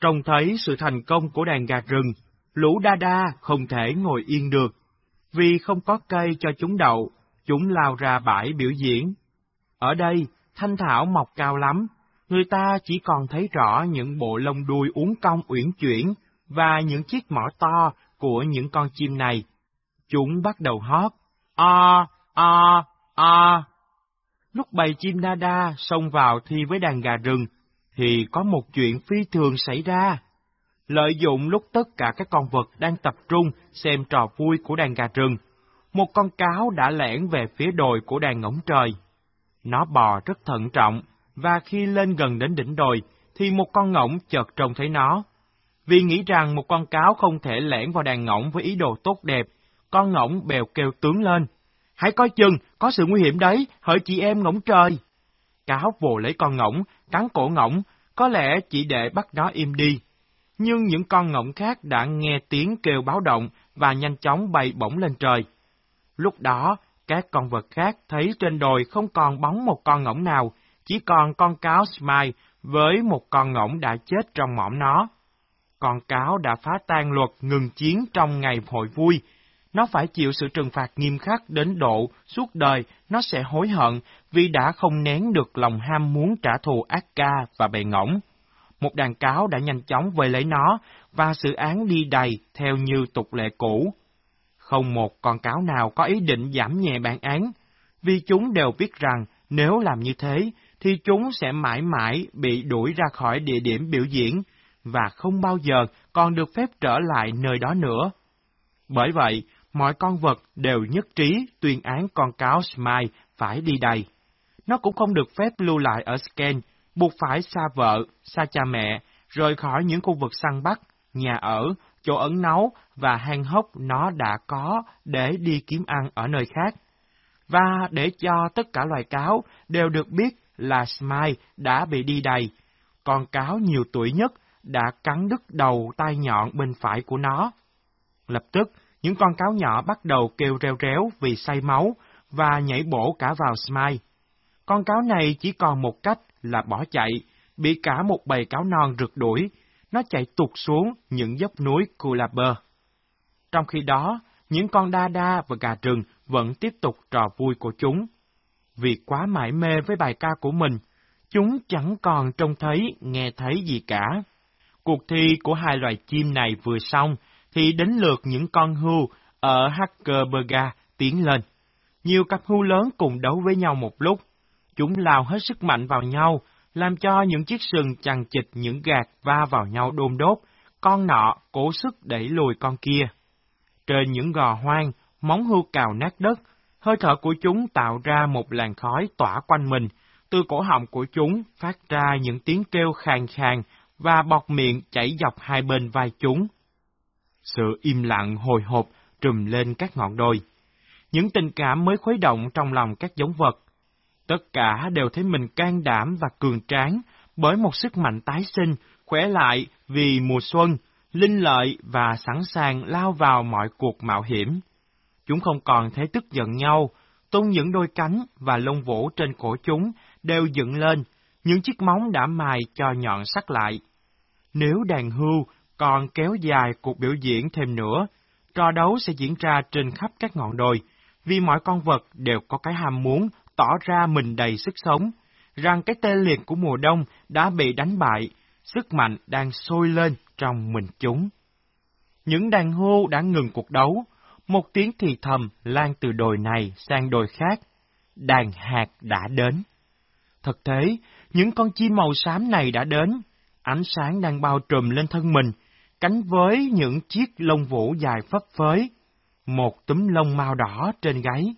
Trông thấy sự thành công của đàn gà rừng, lũ đa đa không thể ngồi yên được. Vì không có cây cho chúng đậu, chúng lao ra bãi biểu diễn. Ở đây, thanh thảo mọc cao lắm, người ta chỉ còn thấy rõ những bộ lông đuôi uốn cong uyển chuyển và những chiếc mỏ to của những con chim này. Chúng bắt đầu hót, a a a. Lúc bầy chim đa đa xông vào thi với đàn gà rừng, thì có một chuyện phi thường xảy ra. Lợi dụng lúc tất cả các con vật đang tập trung xem trò vui của đàn gà rừng, một con cáo đã lẻn về phía đồi của đàn ngỗng trời. Nó bò rất thận trọng, và khi lên gần đến đỉnh đồi, thì một con ngỗng chợt trông thấy nó. Vì nghĩ rằng một con cáo không thể lẻn vào đàn ngỗng với ý đồ tốt đẹp, con ngỗng bèo kêu tướng lên. Hãy coi chừng, có sự nguy hiểm đấy, hỡi chị em ngỗng trời. Cáo vồ lấy con ngỗng, cắn cổ ngỗng, có lẽ chỉ để bắt nó im đi. Nhưng những con ngỗng khác đã nghe tiếng kêu báo động và nhanh chóng bay bổng lên trời. Lúc đó, các con vật khác thấy trên đồi không còn bóng một con ngỗng nào, chỉ còn con cáo Smile với một con ngỗng đã chết trong mõm nó. Con cáo đã phá tan luật ngừng chiến trong ngày hội vui. Nó phải chịu sự trừng phạt nghiêm khắc đến độ suốt đời nó sẽ hối hận vì đã không nén được lòng ham muốn trả thù ác ca và bề ngỗng. Một đàn cáo đã nhanh chóng vây lấy nó và xử án đi đầy theo như tục lệ cũ. Không một con cáo nào có ý định giảm nhẹ bản án, vì chúng đều biết rằng nếu làm như thế, thì chúng sẽ mãi mãi bị đuổi ra khỏi địa điểm biểu diễn, và không bao giờ còn được phép trở lại nơi đó nữa. Bởi vậy, mọi con vật đều nhất trí tuyên án con cáo Smile phải đi đầy. Nó cũng không được phép lưu lại ở Sken, buộc phải xa vợ, xa cha mẹ, rời khỏi những khu vực săn bắt, nhà ở, chỗ ẩn náu và hang hốc nó đã có để đi kiếm ăn ở nơi khác. Và để cho tất cả loài cáo đều được biết là Smile đã bị đi đầy, con cáo nhiều tuổi nhất đã cắn đứt đầu tay nhọn bên phải của nó. Lập tức, những con cáo nhỏ bắt đầu kêu reo réo vì say máu và nhảy bổ cả vào Smile. Con cáo này chỉ còn một cách là bỏ chạy, bị cả một bầy cáo non rượt đuổi, nó chạy tụt xuống những dốc núi Culaber. Trong khi đó, những con đa đa và gà rừng vẫn tiếp tục trò vui của chúng. Vì quá mải mê với bài ca của mình, chúng chẳng còn trông thấy, nghe thấy gì cả. Cuộc thi của hai loài chim này vừa xong, thì đến lượt những con hưu ở Hackerberga tiến lên. Nhiều cặp hưu lớn cùng đấu với nhau một lúc. Chúng lao hết sức mạnh vào nhau, làm cho những chiếc sừng chằng chịch những gạt va vào nhau đôn đốt, con nọ cố sức đẩy lùi con kia. Trên những gò hoang, móng hưu cào nát đất, hơi thở của chúng tạo ra một làn khói tỏa quanh mình, từ cổ họng của chúng phát ra những tiếng kêu khàn khàn và bọt miệng chảy dọc hai bên vai chúng. Sự im lặng hồi hộp trùm lên các ngọn đồi. Những tình cảm mới khuấy động trong lòng các giống vật. Tất cả đều thấy mình can đảm và cường tráng bởi một sức mạnh tái sinh, khỏe lại vì mùa xuân, linh lợi và sẵn sàng lao vào mọi cuộc mạo hiểm. Chúng không còn thấy tức giận nhau, tung những đôi cánh và lông vũ trên cổ chúng đều dựng lên, những chiếc móng đã mài cho nhọn sắc lại. Nếu đàn hưu còn kéo dài cuộc biểu diễn thêm nữa, trò đấu sẽ diễn ra trên khắp các ngọn đồi, vì mọi con vật đều có cái ham muốn tỏ ra mình đầy sức sống, rằng cái tê liệt của mùa đông đã bị đánh bại, sức mạnh đang sôi lên trong mình chúng. Những đàn hô đã ngừng cuộc đấu, một tiếng thì thầm lan từ đồi này sang đồi khác. Đàn hạt đã đến. Thực thế, những con chim màu xám này đã đến. Ánh sáng đang bao trùm lên thân mình, cánh với những chiếc lông vũ dài phấp phới. Một túm lông màu đỏ trên gáy.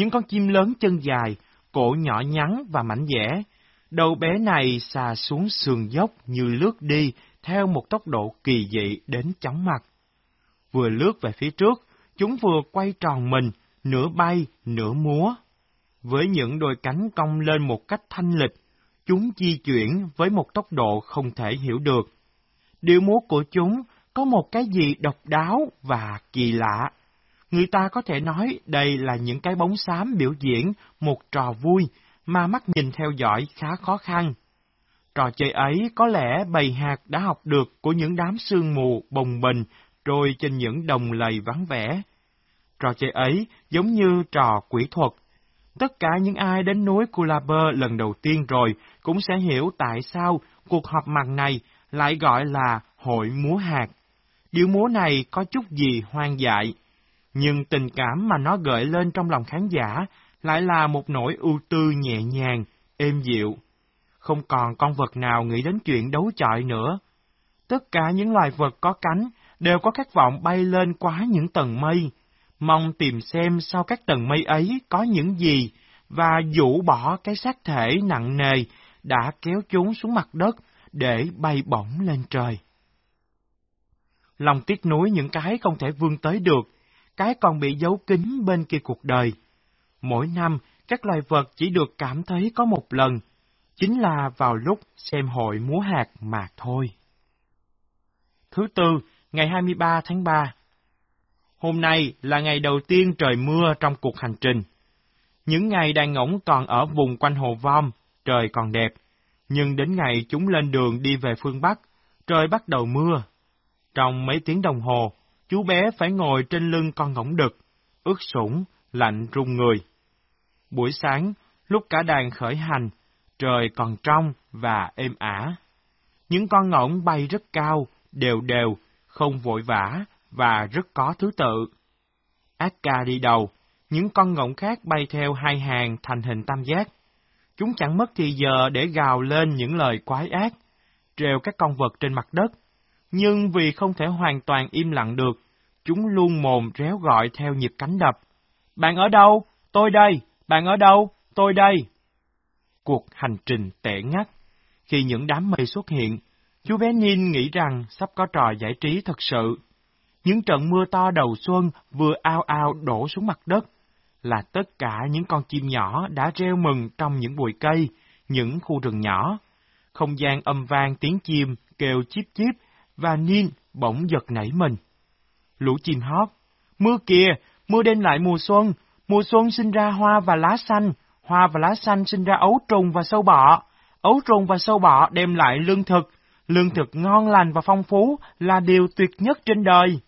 Những con chim lớn chân dài, cổ nhỏ nhắn và mảnh dẻ. Đầu bé này xà xuống sườn dốc như lướt đi theo một tốc độ kỳ dị đến chóng mặt. Vừa lướt về phía trước, Chúng vừa quay tròn mình, nửa bay, nửa múa. Với những đôi cánh cong lên một cách thanh lịch, chúng di chuyển với một tốc độ không thể hiểu được. Điệu múa của chúng có một cái gì độc đáo và kỳ lạ. Người ta có thể nói đây là những cái bóng xám biểu diễn một trò vui mà mắt nhìn theo dõi khá khó khăn. Trò chơi ấy có lẽ bầy hạt đã học được của những đám sương mù bồng bềnh trôi trên những đồng lầy vắng vẻ. Trò chơi ấy giống như trò quỷ thuật. Tất cả những ai đến núi Culaber lần đầu tiên rồi cũng sẽ hiểu tại sao cuộc họp mặt này lại gọi là hội múa hạt. Điệu múa này có chút gì hoang dại, nhưng tình cảm mà nó gợi lên trong lòng khán giả lại là một nỗi ưu tư nhẹ nhàng, êm dịu. Không còn con vật nào nghĩ đến chuyện đấu chọi nữa. Tất cả những loài vật có cánh đều có khát vọng bay lên quá những tầng mây, mong tìm xem sau các tầng mây ấy có những gì, và dụ bỏ cái xác thể nặng nề đã kéo chúng xuống mặt đất để bay bổng lên trời. Lòng tiếc nuối những cái không thể vươn tới được, cái còn bị giấu kín bên kia cuộc đời. Mỗi năm, các loài vật chỉ được cảm thấy có một lần, chính là vào lúc xem hội múa hạt mà thôi. Thứ tư, ngày 23 tháng 3 Hôm nay là ngày đầu tiên trời mưa trong cuộc hành trình. Những ngày đang ngỗng còn ở vùng quanh hồ Vom, trời còn đẹp, nhưng đến ngày chúng lên đường đi về phương Bắc, trời bắt đầu mưa. Trong mấy tiếng đồng hồ, chú bé phải ngồi trên lưng con ngỗng đực, ướt sũng, lạnh run người. Buổi sáng, lúc cả đàn khởi hành, trời còn trong và êm ả. Những con ngỗng bay rất cao, đều đều, không vội vã và rất có thứ tự. Akka đi đầu, những con ngỗng khác bay theo hai hàng thành hình tam giác. Chúng chẳng mất thì giờ để gào lên những lời quái ác, treo các con vật trên mặt đất. Nhưng vì không thể hoàn toàn im lặng được, chúng luôn mồm réo gọi theo nhịp cánh đập. Bạn ở đâu? Tôi đây! Bạn ở đâu? Tôi đây! Cuộc hành trình tệ ngắt. Khi những đám mây xuất hiện, chú bé Nin nghĩ rằng sắp có trò giải trí thật sự. Những trận mưa to đầu xuân vừa ao ao đổ xuống mặt đất, là tất cả những con chim nhỏ đã reo mừng trong những bụi cây, những khu rừng nhỏ. Không gian âm vang tiếng chim kêu chíp chíp và niên bỗng giật nảy mình. Lũ chim hót, mưa kìa, mưa đem lại mùa xuân, mùa xuân sinh ra hoa và lá xanh, hoa và lá xanh sinh ra ấu trùng và sâu bọ, ấu trùng và sâu bọ đem lại lương thực, lương thực ngon lành và phong phú là điều tuyệt nhất trên đời.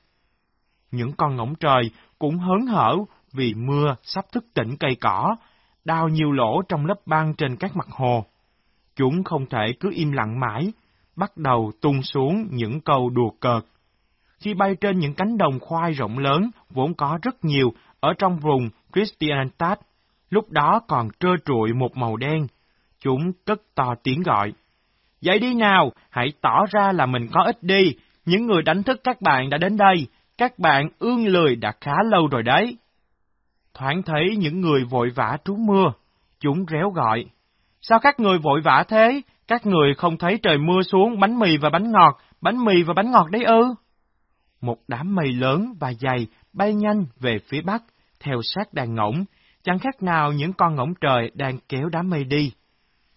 Những con ngỗng trời cũng hớn hở vì mưa sắp thức tỉnh cây cỏ, đào nhiều lỗ trong lớp băng trên các mặt hồ. Chúng không thể cứ im lặng mãi, bắt đầu tung xuống những câu đùa cợt. Khi bay trên những cánh đồng khoai rộng lớn, vốn có rất nhiều ở trong vùng Christianstadt, lúc đó còn trơ trụi một màu đen, chúng cất to tiếng gọi. Dậy đi nào, hãy tỏ ra là mình có ích đi, những người đánh thức các bạn đã đến đây, các bạn ương lười đã khá lâu rồi đấy. Thoáng thấy những người vội vã trú mưa, chúng réo gọi. Sao các người vội vã thế? Các người không thấy trời mưa xuống bánh mì và bánh ngọt, bánh mì và bánh ngọt đấy ư? Một đám mây lớn và dày bay nhanh về phía bắc, theo sát đàn ngỗng, chẳng khác nào những con ngỗng trời đang kéo đám mây đi.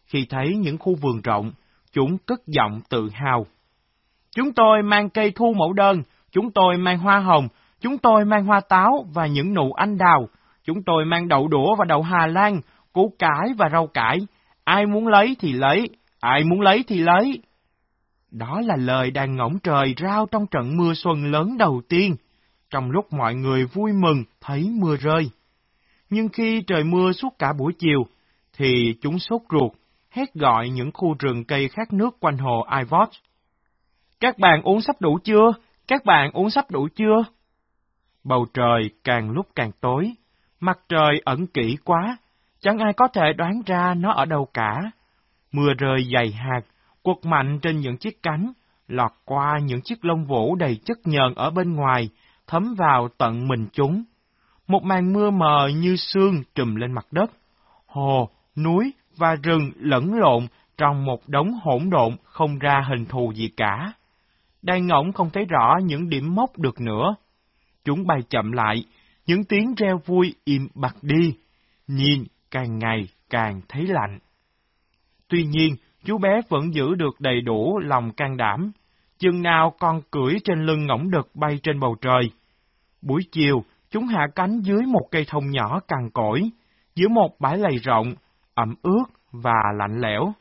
Khi thấy những khu vườn rộng, chúng cất giọng tự hào. Chúng tôi mang cây thu mẫu đơn, chúng tôi mang hoa hồng, chúng tôi mang hoa táo và những nụ anh đào, chúng tôi mang đậu đũa và đậu Hà Lan, củ cải và rau cải. Ai muốn lấy thì lấy, ai muốn lấy thì lấy. Đó là lời đàn ngỗng trời rao trong trận mưa xuân lớn đầu tiên, trong lúc mọi người vui mừng thấy mưa rơi. Nhưng khi trời mưa suốt cả buổi chiều, thì chúng sốt ruột, hét gọi những khu rừng cây khát nước quanh hồ Ivot. Các bạn uống sắp đủ chưa? Các bạn uống sắp đủ chưa? Bầu trời càng lúc càng tối, mặt trời ẩn kỹ quá, chẳng ai có thể đoán ra nó ở đâu cả. Mưa rơi dày hạt, quật mạnh trên những chiếc cánh, lọt qua những chiếc lông vũ đầy chất nhờn ở bên ngoài, thấm vào tận mình chúng. Một màn mưa mờ như sương trùm lên mặt đất. Hồ, núi và rừng lẫn lộn trong một đống hỗn độn không ra hình thù gì cả. Đai ngỗng không thấy rõ những điểm mốc được nữa. Chúng bay chậm lại, những tiếng reo vui im bặt đi, nhìn càng ngày càng thấy lạnh. Tuy nhiên, chú bé vẫn giữ được đầy đủ lòng can đảm, chừng nào con cưỡi trên lưng ngỗng đực bay trên bầu trời. Buổi chiều, chúng hạ cánh dưới một cây thông nhỏ cằn cỗi, giữa một bãi lầy rộng, ẩm ướt và lạnh lẽo.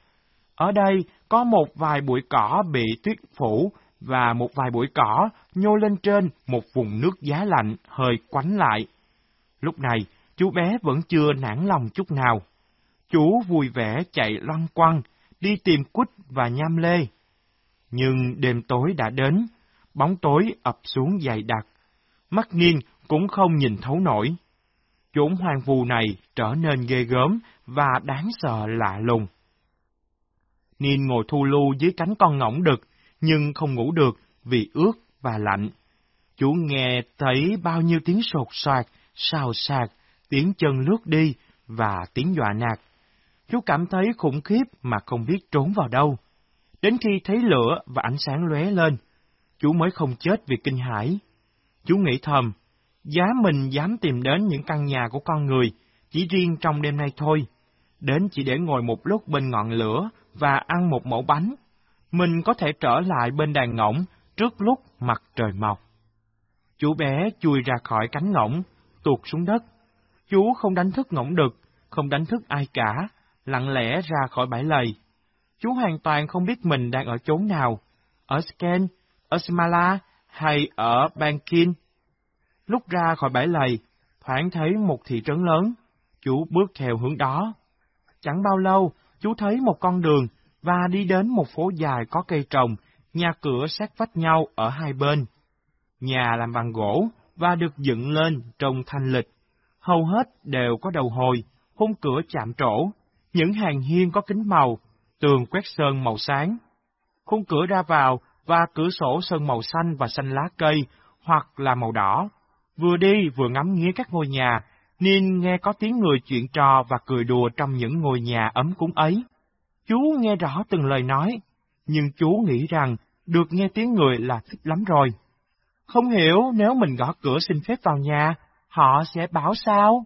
Ở đây có một vài bụi cỏ bị tuyết phủ và một vài bụi cỏ nhô lên trên một vùng nước giá lạnh hơi quánh lại. Lúc này, chú bé vẫn chưa nản lòng chút nào. Chú vui vẻ chạy loan quăng, đi tìm quýt và nham lê. Nhưng đêm tối đã đến, bóng tối ập xuống dày đặc. Mắt nghiêng cũng không nhìn thấu nổi. Chốn hoang vu này trở nên ghê gớm và đáng sợ lạ lùng. Niên ngồi thu lưu dưới cánh con ngỗng đực, nhưng không ngủ được vì ướt và lạnh. Chú nghe thấy bao nhiêu tiếng sột soạt, xào xạc, tiếng chân lướt đi và tiếng dọa nạt. Chú cảm thấy khủng khiếp mà không biết trốn vào đâu. Đến khi thấy lửa và ánh sáng lóe lên, chú mới không chết vì kinh hãi. Chú nghĩ thầm, giá mình dám tìm đến những căn nhà của con người, chỉ riêng trong đêm nay thôi. Đến chỉ để ngồi một lúc bên ngọn lửa và ăn một mẩu bánh. Mình có thể trở lại bên đàn ngỗng trước lúc mặt trời mọc. Chú bé chui ra khỏi cánh ngỗng, tuột xuống đất. Chú không đánh thức ngỗng đực, không đánh thức ai cả, lặng lẽ ra khỏi bãi lầy. Chú hoàn toàn không biết mình đang ở chốn nào, ở Sken, ở Smala hay ở Bankin. Lúc ra khỏi bãi lầy, thoáng thấy một thị trấn lớn, chú bước theo hướng đó. Chẳng bao lâu, chú thấy một con đường và đi đến một phố dài có cây trồng, nhà cửa sát vách nhau ở hai bên. Nhà làm bằng gỗ và được dựng lên trông thanh lịch. Hầu hết đều có đầu hồi, khung cửa chạm trổ, những hàng hiên có kính màu, tường quét sơn màu sáng. Khung cửa ra vào và cửa sổ sơn màu xanh và xanh lá cây, hoặc là màu đỏ. Vừa đi vừa ngắm nghía các ngôi nhà, nên nghe có tiếng người chuyện trò và cười đùa trong những ngôi nhà ấm cúng ấy. Chú nghe rõ từng lời nói, nhưng chú nghĩ rằng được nghe tiếng người là thích lắm rồi. Không hiểu nếu mình gõ cửa xin phép vào nhà, họ sẽ bảo sao?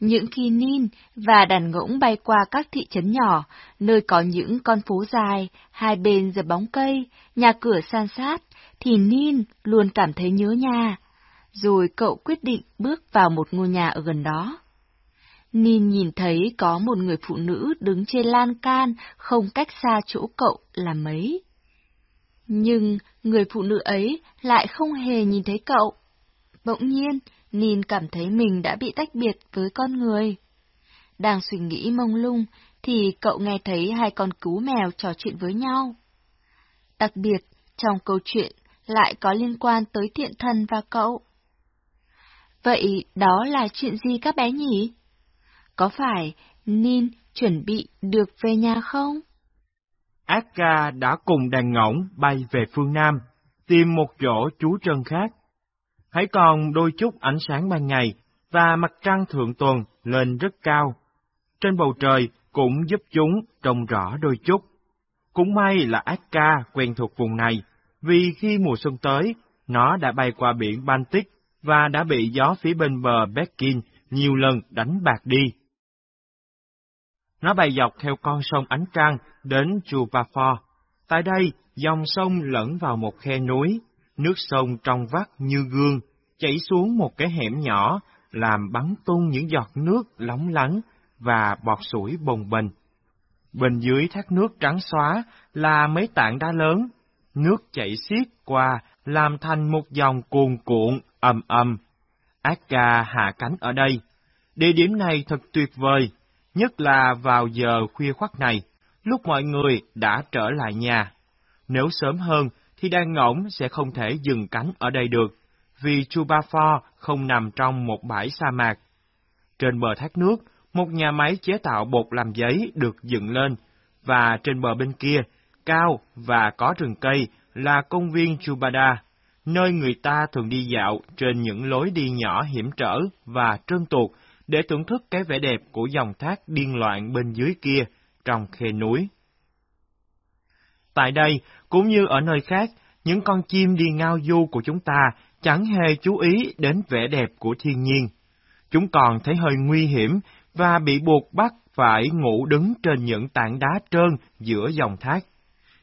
Những khi Nin và đàn ngỗng bay qua các thị trấn nhỏ, nơi có những con phố dài, hai bên dập bóng cây, nhà cửa san sát, thì Nin luôn cảm thấy nhớ nhà. Rồi cậu quyết định bước vào một ngôi nhà ở gần đó. Nin nhìn thấy có một người phụ nữ đứng trên lan can không cách xa chỗ cậu là mấy. Nhưng người phụ nữ ấy lại không hề nhìn thấy cậu. Bỗng nhiên, Nin cảm thấy mình đã bị tách biệt với con người. Đang suy nghĩ mông lung, thì cậu nghe thấy hai con cú mèo trò chuyện với nhau. Đặc biệt, trong câu chuyện lại có liên quan tới thiện thần và cậu. Vậy đó là chuyện gì các bé nhỉ? Có phải Nin chuẩn bị được về nhà không? Akka đã cùng đàn ngỗng bay về phương Nam, tìm một chỗ trú chân khác. Hãy còn đôi chút ánh sáng ban ngày, và mặt trăng thượng tuần lên rất cao. Trên bầu trời cũng giúp chúng trông rõ đôi chút. Cũng may là Ác ca quen thuộc vùng này, vì khi mùa xuân tới, nó đã bay qua biển Baltic và đã bị gió phía bên bờ Bekin nhiều lần đánh bạc đi. Nó bay dọc theo con sông Ánh Trăng đến Chupafor. Tại đây, dòng sông lẫn vào một khe núi, nước sông trong vắt như gương, chảy xuống một cái hẻm nhỏ, làm bắn tung những giọt nước lóng lánh và bọt sủi bồng bềnh. Bên dưới thác nước trắng xóa là mấy tảng đá lớn, nước chảy xiết qua làm thành một dòng cuồn cuộn, ầm ầm. Ác ca hạ cánh ở đây. Địa điểm này thật tuyệt vời, nhất là vào giờ khuya khoắt này, lúc mọi người đã trở lại nhà. Nếu sớm hơn, thì đàn ngỗng sẽ không thể dừng cánh ở đây được, vì Chubafor không nằm trong một bãi sa mạc. Trên bờ thác nước, một nhà máy chế tạo bột làm giấy được dựng lên, và trên bờ bên kia, cao và có rừng cây là công viên Chubada, nơi người ta thường đi dạo trên những lối đi nhỏ hiểm trở và trơn tuột để thưởng thức cái vẻ đẹp của dòng thác điên loạn bên dưới kia, trong khe núi. Tại đây, cũng như ở nơi khác, những con chim đi ngao du của chúng ta chẳng hề chú ý đến vẻ đẹp của thiên nhiên. Chúng còn thấy hơi nguy hiểm và bị buộc bắt phải ngủ đứng trên những tảng đá trơn giữa dòng thác.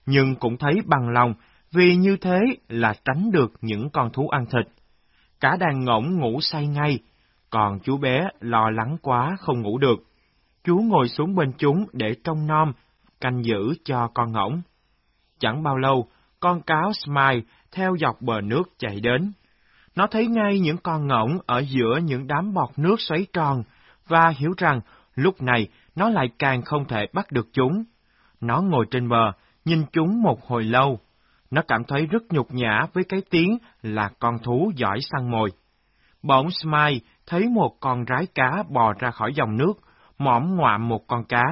Nhưng cũng thấy bằng lòng vì như thế là tránh được những con thú ăn thịt. Cả đàn ngỗng ngủ say ngay, còn chú bé lo lắng quá không ngủ được. Chú ngồi xuống bên chúng để trông nom canh giữ cho con ngỗng. Chẳng bao lâu, con cáo Smile theo dọc bờ nước chạy đến. Nó thấy ngay những con ngỗng ở giữa những đám bọt nước xoáy tròn, và hiểu rằng lúc này nó lại càng không thể bắt được chúng. Nó ngồi trên bờ, nhìn chúng một hồi lâu. Nó cảm thấy rất nhục nhã với cái tiếng là con thú giỏi săn mồi. Bỗng Smile thấy một con rái cá bò ra khỏi dòng nước, mõm ngoạm một con cá.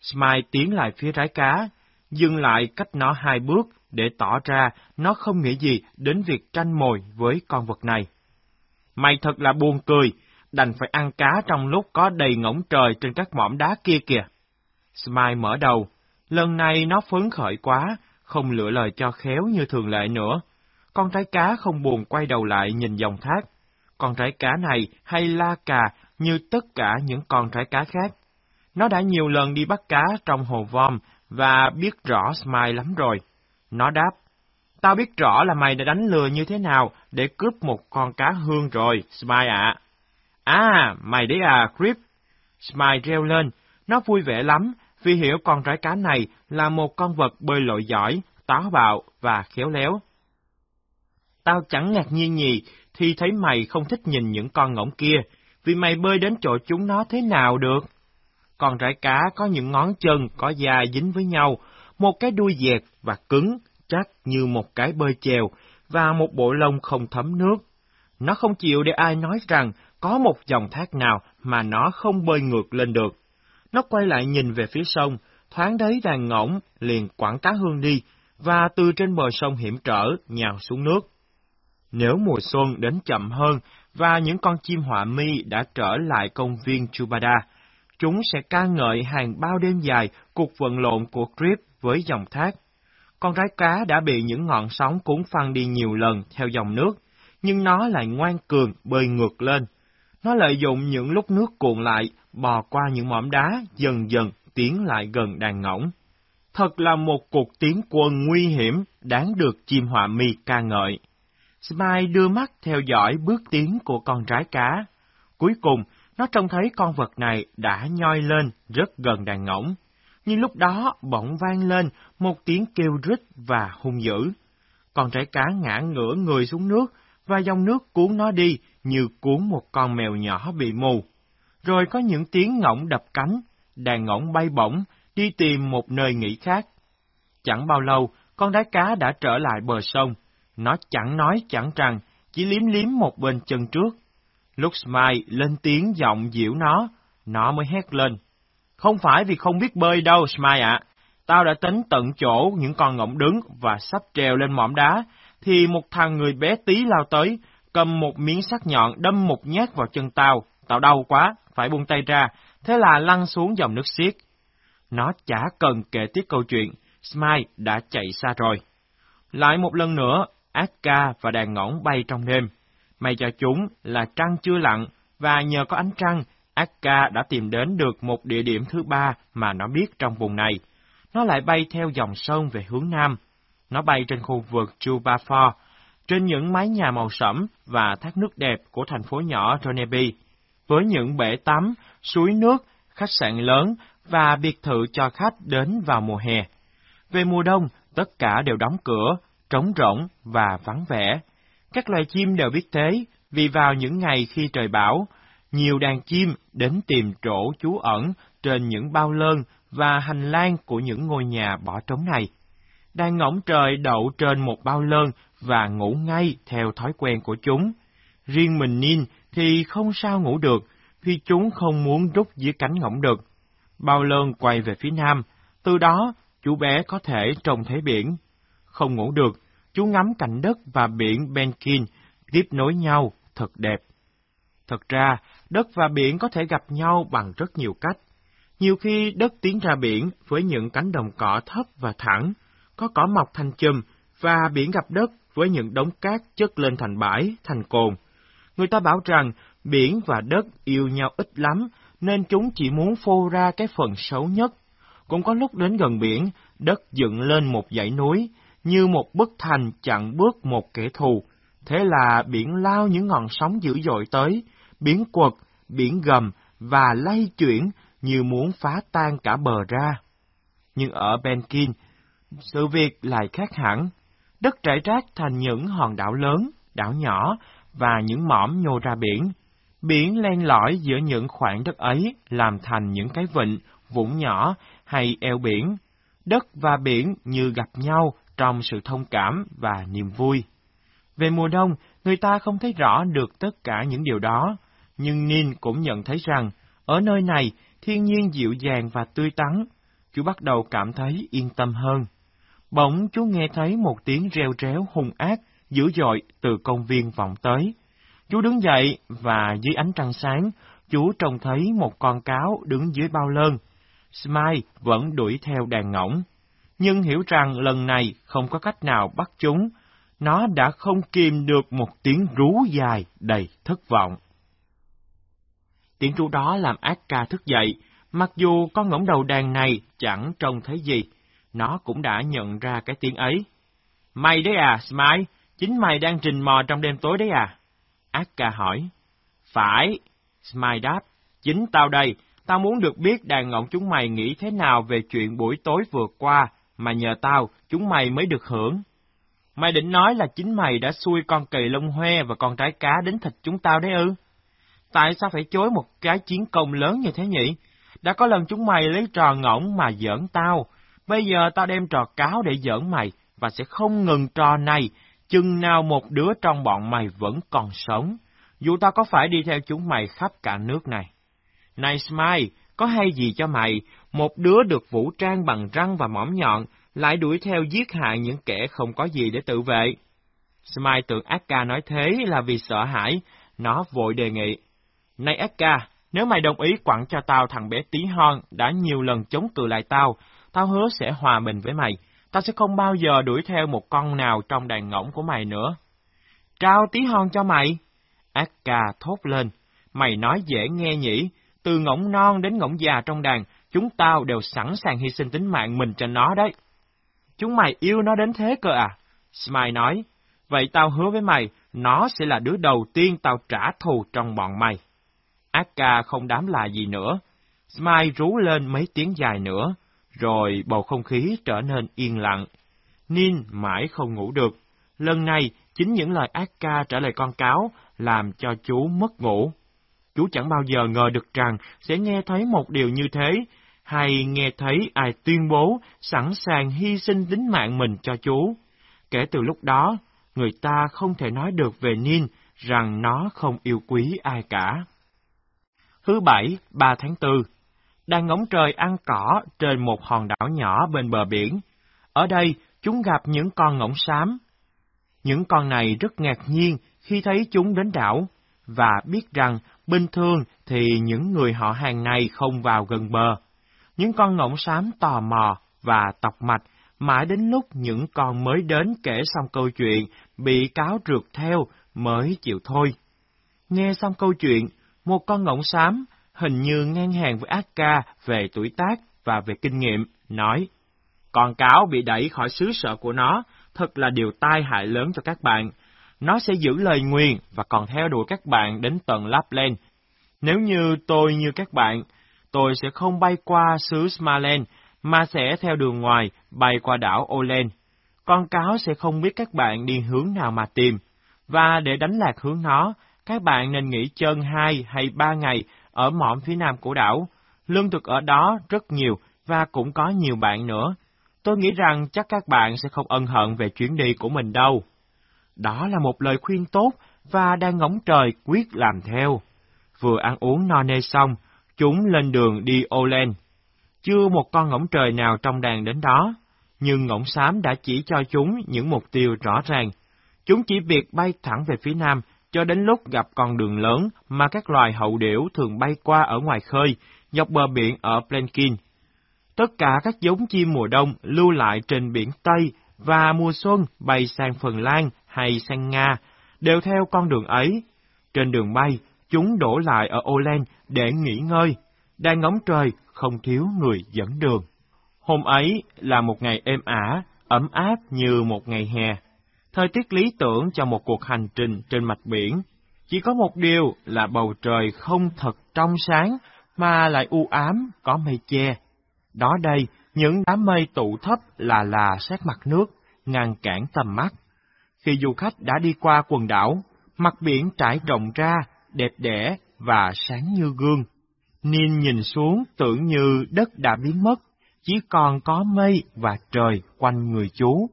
Smile tiến lại phía rái cá, dừng lại cách nó hai bước để tỏ ra nó không nghĩ gì đến việc tranh mồi với con vật này. Mày thật là buồn cười, đành phải ăn cá trong lúc có đầy ngỗng trời trên các mỏm đá kia kìa. Smile mở đầu, lần này nó phấn khởi quá, không lựa lời cho khéo như thường lệ nữa. Con trái cá không buồn quay đầu lại nhìn dòng thác. Con trái cá này hay la cà như tất cả những con trái cá khác. Nó đã nhiều lần đi bắt cá trong hồ vom và biết rõ Smile lắm rồi. Nó đáp, tao biết rõ là mày đã đánh lừa như thế nào để cướp một con cá hương rồi, Smile ạ. À. mày đấy à, Crip. Smile reo lên, nó vui vẻ lắm vì hiểu con rái cá này là một con vật bơi lội giỏi, táo bạo và khéo léo. Tao chẳng ngạc nhiên gì thì thấy mày không thích nhìn những con ngỗng kia, vì mày bơi đến chỗ chúng nó thế nào được. Con rải cá có những ngón chân có da dính với nhau, một cái đuôi dẹt và cứng, chắc như một cái bơi chèo, và một bộ lông không thấm nước. Nó không chịu để ai nói rằng có một dòng thác nào mà nó không bơi ngược lên được. Nó quay lại nhìn về phía sông, thoáng đấy đàn ngỗng liền quẳng cá hương đi, và từ trên bờ sông hiểm trở nhào xuống nước. Nếu mùa xuân đến chậm hơn và những con chim họa mi đã trở lại công viên Chubada, chúng sẽ ca ngợi hàng bao đêm dài cuộc vận lộn của Crip với dòng thác. Con rái cá đã bị những ngọn sóng cuốn phăng đi nhiều lần theo dòng nước, nhưng nó lại ngoan cường bơi ngược lên. Nó lợi dụng những lúc nước cuộn lại, bò qua những mỏm đá, dần dần tiến lại gần đàn ngỗng. Thật là một cuộc tiến quân nguy hiểm, đáng được chim họa mi ca ngợi. Smile đưa mắt theo dõi bước tiến của con rái cá. Cuối cùng, nó trông thấy con vật này đã nhoi lên rất gần đàn ngỗng. Nhưng lúc đó bỗng vang lên một tiếng kêu rít và hung dữ. Con trái cá ngã ngửa người xuống nước, và dòng nước cuốn nó đi như cuốn một con mèo nhỏ bị mù. Rồi có những tiếng ngỗng đập cánh, đàn ngỗng bay bổng, đi tìm một nơi nghỉ khác. Chẳng bao lâu, con đá cá đã trở lại bờ sông. Nó chẳng nói chẳng rằng, chỉ liếm liếm một bên chân trước. Lúc Smile lên tiếng giọng dịu nó, nó mới hét lên. Không phải vì không biết bơi đâu, Smile ạ. Tao đã tính tận chỗ những con ngỗng đứng và sắp trèo lên mỏm đá, thì một thằng người bé tí lao tới, cầm một miếng sắt nhọn đâm một nhát vào chân tao. Tao đau quá, phải buông tay ra, thế là lăn xuống dòng nước xiết. Nó chả cần kể tiếp câu chuyện, Smile đã chạy xa rồi. Lại một lần nữa, Akka và đàn ngỗng bay trong đêm. May cho chúng là trăng chưa lặn, và nhờ có ánh trăng, Akka đã tìm đến được một địa điểm thứ ba mà nó biết trong vùng này. Nó lại bay theo dòng sông về hướng nam. Nó bay trên khu vực Chubafor, trên những mái nhà màu sẫm và thác nước đẹp của thành phố nhỏ Ronebi, với những bể tắm, suối nước, khách sạn lớn và biệt thự cho khách đến vào mùa hè. Về mùa đông, tất cả đều đóng cửa, trống rỗng và vắng vẻ. Các loài chim đều biết thế, vì vào những ngày khi trời bão, nhiều đàn chim đến tìm chỗ trú ẩn trên những bao lơn và hành lang của những ngôi nhà bỏ trống này. Đàn ngỗng trời đậu trên một bao lơn và ngủ ngay theo thói quen của chúng. Riêng mình Nin thì không sao ngủ được, vì chúng không muốn rút dưới cánh ngỗng được. Bao lơn quay về phía nam, từ đó chú bé có thể trông thấy biển. Không ngủ được, chú ngắm cảnh đất và biển Benkin tiếp nối nhau thật đẹp. Thật ra, đất và biển có thể gặp nhau bằng rất nhiều cách. Nhiều khi đất tiến ra biển với những cánh đồng cỏ thấp và thẳng, có cỏ mọc thành chùm, và biển gặp đất với những đống cát chất lên thành bãi, thành cồn. Người ta bảo rằng biển và đất yêu nhau ít lắm, nên chúng chỉ muốn phô ra cái phần xấu nhất. Cũng có lúc đến gần biển, đất dựng lên một dãy núi, như một bức thành chặn bước một kẻ thù. Thế là biển lao những ngọn sóng dữ dội tới, biển quật, biển gầm và lay chuyển như muốn phá tan cả bờ ra. Nhưng ở Benkin, sự việc lại khác hẳn. Đất trải rác thành những hòn đảo lớn, đảo nhỏ và những mỏm nhô ra biển. Biển len lỏi giữa những khoảng đất ấy làm thành những cái vịnh, vũng nhỏ hay eo biển. Đất và biển như gặp nhau trong sự thông cảm và niềm vui. Về mùa đông, người ta không thấy rõ được tất cả những điều đó, nhưng Nin cũng nhận thấy rằng, ở nơi này, thiên nhiên dịu dàng và tươi tắn, chú bắt đầu cảm thấy yên tâm hơn. Bỗng chú nghe thấy một tiếng reo réo hung ác, dữ dội từ công viên vọng tới. Chú đứng dậy và dưới ánh trăng sáng, chú trông thấy một con cáo đứng dưới bao lơn. Smile vẫn đuổi theo đàn ngỗng. Nhưng hiểu rằng lần này không có cách nào bắt chúng, nó đã không kìm được một tiếng rú dài đầy thất vọng. Tiếng rú đó làm ác ca thức dậy, mặc dù con ngỗng đầu đàn này chẳng trông thấy gì, nó cũng đã nhận ra cái tiếng ấy. Mày đấy à, Smile, chính mày đang trình mò trong đêm tối đấy à? Ác ca hỏi. Phải, Smile đáp, chính tao đây, tao muốn được biết đàn ngỗng chúng mày nghĩ thế nào về chuyện buổi tối vừa qua, mà nhờ tao, chúng mày mới được hưởng. Mày định nói là chính mày đã xui con kỳ lông hoe và con trái cá đến thịt chúng tao đấy ư? Tại sao phải chối một cái chiến công lớn như thế nhỉ? Đã có lần chúng mày lấy trò ngỗng mà giỡn tao, bây giờ tao đem trò cáo để giỡn mày, và sẽ không ngừng trò này, chừng nào một đứa trong bọn mày vẫn còn sống, dù tao có phải đi theo chúng mày khắp cả nước này. Này Smile, có hay gì cho mày, một đứa được vũ trang bằng răng và mỏm nhọn, lại đuổi theo giết hại những kẻ không có gì để tự vệ. Smile tưởng Akka nói thế là vì sợ hãi, nó vội đề nghị. Này Akka, nếu mày đồng ý quẳng cho tao thằng bé tí hon đã nhiều lần chống cự lại tao, tao hứa sẽ hòa bình với mày. Tao sẽ không bao giờ đuổi theo một con nào trong đàn ngỗng của mày nữa. Trao tí hon cho mày. Akka thốt lên. Mày nói dễ nghe nhỉ, từ ngỗng non đến ngỗng già trong đàn, chúng tao đều sẵn sàng hy sinh tính mạng mình cho nó đấy. Chúng mày yêu nó đến thế cơ à? Smile nói, vậy tao hứa với mày, nó sẽ là đứa đầu tiên tao trả thù trong bọn mày. Akka không đám là gì nữa. Smile rú lên mấy tiếng dài nữa, rồi bầu không khí trở nên yên lặng. Nin mãi không ngủ được. Lần này, chính những lời Akka trả lời con cáo làm cho chú mất ngủ. Chú chẳng bao giờ ngờ được rằng sẽ nghe thấy một điều như thế, hay nghe thấy ai tuyên bố sẵn sàng hy sinh tính mạng mình cho chú. Kể từ lúc đó, người ta không thể nói được về Nin rằng nó không yêu quý ai cả. Thứ bảy, 3 tháng 4 Đang ngóng trời ăn cỏ trên một hòn đảo nhỏ bên bờ biển. Ở đây, chúng gặp những con ngỗng xám. Những con này rất ngạc nhiên khi thấy chúng đến đảo, và biết rằng bình thường thì những người họ hàng này không vào gần bờ. Những con ngỗng xám tò mò và tọc mạch, mãi đến lúc những con mới đến kể xong câu chuyện, bị cáo rượt theo, mới chịu thôi. Nghe xong câu chuyện, một con ngỗng xám, hình như ngang hàng với ác ca về tuổi tác và về kinh nghiệm, nói, Con cáo bị đẩy khỏi xứ sở của nó, thật là điều tai hại lớn cho các bạn. Nó sẽ giữ lời nguyền và còn theo đuổi các bạn đến tận Lapland. Nếu như tôi như các bạn, tôi sẽ không bay qua xứ Smaland, mà sẽ theo đường ngoài bay qua đảo Olen. Con cáo sẽ không biết các bạn đi hướng nào mà tìm, và để đánh lạc hướng nó, các bạn nên nghỉ chân hai hay ba ngày ở mỏm phía nam của đảo. Lương thực ở đó rất nhiều và cũng có nhiều bạn nữa. Tôi nghĩ rằng chắc các bạn sẽ không ân hận về chuyến đi của mình đâu. Đó là một lời khuyên tốt và đang ngóng trời quyết làm theo. Vừa ăn uống no nê xong, chúng lên đường đi Olen. Chưa một con ngỗng trời nào trong đàn đến đó, nhưng ngỗng xám đã chỉ cho chúng những mục tiêu rõ ràng. Chúng chỉ việc bay thẳng về phía nam, cho đến lúc gặp con đường lớn mà các loài hậu điểu thường bay qua ở ngoài khơi, dọc bờ biển ở Plenkin. Tất cả các giống chim mùa đông lưu lại trên biển Tây và mùa xuân bay sang Phần Lan hay sang Nga, đều theo con đường ấy. Trên đường bay, chúng đổ lại ở Olen để nghỉ ngơi. Đang ngóng trời, không thiếu người dẫn đường. Hôm ấy là một ngày êm ả, ấm áp như một ngày hè. Thời tiết lý tưởng cho một cuộc hành trình trên mặt biển. Chỉ có một điều là bầu trời không thật trong sáng, mà lại u ám, có mây che. Đó đây những đám mây tụ thấp là là sát mặt nước, ngăn cản tầm mắt. Khi du khách đã đi qua quần đảo, mặt biển trải rộng ra, đẹp đẽ và sáng như gương. Nin nhìn xuống tưởng như đất đã biến mất, chỉ còn có mây và trời quanh người chú.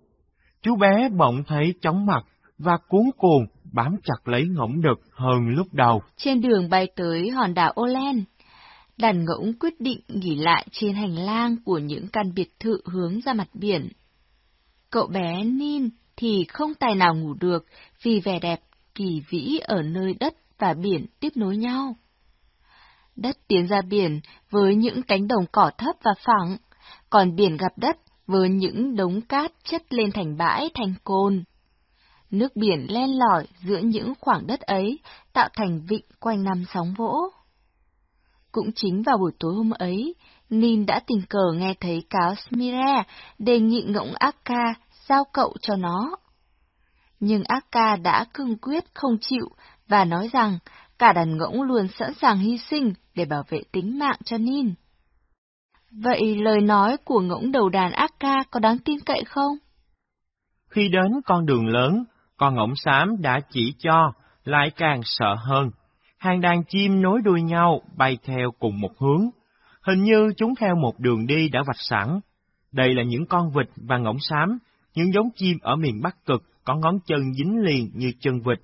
Chú bé bỗng thấy chóng mặt và cuốn cuồng bám chặt lấy ngỗng đực hơn lúc đầu. Trên đường bay tới hòn đảo Olen, đàn ngỗng quyết định nghỉ lại trên hành lang của những căn biệt thự hướng ra mặt biển. Cậu bé Nin thì không tài nào ngủ được vì vẻ đẹp kỳ vĩ ở nơi đất và biển tiếp nối nhau. Đất tiến ra biển với những cánh đồng cỏ thấp và phẳng, còn biển gặp đất với những đống cát chất lên thành bãi thành cồn. Nước biển len lỏi giữa những khoảng đất ấy, tạo thành vịnh quanh năm sóng vỗ. Cũng chính vào buổi tối hôm ấy, Nin đã tình cờ nghe thấy cáo Smira đề nghị ngỗng Akka giao cậu cho nó. Nhưng Akka đã cương quyết không chịu và nói rằng cả đàn ngỗng luôn sẵn sàng hy sinh để bảo vệ tính mạng cho Nin. Vậy lời nói của ngỗng đầu đàn Akka có đáng tin cậy không? Khi đến con đường lớn, con ngỗng xám đã chỉ cho, lại càng sợ hơn. Hàng đàn chim nối đuôi nhau bay theo cùng một hướng. Hình như chúng theo một đường đi đã vạch sẵn. Đây là những con vịt và ngỗng xám, những giống chim ở miền Bắc Cực có ngón chân dính liền như chân vịt,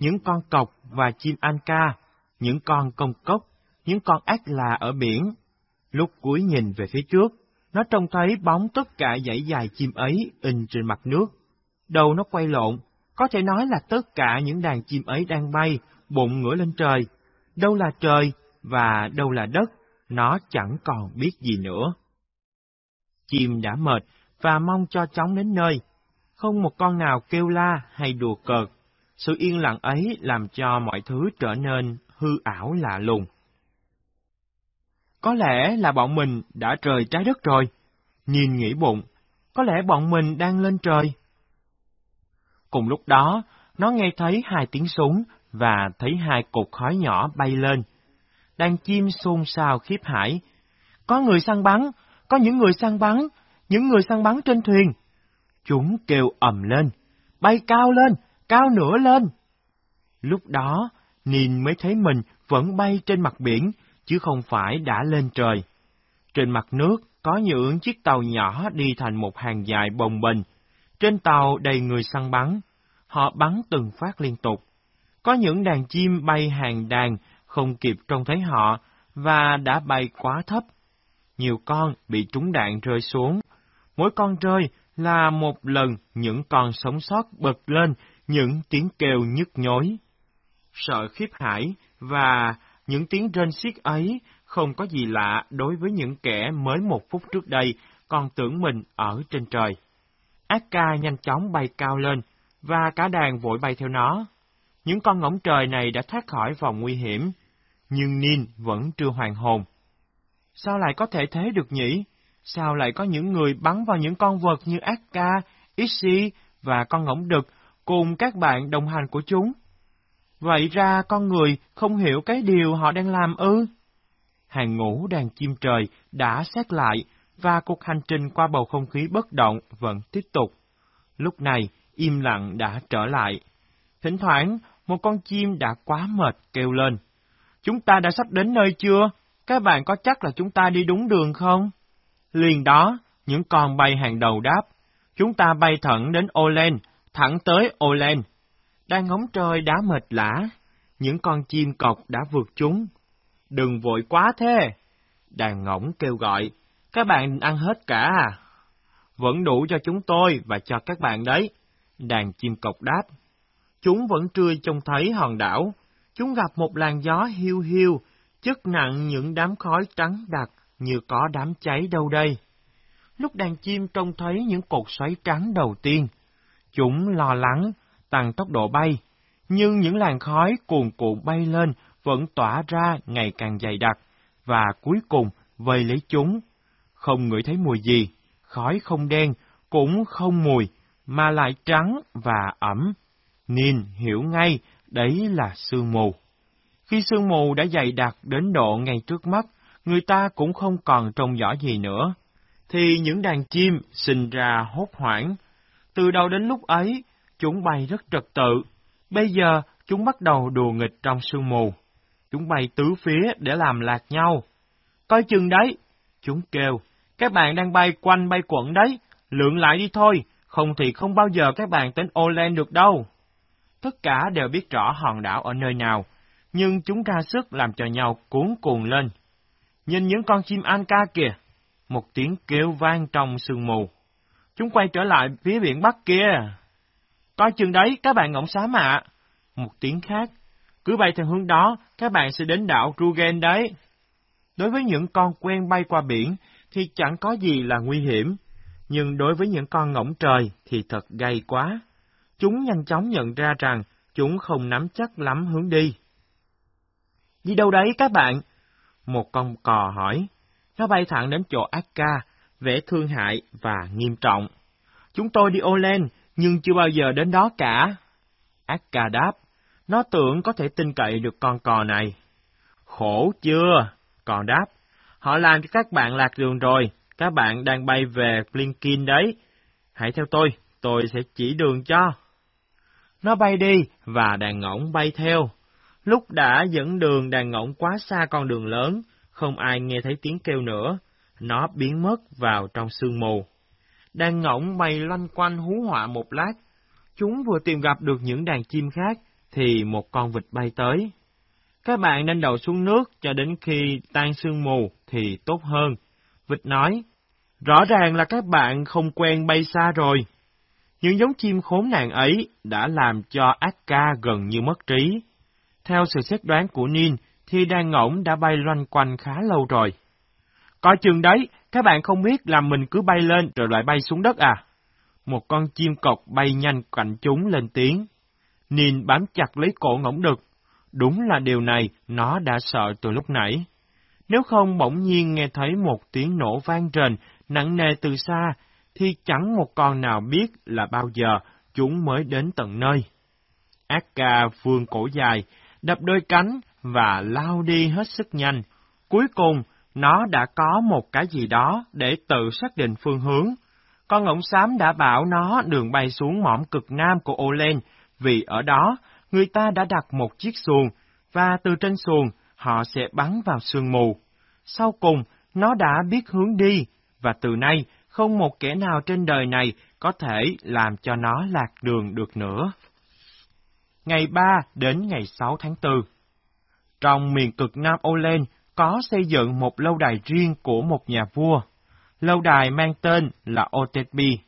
những con cọc và chim anca, những con công cốc, những con ác là ở biển. Lúc cuối nhìn về phía trước, nó trông thấy bóng tất cả dãy dài chim ấy in trên mặt nước. Đầu nó quay lộn, có thể nói là tất cả những đàn chim ấy đang bay, bụng ngửa lên trời. Đâu là trời và đâu là đất, nó chẳng còn biết gì nữa. Chim đã mệt và mong cho chóng đến nơi. Không một con nào kêu la hay đùa cợt. Sự yên lặng ấy làm cho mọi thứ trở nên hư ảo lạ lùng. Có lẽ là bọn mình đã rời trái đất rồi. Nhìn nghĩ bụng, có lẽ bọn mình đang lên trời. Cùng lúc đó, nó nghe thấy hai tiếng súng và thấy hai cục khói nhỏ bay lên. Đàn chim xôn xao khiếp hải. Có người săn bắn, có những người săn bắn, những người săn bắn trên thuyền. Chúng kêu ầm lên, bay cao lên, cao nữa lên. Lúc đó, Nìn mới thấy mình vẫn bay trên mặt biển, chứ không phải đã lên trời. Trên mặt nước có những chiếc tàu nhỏ đi thành một hàng dài bồng bềnh. Trên tàu đầy người săn bắn, họ bắn từng phát liên tục. Có những đàn chim bay hàng đàn không kịp trông thấy họ và đã bay quá thấp. Nhiều con bị trúng đạn rơi xuống. Mỗi con rơi là một lần những con sống sót bật lên những tiếng kêu nhức nhối. Sợ khiếp hãi và những tiếng rên xiết ấy không có gì lạ đối với những kẻ mới một phút trước đây còn tưởng mình ở trên trời. Ác ca nhanh chóng bay cao lên, và cả đàn vội bay theo nó. Những con ngỗng trời này đã thoát khỏi vòng nguy hiểm, nhưng Nin vẫn chưa hoàn hồn. Sao lại có thể thế được nhỉ? Sao lại có những người bắn vào những con vật như Ác ca, Ixi và con ngỗng đực cùng các bạn đồng hành của chúng? Vậy ra con người không hiểu cái điều họ đang làm ư? Hàng ngũ đàn chim trời đã xét lại và cuộc hành trình qua bầu không khí bất động vẫn tiếp tục. Lúc này, im lặng đã trở lại. Thỉnh thoảng, một con chim đã quá mệt kêu lên. Chúng ta đã sắp đến nơi chưa? Các bạn có chắc là chúng ta đi đúng đường không? Liền đó, những con bay hàng đầu đáp. Chúng ta bay thẳng đến Olen, thẳng tới Olen. Đang ngóng trời đã mệt lã. Những con chim cọc đã vượt chúng. Đừng vội quá thế. Đàn ngỗng kêu gọi. Các bạn ăn hết cả à? Vẫn đủ cho chúng tôi và cho các bạn đấy. Đàn chim cọc đáp. Chúng vẫn trươi trông thấy hòn đảo. Chúng gặp một làn gió hiu hiu, chất nặng những đám khói trắng đặc như có đám cháy đâu đây. Lúc đàn chim trông thấy những cột xoáy trắng đầu tiên, chúng lo lắng, tăng tốc độ bay, nhưng những làn khói cuồn cuộn bay lên vẫn tỏa ra ngày càng dày đặc, và cuối cùng vây lấy chúng. Không ngửi thấy mùi gì, khói không đen, cũng không mùi, mà lại trắng và ẩm. nên hiểu ngay đấy là sương mù. Khi sương mù đã dày đặc đến độ ngay trước mắt, người ta cũng không còn trông rõ gì nữa. thì những đàn chim sinh ra hốt hoảng. Từ đầu đến lúc ấy, chúng bay rất trật tự. Bây giờ, chúng bắt đầu đùa nghịch trong sương mù. Chúng bay tứ phía để làm lạc nhau. Coi chừng đấy! Chúng kêu, các bạn đang bay quanh bay quẩn đấy, lượn lại đi thôi, không thì không bao giờ các bạn đến Olen được đâu. Tất cả đều biết rõ hòn đảo ở nơi nào, nhưng chúng ra sức làm cho nhau cuốn cuồng lên. Nhìn những con chim an ca kìa! Một tiếng kêu vang trong sương mù. Chúng quay trở lại phía biển Bắc kia. Coi chừng đấy, các bạn ngỗng xám ạ. Một tiếng khác. Cứ bay theo hướng đó, các bạn sẽ đến đảo Rugen đấy. Đối với những con quen bay qua biển, thì chẳng có gì là nguy hiểm. Nhưng đối với những con ngỗng trời thì thật gay quá. Chúng nhanh chóng nhận ra rằng chúng không nắm chắc lắm hướng đi. Đi đâu đấy các bạn? Một con cò hỏi. Nó bay thẳng đến chỗ Akka, vẻ thương hại và nghiêm trọng. Chúng tôi đi ô lên, nhưng chưa bao giờ đến đó cả. Akka đáp, nó tưởng có thể tin cậy được con cò này. Khổ chưa? Cò đáp, họ làm cho các bạn lạc đường rồi, các bạn đang bay về Blinkin đấy. Hãy theo tôi, tôi sẽ chỉ đường cho. Nó bay đi, và đàn ngỗng bay theo. Lúc đã dẫn đường đàn ngỗng quá xa con đường lớn, không ai nghe thấy tiếng kêu nữa, nó biến mất vào trong sương mù. Đàn ngỗng bay loanh quanh hú họa một lát, chúng vừa tìm gặp được những đàn chim khác, thì một con vịt bay tới. Các bạn nên đầu xuống nước cho đến khi tan sương mù thì tốt hơn. Vịt nói, rõ ràng là các bạn không quen bay xa rồi. Những giống chim khốn nạn ấy đã làm cho Akka gần như mất trí. Theo sự xét đoán của Nin, thì đàn ngỗng đã bay loanh quanh khá lâu rồi. Coi chừng đấy, các bạn không biết là mình cứ bay lên rồi lại bay xuống đất à? Một con chim cọc bay nhanh cạnh chúng lên tiếng. nhìn bám chặt lấy cổ ngỗng đực. Đúng là điều này nó đã sợ từ lúc nãy. Nếu không bỗng nhiên nghe thấy một tiếng nổ vang rền, nặng nề từ xa, thì chẳng một con nào biết là bao giờ chúng mới đến tận nơi. ác ca vươn cổ dài, đập đôi cánh và lao đi hết sức nhanh. Cuối cùng, nó đã có một cái gì đó để tự xác định phương hướng. Con ngỗng xám đã bảo nó đường bay xuống mỏm cực nam của Olen, vì ở đó người ta đã đặt một chiếc xuồng, và từ trên xuồng họ sẽ bắn vào sương mù. Sau cùng, nó đã biết hướng đi, và từ nay không một kẻ nào trên đời này có thể làm cho nó lạc đường được nữa. Ngày 3 đến ngày 6 tháng 4 Trong miền cực Nam Olen có xây dựng một lâu đài riêng của một nhà vua. Lâu đài mang tên là Otetbi.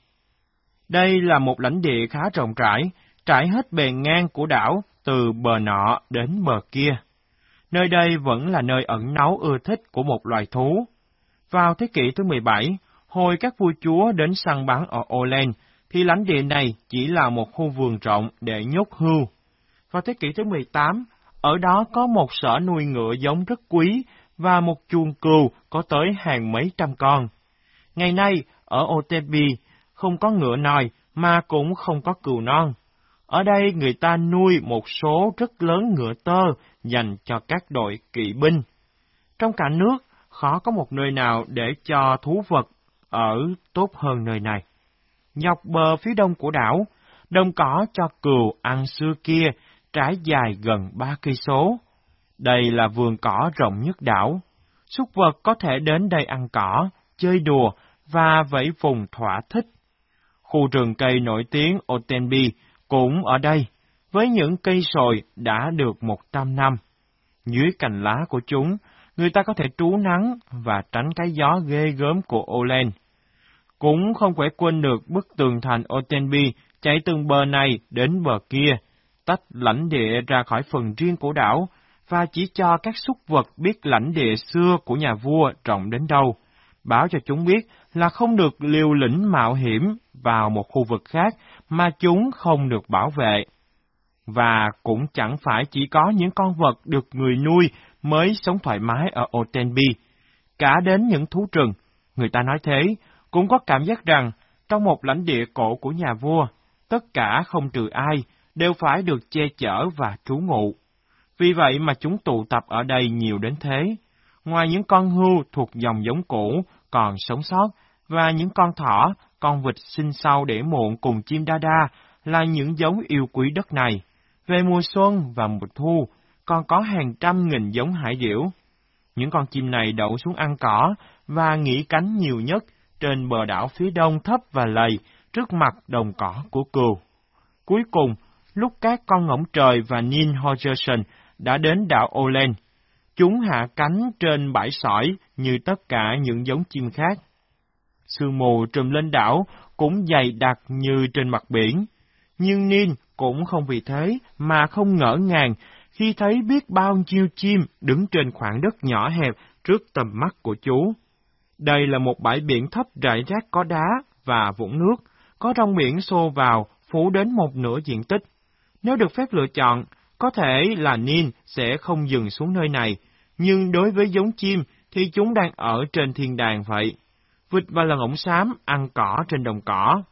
Đây là một lãnh địa khá rộng rãi, trải hết bề ngang của đảo từ bờ nọ đến bờ kia. Nơi đây vẫn là nơi ẩn náu ưa thích của một loài thú. Vào thế kỷ thứ 17, hồi các vua chúa đến săn bắn ở Olen, thì lãnh địa này chỉ là một khu vườn rộng để nhốt hưu. Vào thế kỷ thứ 18, ở đó có một sở nuôi ngựa giống rất quý và một chuồng cừu có tới hàng mấy trăm con. Ngày nay, ở Otepi, không có ngựa nòi mà cũng không có cừu non. Ở đây người ta nuôi một số rất lớn ngựa tơ dành cho các đội kỵ binh. Trong cả nước, khó có một nơi nào để cho thú vật ở tốt hơn nơi này. Dọc bờ phía đông của đảo, đồng cỏ cho cừu ăn xưa kia trải dài gần ba cây số. Đây là vườn cỏ rộng nhất đảo. Súc vật có thể đến đây ăn cỏ, chơi đùa và vẫy vùng thỏa thích. Khu rừng cây nổi tiếng Otenbi cũng ở đây, với những cây sồi đã được một trăm năm. Dưới cành lá của chúng, người ta có thể trú nắng và tránh cái gió ghê gớm của Olen. Cũng không phải quên được bức tường thành Otenbi chạy từ bờ này đến bờ kia, tách lãnh địa ra khỏi phần riêng của đảo, và chỉ cho các súc vật biết lãnh địa xưa của nhà vua rộng đến đâu, báo cho chúng biết là không được liều lĩnh mạo hiểm vào một khu vực khác mà chúng không được bảo vệ. Và cũng chẳng phải chỉ có những con vật được người nuôi mới sống thoải mái ở Otenbi, cả đến những thú rừng. Người ta nói thế, cũng có cảm giác rằng trong một lãnh địa cổ của nhà vua, tất cả không trừ ai đều phải được che chở và trú ngụ. Vì vậy mà chúng tụ tập ở đây nhiều đến thế. Ngoài những con hưu thuộc dòng giống cũ còn sống sót, và những con thỏ, con vịt sinh sau để muộn cùng chim đa đa là những giống yêu quý đất này. Về mùa xuân và mùa thu, còn có hàng trăm nghìn giống hải điểu. Những con chim này đậu xuống ăn cỏ và nghỉ cánh nhiều nhất trên bờ đảo phía đông thấp và lầy, trước mặt đồng cỏ của cừu. Cuối cùng, lúc các con ngỗng trời và Neil Hodgson đã đến đảo Olen, chúng hạ cánh trên bãi sỏi như tất cả những giống chim khác. Sương mù trùm lên đảo cũng dày đặc như trên mặt biển, nhưng Neil cũng không vì thế mà không ngỡ ngàng khi thấy biết bao nhiêu chim đứng trên khoảng đất nhỏ hẹp trước tầm mắt của chú. Đây là một bãi biển thấp rải rác có đá và vũng nước, có rong biển xô vào, phủ đến một nửa diện tích. Nếu được phép lựa chọn, có thể là Nin sẽ không dừng xuống nơi này, nhưng đối với giống chim thì chúng đang ở trên thiên đàng vậy. Vịt và lần ổng xám ăn cỏ trên đồng cỏ.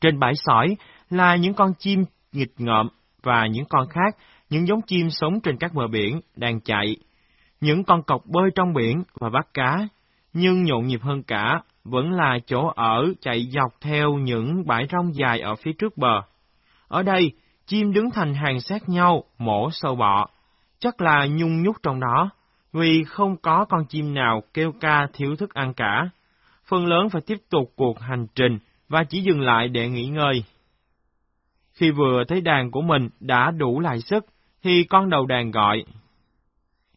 Trên bãi sỏi là những con chim nghịch ngợm và những con khác, những giống chim sống trên các bờ biển đang chạy. Những con cọc bơi trong biển và bắt cá, nhưng nhộn nhịp hơn cả vẫn là chỗ ở chạy dọc theo những bãi rong dài ở phía trước bờ. Ở đây, chim đứng thành hàng sát nhau, mổ sâu bọ. Chắc là nhung nhúc trong đó, vì không có con chim nào kêu ca thiếu thức ăn cả. Phần lớn phải tiếp tục cuộc hành trình và chỉ dừng lại để nghỉ ngơi. Khi vừa thấy đàn của mình đã đủ lại sức, thì con đầu đàn gọi.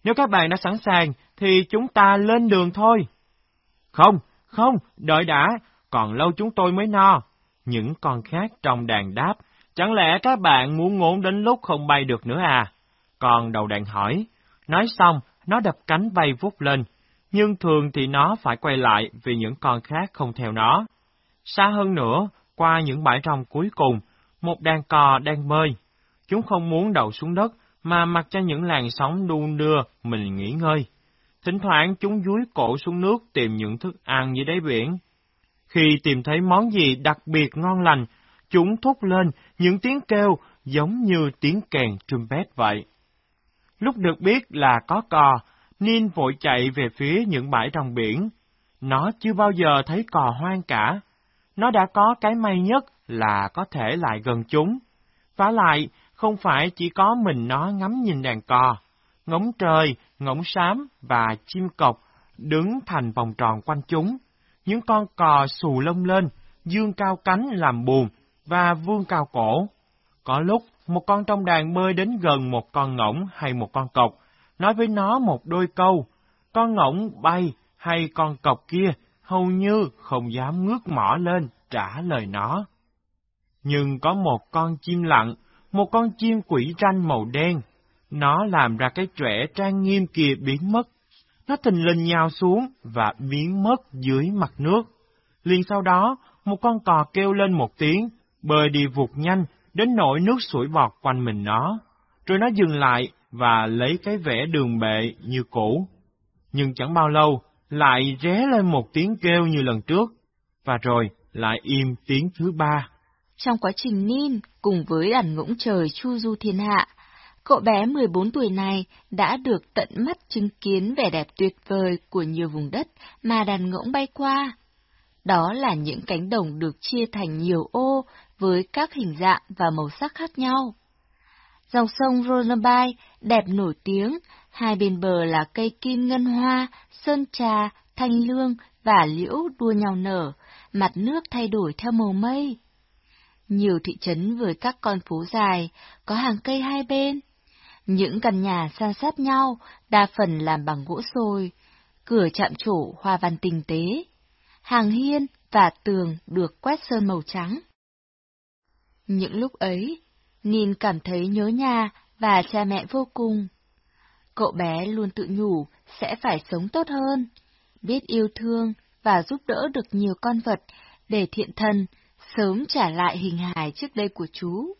Nếu các bạn đã sẵn sàng, thì chúng ta lên đường thôi. Không, không, đợi đã, còn lâu chúng tôi mới no. Những con khác trong đàn đáp, chẳng lẽ các bạn muốn ngốn đến lúc không bay được nữa à? Còn đầu đàn hỏi, nói xong, nó đập cánh bay vút lên, nhưng thường thì nó phải quay lại vì những con khác không theo nó. Xa hơn nữa, qua những bãi rong cuối cùng, một đàn cò đang bơi. Chúng không muốn đậu xuống đất, mà mặc cho những làn sóng đu đưa mình nghỉ ngơi. Thỉnh thoảng chúng dúi cổ xuống nước tìm những thức ăn dưới đáy biển. Khi tìm thấy món gì đặc biệt ngon lành, chúng thốt lên những tiếng kêu giống như tiếng kèn trumpet vậy. Lúc được biết là có cò, Nin vội chạy về phía những bãi rồng biển. Nó chưa bao giờ thấy cò hoang cả. Nó đã có cái may nhất là có thể lại gần chúng. Và lại, không phải chỉ có mình nó ngắm nhìn đàn cò. Ngỗng trời, ngỗng xám và chim cọc đứng thành vòng tròn quanh chúng. Những con cò xù lông lên, dương cao cánh làm buồn và vuông cao cổ. Có lúc, một con trong đàn bơi đến gần một con ngỗng hay một con cọc, nói với nó một đôi câu. Con ngỗng bay hay con cọc kia hầu như không dám ngước mỏ lên trả lời nó. Nhưng có một con chim lặng, một con chim quỷ ranh màu đen, nó làm ra cái trẻ trang nghiêm kia biến mất. Nó thình lình nhào xuống và biến mất dưới mặt nước. Liền sau đó, một con cò kêu lên một tiếng, bơi đi vụt nhanh, đến nỗi nước sủi bọt quanh mình nó. Rồi nó dừng lại và lấy cái vẻ đường bệ như cũ. Nhưng chẳng bao lâu, lại ré lên một tiếng kêu như lần trước, và rồi lại im tiếng thứ ba. Trong quá trình Nin cùng với đàn ngỗng trời chu du thiên hạ, cậu bé 14 tuổi này đã được tận mắt chứng kiến vẻ đẹp tuyệt vời của nhiều vùng đất mà đàn ngỗng bay qua. Đó là những cánh đồng được chia thành nhiều ô với các hình dạng và màu sắc khác nhau. Dòng sông Ronabai đẹp nổi tiếng, hai bên bờ là cây kim ngân hoa, sơn trà, thanh lương và liễu đua nhau nở, mặt nước thay đổi theo màu mây. Nhiều thị trấn với các con phố dài, có hàng cây hai bên. Những căn nhà san sát nhau, đa phần làm bằng gỗ sồi, cửa chạm trổ hoa văn tinh tế. Hàng hiên và tường được quét sơn màu trắng. Những lúc ấy, Nin cảm thấy nhớ nhà và cha mẹ vô cùng. Cậu bé luôn tự nhủ sẽ phải sống tốt hơn, biết yêu thương và giúp đỡ được nhiều con vật để thiện thần sớm trả lại hình hài trước đây của chú.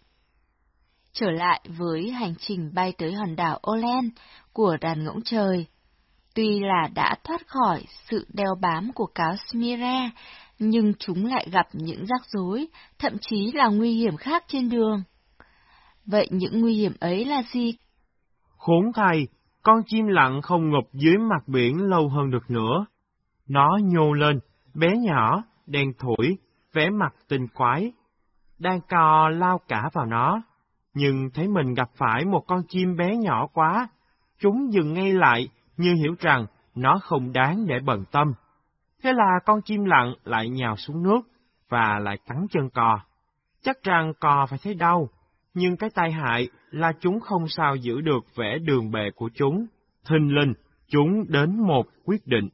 Trở lại với hành trình bay tới hòn đảo Olen của đàn ngỗng trời. Tuy là đã thoát khỏi sự đeo bám của cáo Smira, nhưng chúng lại gặp những rắc rối, thậm chí là nguy hiểm khác trên đường. Vậy những nguy hiểm ấy là gì? Khốn thay, con chim lặng không ngụp dưới mặt biển lâu hơn được nữa. Nó nhô lên, bé nhỏ, đen thủi, vẻ mặt tinh quái. Đang cò lao cả vào nó, nhưng thấy mình gặp phải một con chim bé nhỏ quá, chúng dừng ngay lại như hiểu rằng nó không đáng để bận tâm. Thế là con chim lặn lại nhào xuống nước và lại cắn chân cò. Chắc rằng cò phải thấy đau, nhưng cái tai hại là chúng không sao giữ được vẻ đường bề của chúng. Thình linh, chúng đến một quyết định.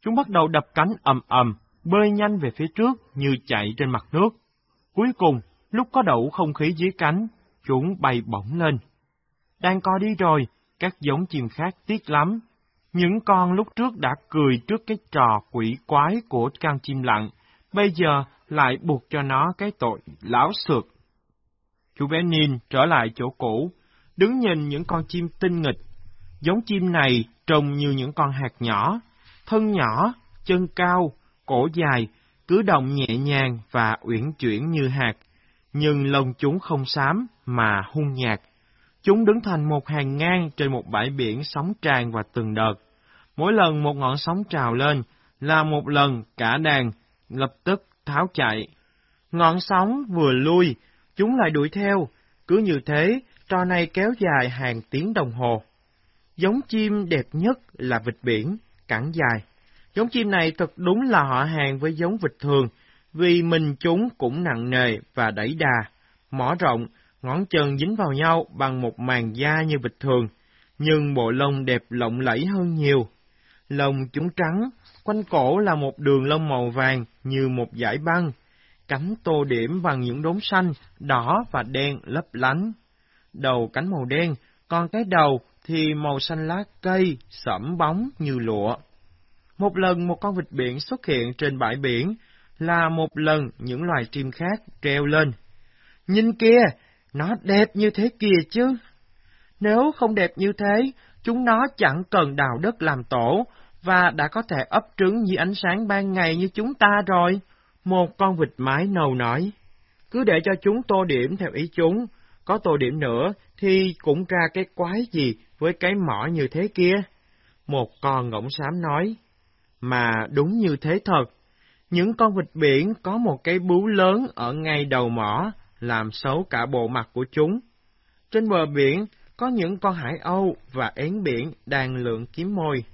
Chúng bắt đầu đập cánh ầm ầm, bơi nhanh về phía trước như chạy trên mặt nước. Cuối cùng, lúc có đủ không khí dưới cánh, chúng bay bổng lên. Đang co đi rồi, các giống chim khác tiếc lắm. Những con lúc trước đã cười trước cái trò quỷ quái của con chim lặng, bây giờ lại buộc cho nó cái tội lão sượt. Chú bé Nin trở lại chỗ cũ, đứng nhìn những con chim tinh nghịch. Giống chim này trông như những con hạt nhỏ, thân nhỏ, chân cao, cổ dài, cứ động nhẹ nhàng và uyển chuyển như hạt, nhưng lông chúng không xám mà hung nhạt. Chúng đứng thành một hàng ngang trên một bãi biển sóng tràn và từng đợt. Mỗi lần một ngọn sóng trào lên là một lần cả đàn lập tức tháo chạy. Ngọn sóng vừa lui, chúng lại đuổi theo, cứ như thế, trò này kéo dài hàng tiếng đồng hồ. Giống chim đẹp nhất là vịt biển, cẳng dài. Giống chim này thật đúng là họ hàng với giống vịt thường, vì mình chúng cũng nặng nề và đẩy đà, mỏ rộng, ngón chân dính vào nhau bằng một màn da như vịt thường, nhưng bộ lông đẹp lộng lẫy hơn nhiều. Lông chúng trắng, quanh cổ là một đường lông màu vàng như một dải băng, cánh tô điểm bằng những đốm xanh, đỏ và đen lấp lánh. Đầu cánh màu đen, còn cái đầu thì màu xanh lá cây, sẫm bóng như lụa. Một lần một con vịt biển xuất hiện trên bãi biển, là một lần những loài chim khác treo lên. Nhìn kia, nó đẹp như thế kia chứ. Nếu không đẹp như thế, chúng nó chẳng cần đào đất làm tổ, và đã có thể ấp trứng dưới ánh sáng ban ngày như chúng ta rồi. Một con vịt mái nầu nói, cứ để cho chúng tô điểm theo ý chúng, có tô điểm nữa thì cũng ra cái quái gì với cái mỏ như thế kia. Một con ngỗng xám nói, mà đúng như thế thật, những con vịt biển có một cái bú lớn ở ngay đầu mỏ, làm xấu cả bộ mặt của chúng. Trên bờ biển có những con hải âu và én biển đang lượn kiếm môi.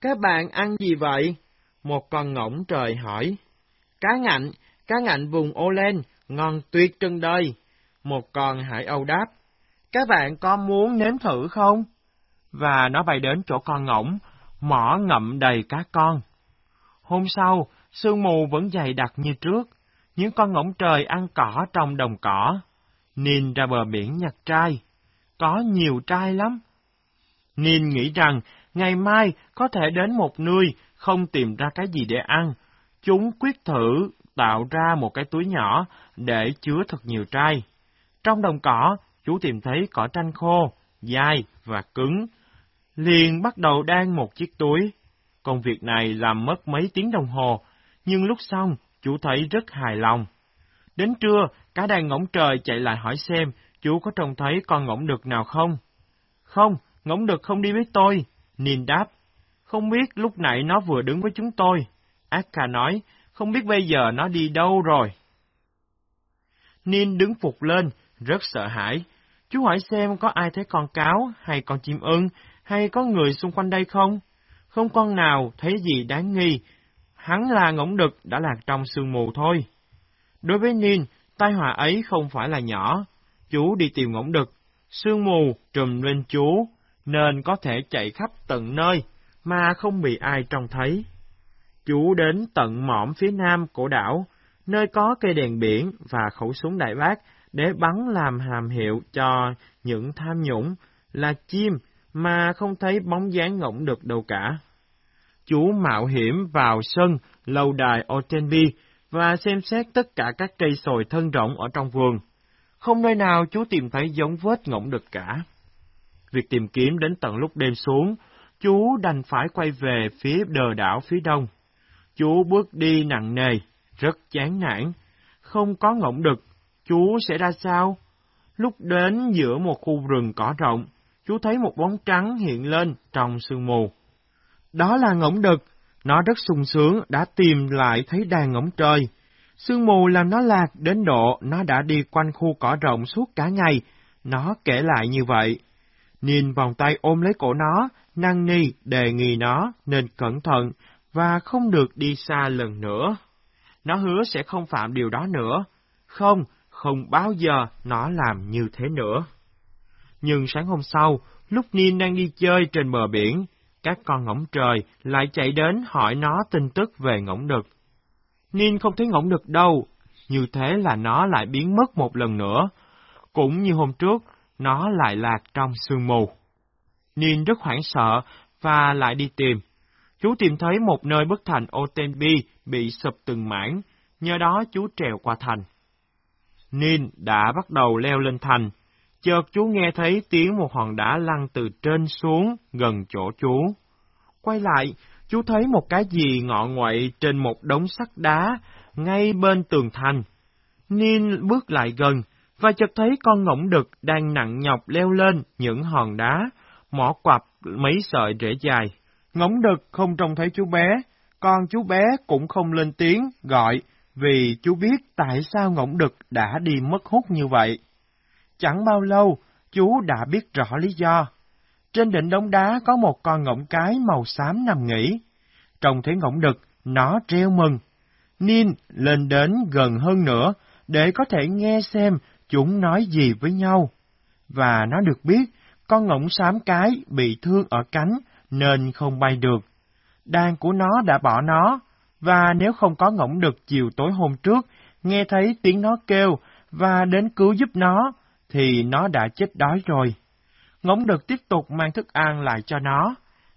Các bạn ăn gì vậy? Một con ngỗng trời hỏi. Cá ngạnh, cá ngạnh vùng ô lên, ngon tuyệt trân đời. Một con hải âu đáp. Các bạn có muốn nếm thử không? Và nó bay đến chỗ con ngỗng, mỏ ngậm đầy cá con. Hôm sau, sương mù vẫn dày đặc như trước, những con ngỗng trời ăn cỏ trong đồng cỏ. Nhìn ra bờ biển nhặt trai. Có nhiều trai lắm. nên nghĩ rằng ngày mai có thể đến một nơi không tìm ra cái gì để ăn. Chúng quyết thử tạo ra một cái túi nhỏ để chứa thật nhiều trai. Trong đồng cỏ, chú tìm thấy cỏ tranh khô, dai và cứng. Liền bắt đầu đan một chiếc túi. Công việc này làm mất mấy tiếng đồng hồ, nhưng lúc xong, chú thấy rất hài lòng. Đến trưa, cả đàn ngỗng trời chạy lại hỏi xem chú có trông thấy con ngỗng đực nào không. Không, ngỗng đực không đi với tôi, Nin đáp. Không biết lúc nãy nó vừa đứng với chúng tôi. Akka nói, không biết bây giờ nó đi đâu rồi. Nin đứng phục lên, rất sợ hãi. Chú hỏi xem có ai thấy con cáo, hay con chim ưng, hay có người xung quanh đây không? Không con nào thấy gì đáng nghi. Hắn là ngỗng đực đã lạc trong sương mù thôi. Đối với Nin, tai họa ấy không phải là nhỏ. Chú đi tìm ngỗng đực, sương mù trùm lên chú, nên có thể chạy khắp tận nơi mà không bị ai trông thấy. Chú đến tận mỏm phía nam của đảo, nơi có cây đèn biển và khẩu súng đại bác để bắn làm hàm hiệu cho những tham nhũng là chim mà không thấy bóng dáng ngỗng được đâu cả. Chú mạo hiểm vào sân lâu đài Otenby và xem xét tất cả các cây sồi thân rộng ở trong vườn. Không nơi nào chú tìm thấy giống vết ngỗng được cả. Việc tìm kiếm đến tận lúc đêm xuống, chú đành phải quay về phía đờ đảo phía đông. Chú bước đi nặng nề, rất chán nản. Không có ngỗng đực, chú sẽ ra sao? Lúc đến giữa một khu rừng cỏ rộng, chú thấy một bóng trắng hiện lên trong sương mù. Đó là ngỗng đực, Nó rất sung sướng đã tìm lại thấy đàn ngỗng trời. Sương mù làm nó lạc đến độ nó đã đi quanh khu cỏ rộng suốt cả ngày. Nó kể lại như vậy. Nhìn vòng tay ôm lấy cổ nó, năng ni đề nghị nó nên cẩn thận và không được đi xa lần nữa. Nó hứa sẽ không phạm điều đó nữa. Không, không bao giờ nó làm như thế nữa. Nhưng sáng hôm sau, lúc Nin đang đi chơi trên bờ biển, các con ngỗng trời lại chạy đến hỏi nó tin tức về ngỗng đực. Nin không thấy ngỗng đực đâu, như thế là nó lại biến mất một lần nữa. Cũng như hôm trước, nó lại lạc trong sương mù. Nin rất hoảng sợ và lại đi tìm. Chú tìm thấy một nơi bức thành Otenbi bị sụp từng mảng, nhờ đó chú trèo qua thành. Nin đã bắt đầu leo lên thành, chợt chú nghe thấy tiếng một hòn đá lăn từ trên xuống gần chỗ chú. Quay lại, chú thấy một cái gì ngọ ngoại trên một đống sắt đá ngay bên tường thành. Nin bước lại gần và chợt thấy con ngỗng đực đang nặng nhọc leo lên những hòn đá, mỏ quặp mấy sợi rễ dài. Ngỗng đực không trông thấy chú bé, con chú bé cũng không lên tiếng gọi vì chú biết tại sao ngỗng đực đã đi mất hút như vậy. Chẳng bao lâu, chú đã biết rõ lý do. Trên đỉnh đống đá có một con ngỗng cái màu xám nằm nghỉ. Trông thấy ngỗng đực, nó treo mừng. Nin lên đến gần hơn nữa để có thể nghe xem chúng nói gì với nhau. Và nó được biết con ngỗng xám cái bị thương ở cánh nên không bay được. Đàn của nó đã bỏ nó, và nếu không có ngỗng đực chiều tối hôm trước, nghe thấy tiếng nó kêu và đến cứu giúp nó, thì nó đã chết đói rồi. Ngỗng đực tiếp tục mang thức ăn lại cho nó.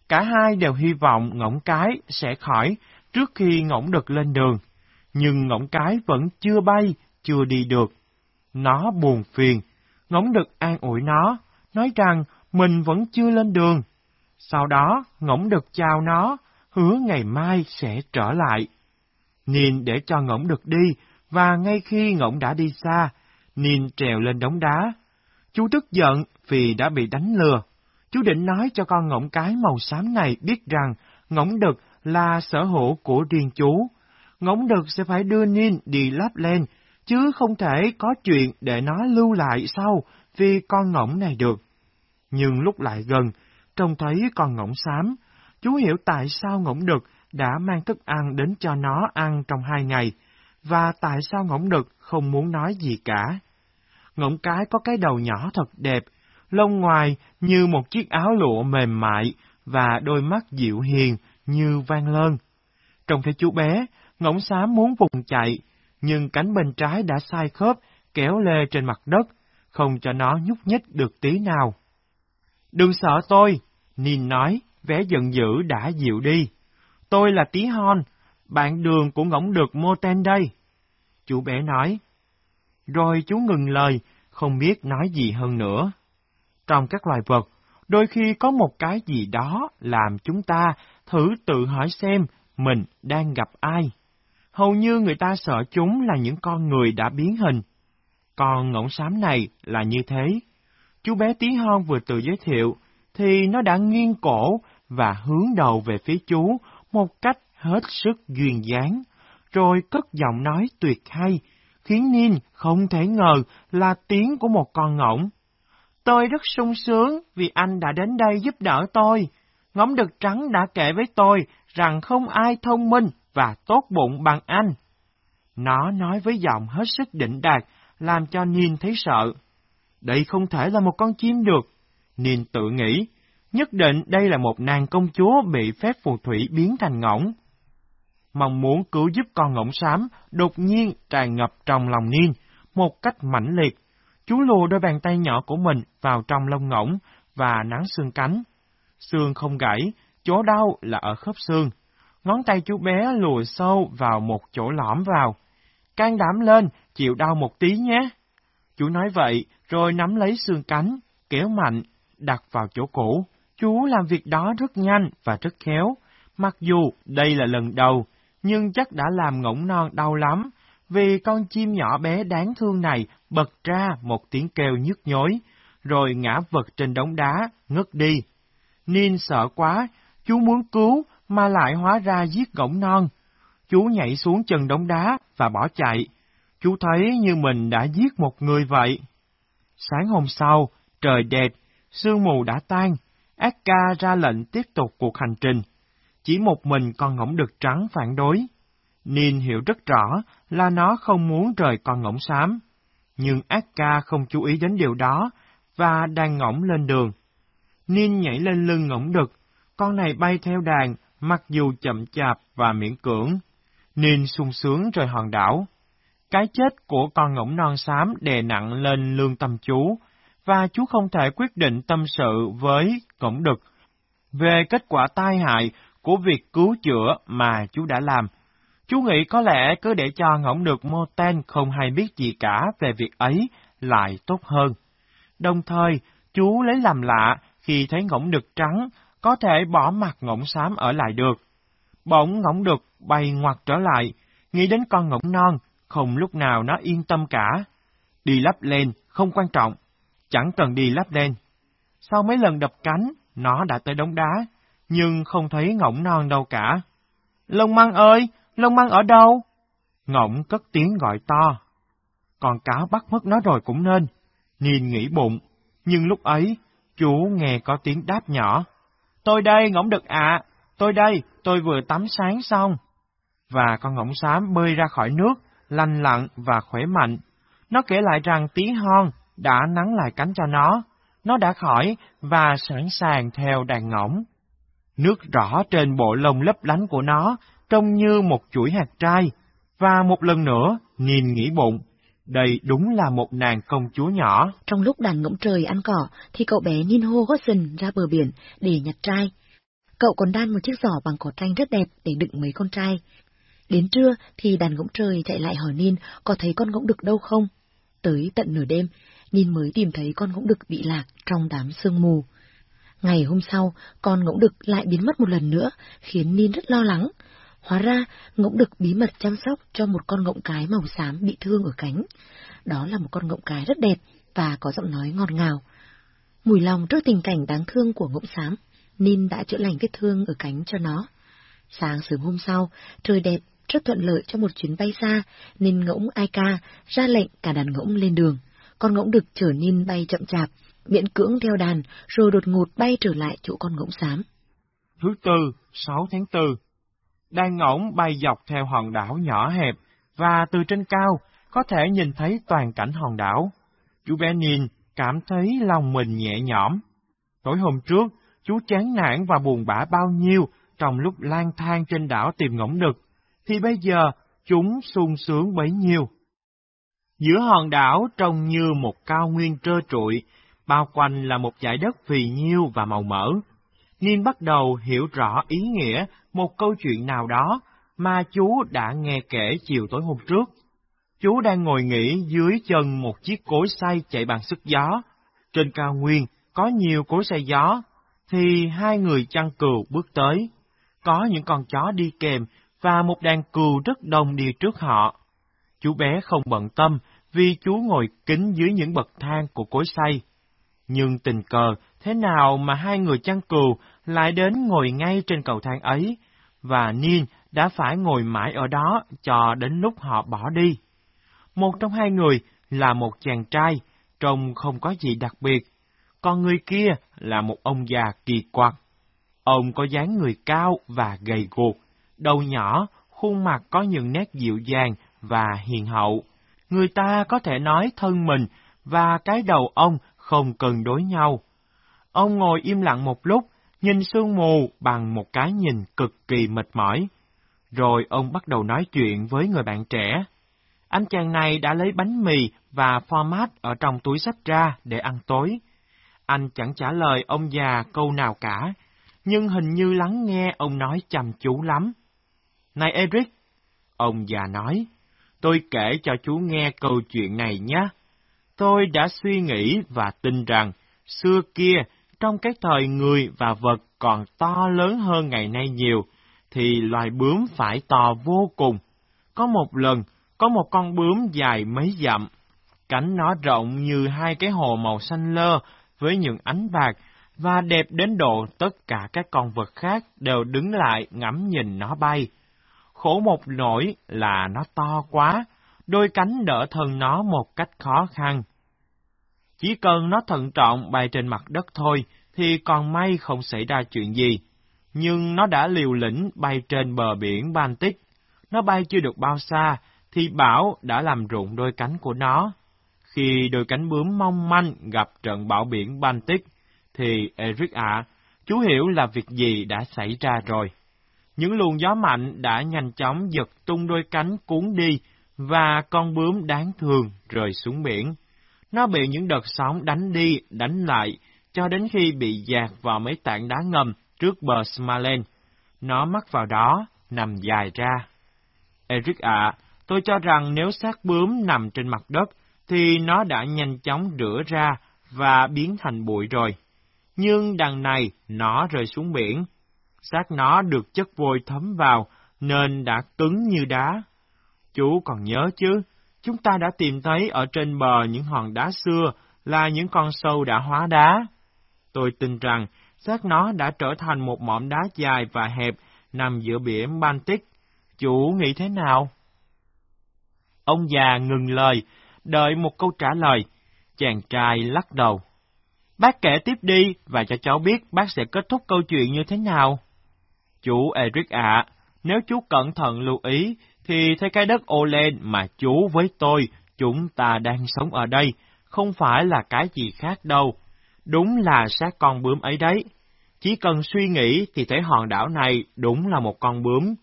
Cả hai đều hy vọng ngỗng cái sẽ khỏi trước khi ngỗng đực lên đường. Nhưng ngỗng cái vẫn chưa bay, chưa đi được. Nó buồn phiền. Ngỗng đực an ủi nó, nói rằng mình vẫn chưa lên đường. Sau đó, ngỗng đực chào nó, hứa ngày mai sẽ trở lại. Niên để cho ngỗng đực đi, và ngay khi ngỗng đã đi xa, Niên trèo lên đống đá. Chú tức giận vì đã bị đánh lừa. Chú định nói cho con ngỗng cái màu xám này biết rằng ngỗng đực là sở hữu của riêng chú. Ngỗng đực sẽ phải đưa Niên đi lắp lên, chứ không thể có chuyện để nó lưu lại sau vì con ngỗng này được. Nhưng lúc lại gần, trông thấy con ngỗng xám, chú hiểu tại sao ngỗng đực đã mang thức ăn đến cho nó ăn trong hai ngày, và tại sao ngỗng đực không muốn nói gì cả. Ngỗng cái có cái đầu nhỏ thật đẹp, lông ngoài như một chiếc áo lụa mềm mại và đôi mắt dịu hiền như vang lơn. Trong thấy chú bé, ngỗng xám muốn vùng chạy, nhưng cánh bên trái đã sai khớp, kéo lê trên mặt đất, không cho nó nhúc nhích được tí nào. Đừng sợ tôi, Nin nói, vẻ giận dữ đã dịu đi. Tôi là Tí Hon, bạn đường của ngỗng được mô tên đây. Chú bé nói. Rồi chú ngừng lời, không biết nói gì hơn nữa. Trong các loài vật, đôi khi có một cái gì đó làm chúng ta thử tự hỏi xem mình đang gặp ai. Hầu như người ta sợ chúng là những con người đã biến hình. Con ngỗng xám này là như thế. Chú bé Tí Hon vừa tự giới thiệu, thì nó đã nghiêng cổ và hướng đầu về phía chú một cách hết sức duyên dáng, rồi cất giọng nói tuyệt hay, khiến Nin không thể ngờ là tiếng của một con ngỗng. Tôi rất sung sướng vì anh đã đến đây giúp đỡ tôi. Ngỗng đực trắng đã kể với tôi rằng không ai thông minh và tốt bụng bằng anh. Nó nói với giọng hết sức đỉnh đạt, làm cho niên thấy sợ. Đây không thể là một con chim được. niên tự nghĩ, nhất định đây là một nàng công chúa bị phép phù thủy biến thành ngỗng. Mong muốn cứu giúp con ngỗng xám đột nhiên tràn ngập trong lòng Niên, một cách mãnh liệt. Chú lùa đôi bàn tay nhỏ của mình vào trong lông ngỗng và nắng xương cánh. Xương không gãy, chỗ đau là ở khớp xương. Ngón tay chú bé lùa sâu vào một chỗ lõm vào. Can đảm lên, chịu đau một tí nhé. Chú nói vậy, rồi nắm lấy xương cánh, kéo mạnh, đặt vào chỗ cũ. Chú làm việc đó rất nhanh và rất khéo, mặc dù đây là lần đầu, nhưng chắc đã làm ngỗng non đau lắm, vì con chim nhỏ bé đáng thương này bật ra một tiếng kêu nhức nhối, rồi ngã vật trên đống đá, ngất đi. Nin sợ quá, chú muốn cứu, mà lại hóa ra giết gỗng non. Chú nhảy xuống chân đống đá và bỏ chạy. Chú thấy như mình đã giết một người vậy. Sáng hôm sau, trời đẹp, sương mù đã tan, Akka ra lệnh tiếp tục cuộc hành trình. Chỉ một mình con ngỗng đực trắng phản đối. Nin hiểu rất rõ là nó không muốn rời con ngỗng xám. Nhưng Akka không chú ý đến điều đó và đang ngỗng lên đường. Nin nhảy lên lưng ngỗng đực, con này bay theo đàn, mặc dù chậm chạp và miễn cưỡng. Nin sung sướng rời hòn đảo. Cái chết của con ngỗng non xám đè nặng lên lương tâm chú, và chú không thể quyết định tâm sự với ngỗng đực về kết quả tai hại của việc cứu chữa mà chú đã làm. Chú nghĩ có lẽ cứ để cho ngỗng đực mô tên không hay biết gì cả về việc ấy lại tốt hơn. Đồng thời, chú lấy làm lạ khi thấy ngỗng đực trắng có thể bỏ mặt ngỗng xám ở lại được. Bỗng ngỗng đực bay ngoặt trở lại, nghĩ đến con ngỗng non, không lúc nào nó yên tâm cả. Đi lắp lên, không quan trọng, chẳng cần đi lắp lên. Sau mấy lần đập cánh, nó đã tới đống đá, nhưng không thấy ngỗng non đâu cả. Lông măng ơi, lông măng ở đâu? Ngỗng cất tiếng gọi to. Còn cáo bắt mất nó rồi cũng nên. Nhìn nghĩ bụng, nhưng lúc ấy, chú nghe có tiếng đáp nhỏ. Tôi đây, ngỗng đực ạ, tôi đây, tôi vừa tắm sáng xong. Và con ngỗng xám bơi ra khỏi nước, lành lặn và khỏe mạnh. Nó kể lại rằng tiếng hon đã nắng lại cánh cho nó. Nó đã khỏi và sẵn sàng theo đàn ngỗng. Nước rõ trên bộ lông lấp lánh của nó, trông như một chuỗi hạt trai. Và một lần nữa, nhìn nghĩ bụng, đây đúng là một nàng công chúa nhỏ. Trong lúc đàn ngỗng trời ăn cỏ, thì cậu bé Ninho Hodgson ra bờ biển để nhặt trai. Cậu còn đan một chiếc giỏ bằng cỏ tranh rất đẹp để đựng mấy con trai. Đến trưa thì đàn ngỗng trời chạy lại hỏi Nin có thấy con ngỗng đực đâu không. Tới tận nửa đêm, Nin mới tìm thấy con ngỗng đực bị lạc trong đám sương mù. Ngày hôm sau, con ngỗng đực lại biến mất một lần nữa, khiến Nin rất lo lắng. Hóa ra, ngỗng đực bí mật chăm sóc cho một con ngỗng cái màu xám bị thương ở cánh. Đó là một con ngỗng cái rất đẹp và có giọng nói ngọt ngào. Mùi lòng trước tình cảnh đáng thương của ngỗng xám, Nin đã chữa lành vết thương ở cánh cho nó. Sáng sớm hôm sau, trời đẹp, rất thuận lợi cho một chuyến bay xa, nên ngỗng Aika ra lệnh cả đàn ngỗng lên đường. Con ngỗng đực chở Nin bay chậm chạp, miễn cưỡng theo đàn, rồi đột ngột bay trở lại chỗ con ngỗng xám. Thứ tư, 6 tháng 4 đang ngỗng bay dọc theo hòn đảo nhỏ hẹp, và từ trên cao, có thể nhìn thấy toàn cảnh hòn đảo. Chú bé nhìn, cảm thấy lòng mình nhẹ nhõm. Tối hôm trước, chú chán nản và buồn bã bao nhiêu trong lúc lang thang trên đảo tìm ngỗng đực, thì bây giờ chúng sung sướng bấy nhiêu. Giữa hòn đảo trông như một cao nguyên trơ trụi, bao quanh là một dải đất phì nhiêu và màu mỡ. Niên bắt đầu hiểu rõ ý nghĩa một câu chuyện nào đó mà chú đã nghe kể chiều tối hôm trước. Chú đang ngồi nghỉ dưới chân một chiếc cối xay chạy bằng sức gió. Trên cao nguyên có nhiều cối xay gió, thì hai người chăn cừu bước tới. Có những con chó đi kèm và một đàn cừu rất đông đi trước họ. Chú bé không bận tâm vì chú ngồi kính dưới những bậc thang của cối xay. Nhưng tình cờ, thế nào mà hai người chăn cừu lại đến ngồi ngay trên cầu thang ấy, và Niên đã phải ngồi mãi ở đó cho đến lúc họ bỏ đi. Một trong hai người là một chàng trai, trông không có gì đặc biệt, còn người kia là một ông già kỳ quặc. Ông có dáng người cao và gầy guộc, đầu nhỏ, khuôn mặt có những nét dịu dàng và hiền hậu. Người ta có thể nói thân mình và cái đầu ông không cần đối nhau. Ông ngồi im lặng một lúc, nhìn sương mù bằng một cái nhìn cực kỳ mệt mỏi. Rồi ông bắt đầu nói chuyện với người bạn trẻ. Anh chàng này đã lấy bánh mì và format ở trong túi sách ra để ăn tối. Anh chẳng trả lời ông già câu nào cả, nhưng hình như lắng nghe ông nói chăm chú lắm. Này Eric, ông già nói, tôi kể cho chú nghe câu chuyện này nhé. Tôi đã suy nghĩ và tin rằng, xưa kia, trong cái thời người và vật còn to lớn hơn ngày nay nhiều, thì loài bướm phải to vô cùng. Có một lần, có một con bướm dài mấy dặm, cánh nó rộng như hai cái hồ màu xanh lơ với những ánh bạc và đẹp đến độ tất cả các con vật khác đều đứng lại ngắm nhìn nó bay. Khổ một nỗi là nó to quá, đôi cánh đỡ thân nó một cách khó khăn. Chỉ cần nó thận trọng bay trên mặt đất thôi, thì còn may không xảy ra chuyện gì. Nhưng nó đã liều lĩnh bay trên bờ biển Baltic. Nó bay chưa được bao xa, thì bão đã làm rụng đôi cánh của nó. Khi đôi cánh bướm mong manh gặp trận bão biển Baltic, thì Eric ạ, chú hiểu là việc gì đã xảy ra rồi. Những luồng gió mạnh đã nhanh chóng giật tung đôi cánh cuốn đi, và con bướm đáng thương rơi xuống biển. Nó bị những đợt sóng đánh đi, đánh lại, cho đến khi bị dạt vào mấy tảng đá ngầm trước bờ Smaland. Nó mắc vào đó, nằm dài ra. Eric ạ, tôi cho rằng nếu xác bướm nằm trên mặt đất, thì nó đã nhanh chóng rửa ra và biến thành bụi rồi. Nhưng đằng này, nó rơi xuống biển. Xác nó được chất vôi thấm vào, nên đã cứng như đá. Chú còn nhớ chứ, chúng ta đã tìm thấy ở trên bờ những hòn đá xưa là những con sâu đã hóa đá. Tôi tin rằng xác nó đã trở thành một mỏm đá dài và hẹp nằm giữa biển Baltic. Chủ nghĩ thế nào? Ông già ngừng lời, đợi một câu trả lời. Chàng trai lắc đầu. Bác kể tiếp đi và cho cháu biết bác sẽ kết thúc câu chuyện như thế nào. chủ Eric ạ, nếu chú cẩn thận lưu ý, thì thấy cái đất ô lên mà chú với tôi, chúng ta đang sống ở đây, không phải là cái gì khác đâu. Đúng là xác con bướm ấy đấy. Chỉ cần suy nghĩ thì thấy hòn đảo này đúng là một con bướm.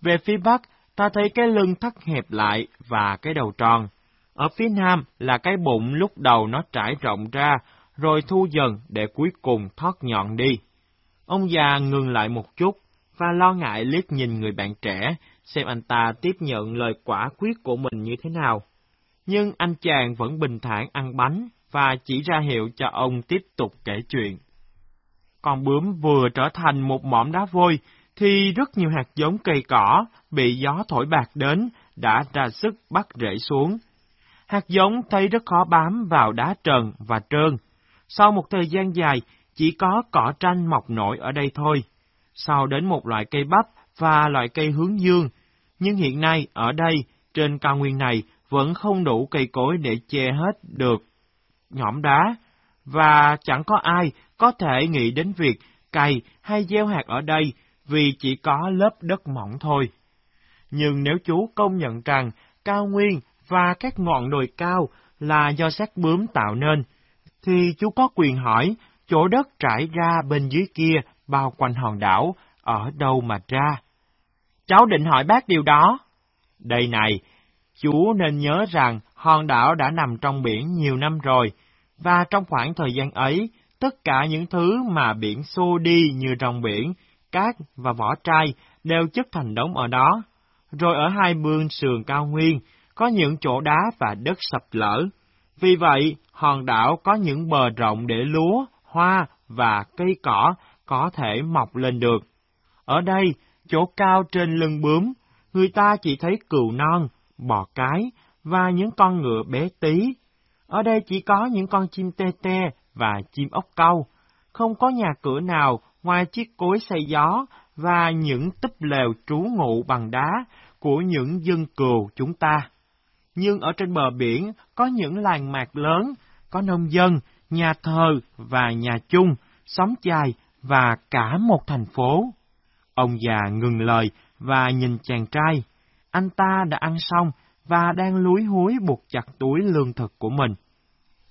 Về phía bắc, ta thấy cái lưng thắt hẹp lại và cái đầu tròn. Ở phía nam là cái bụng lúc đầu nó trải rộng ra, rồi thu dần để cuối cùng thoát nhọn đi. Ông già ngừng lại một chút và lo ngại liếc nhìn người bạn trẻ, xem anh ta tiếp nhận lời quả quyết của mình như thế nào. Nhưng anh chàng vẫn bình thản ăn bánh và chỉ ra hiệu cho ông tiếp tục kể chuyện. Con bướm vừa trở thành một mỏm đá vôi, thì rất nhiều hạt giống cây cỏ bị gió thổi bạc đến đã ra sức bắt rễ xuống. Hạt giống thấy rất khó bám vào đá trần và trơn. Sau một thời gian dài, chỉ có cỏ tranh mọc nổi ở đây thôi. Sau đến một loại cây bắp và loại cây hướng dương, nhưng hiện nay ở đây, trên cao nguyên này, vẫn không đủ cây cối để che hết được nhõm đá, và chẳng có ai có thể nghĩ đến việc cày hay gieo hạt ở đây vì chỉ có lớp đất mỏng thôi. Nhưng nếu chú công nhận rằng cao nguyên và các ngọn đồi cao là do xác bướm tạo nên, thì chú có quyền hỏi chỗ đất trải ra bên dưới kia bao quanh hòn đảo ở đâu mà ra. Cháu định hỏi bác điều đó. Đây này, chú nên nhớ rằng hòn đảo đã nằm trong biển nhiều năm rồi, và trong khoảng thời gian ấy, tất cả những thứ mà biển xô đi như rong biển, cát và vỏ trai đều chất thành đống ở đó. Rồi ở hai bương sườn cao nguyên, có những chỗ đá và đất sập lở. Vì vậy, hòn đảo có những bờ rộng để lúa, hoa và cây cỏ có thể mọc lên được. Ở đây, chỗ cao trên lưng bướm, người ta chỉ thấy cừu non, bò cái và những con ngựa bé tí. Ở đây chỉ có những con chim tê tê và chim ốc câu, không có nhà cửa nào ngoài chiếc cối xây gió và những túp lều trú ngụ bằng đá của những dân cừu chúng ta. Nhưng ở trên bờ biển có những làng mạc lớn, có nông dân, nhà thờ và nhà chung, xóm chài và cả một thành phố. Ông già ngừng lời và nhìn chàng trai. Anh ta đã ăn xong và đang lúi húi buộc chặt túi lương thực của mình.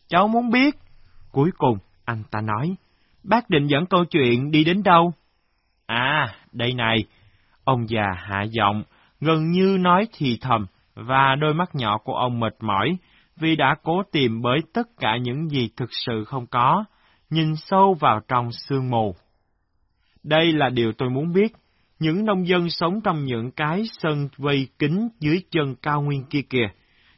Cháu muốn biết. Cuối cùng, anh ta nói, bác định dẫn câu chuyện đi đến đâu? À, đây này. Ông già hạ giọng, gần như nói thì thầm, và đôi mắt nhỏ của ông mệt mỏi, vì đã cố tìm bởi tất cả những gì thực sự không có, nhìn sâu vào trong sương mù. Đây là điều tôi muốn biết. Những nông dân sống trong những cái sân vây kính dưới chân cao nguyên kia kìa.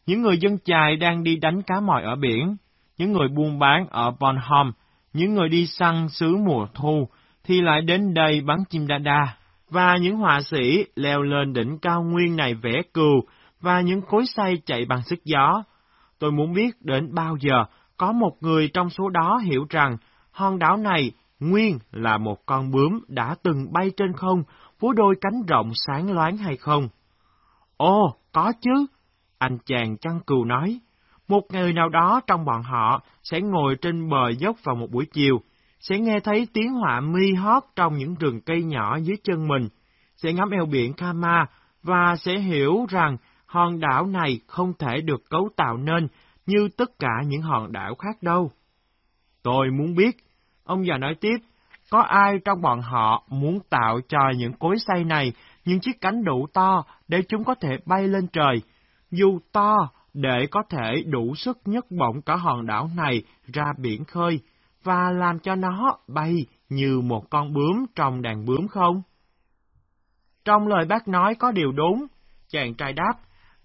Những người dân chài đang đi đánh cá mòi ở biển. Những người buôn bán ở Bonhom những người đi săn xứ mùa thu, thì lại đến đây bắn chim đa đa. Và những họa sĩ leo lên đỉnh cao nguyên này vẽ cừu và những cối xay chạy bằng sức gió. Tôi muốn biết đến bao giờ có một người trong số đó hiểu rằng hòn đảo này nguyên là một con bướm đã từng bay trên không, với đôi cánh rộng sáng loáng hay không? Ồ, có chứ, anh chàng chăn cừu nói. Một người nào đó trong bọn họ sẽ ngồi trên bờ dốc vào một buổi chiều, sẽ nghe thấy tiếng họa mi hót trong những rừng cây nhỏ dưới chân mình, sẽ ngắm eo biển Kama và sẽ hiểu rằng hòn đảo này không thể được cấu tạo nên như tất cả những hòn đảo khác đâu. Tôi muốn biết, ông già nói tiếp, có ai trong bọn họ muốn tạo cho những cối xay này những chiếc cánh đủ to để chúng có thể bay lên trời, dù to để có thể đủ sức nhấc bổng cả hòn đảo này ra biển khơi và làm cho nó bay như một con bướm trong đàn bướm không? Trong lời bác nói có điều đúng, chàng trai đáp,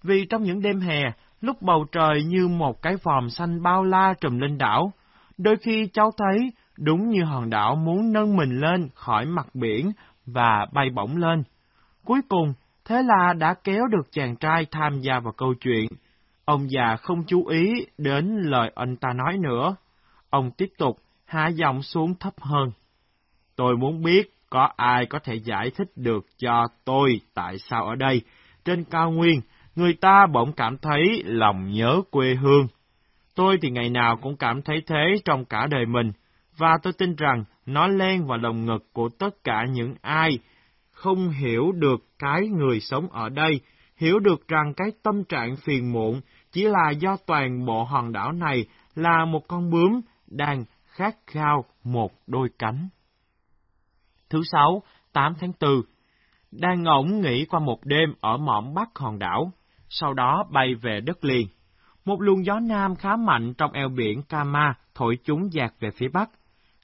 vì trong những đêm hè, lúc bầu trời như một cái vòm xanh bao la trùm lên đảo, đôi khi cháu thấy đúng như hòn đảo muốn nâng mình lên khỏi mặt biển và bay bổng lên. Cuối cùng, thế là đã kéo được chàng trai tham gia vào câu chuyện. Ông già không chú ý đến lời anh ta nói nữa. Ông tiếp tục hạ giọng xuống thấp hơn. Tôi muốn biết có ai có thể giải thích được cho tôi tại sao ở đây, trên cao nguyên, người ta bỗng cảm thấy lòng nhớ quê hương. Tôi thì ngày nào cũng cảm thấy thế trong cả đời mình, và tôi tin rằng nó len vào lòng ngực của tất cả những ai không hiểu được cái người sống ở đây, hiểu được rằng cái tâm trạng phiền muộn chỉ là do toàn bộ hòn đảo này là một con bướm đang khát khao một đôi cánh. Thứ sáu, 8 tháng 4 Đang ngỗng nghỉ qua một đêm ở mỏm bắc hòn đảo, sau đó bay về đất liền. Một luồng gió nam khá mạnh trong eo biển Kama thổi chúng dạt về phía bắc.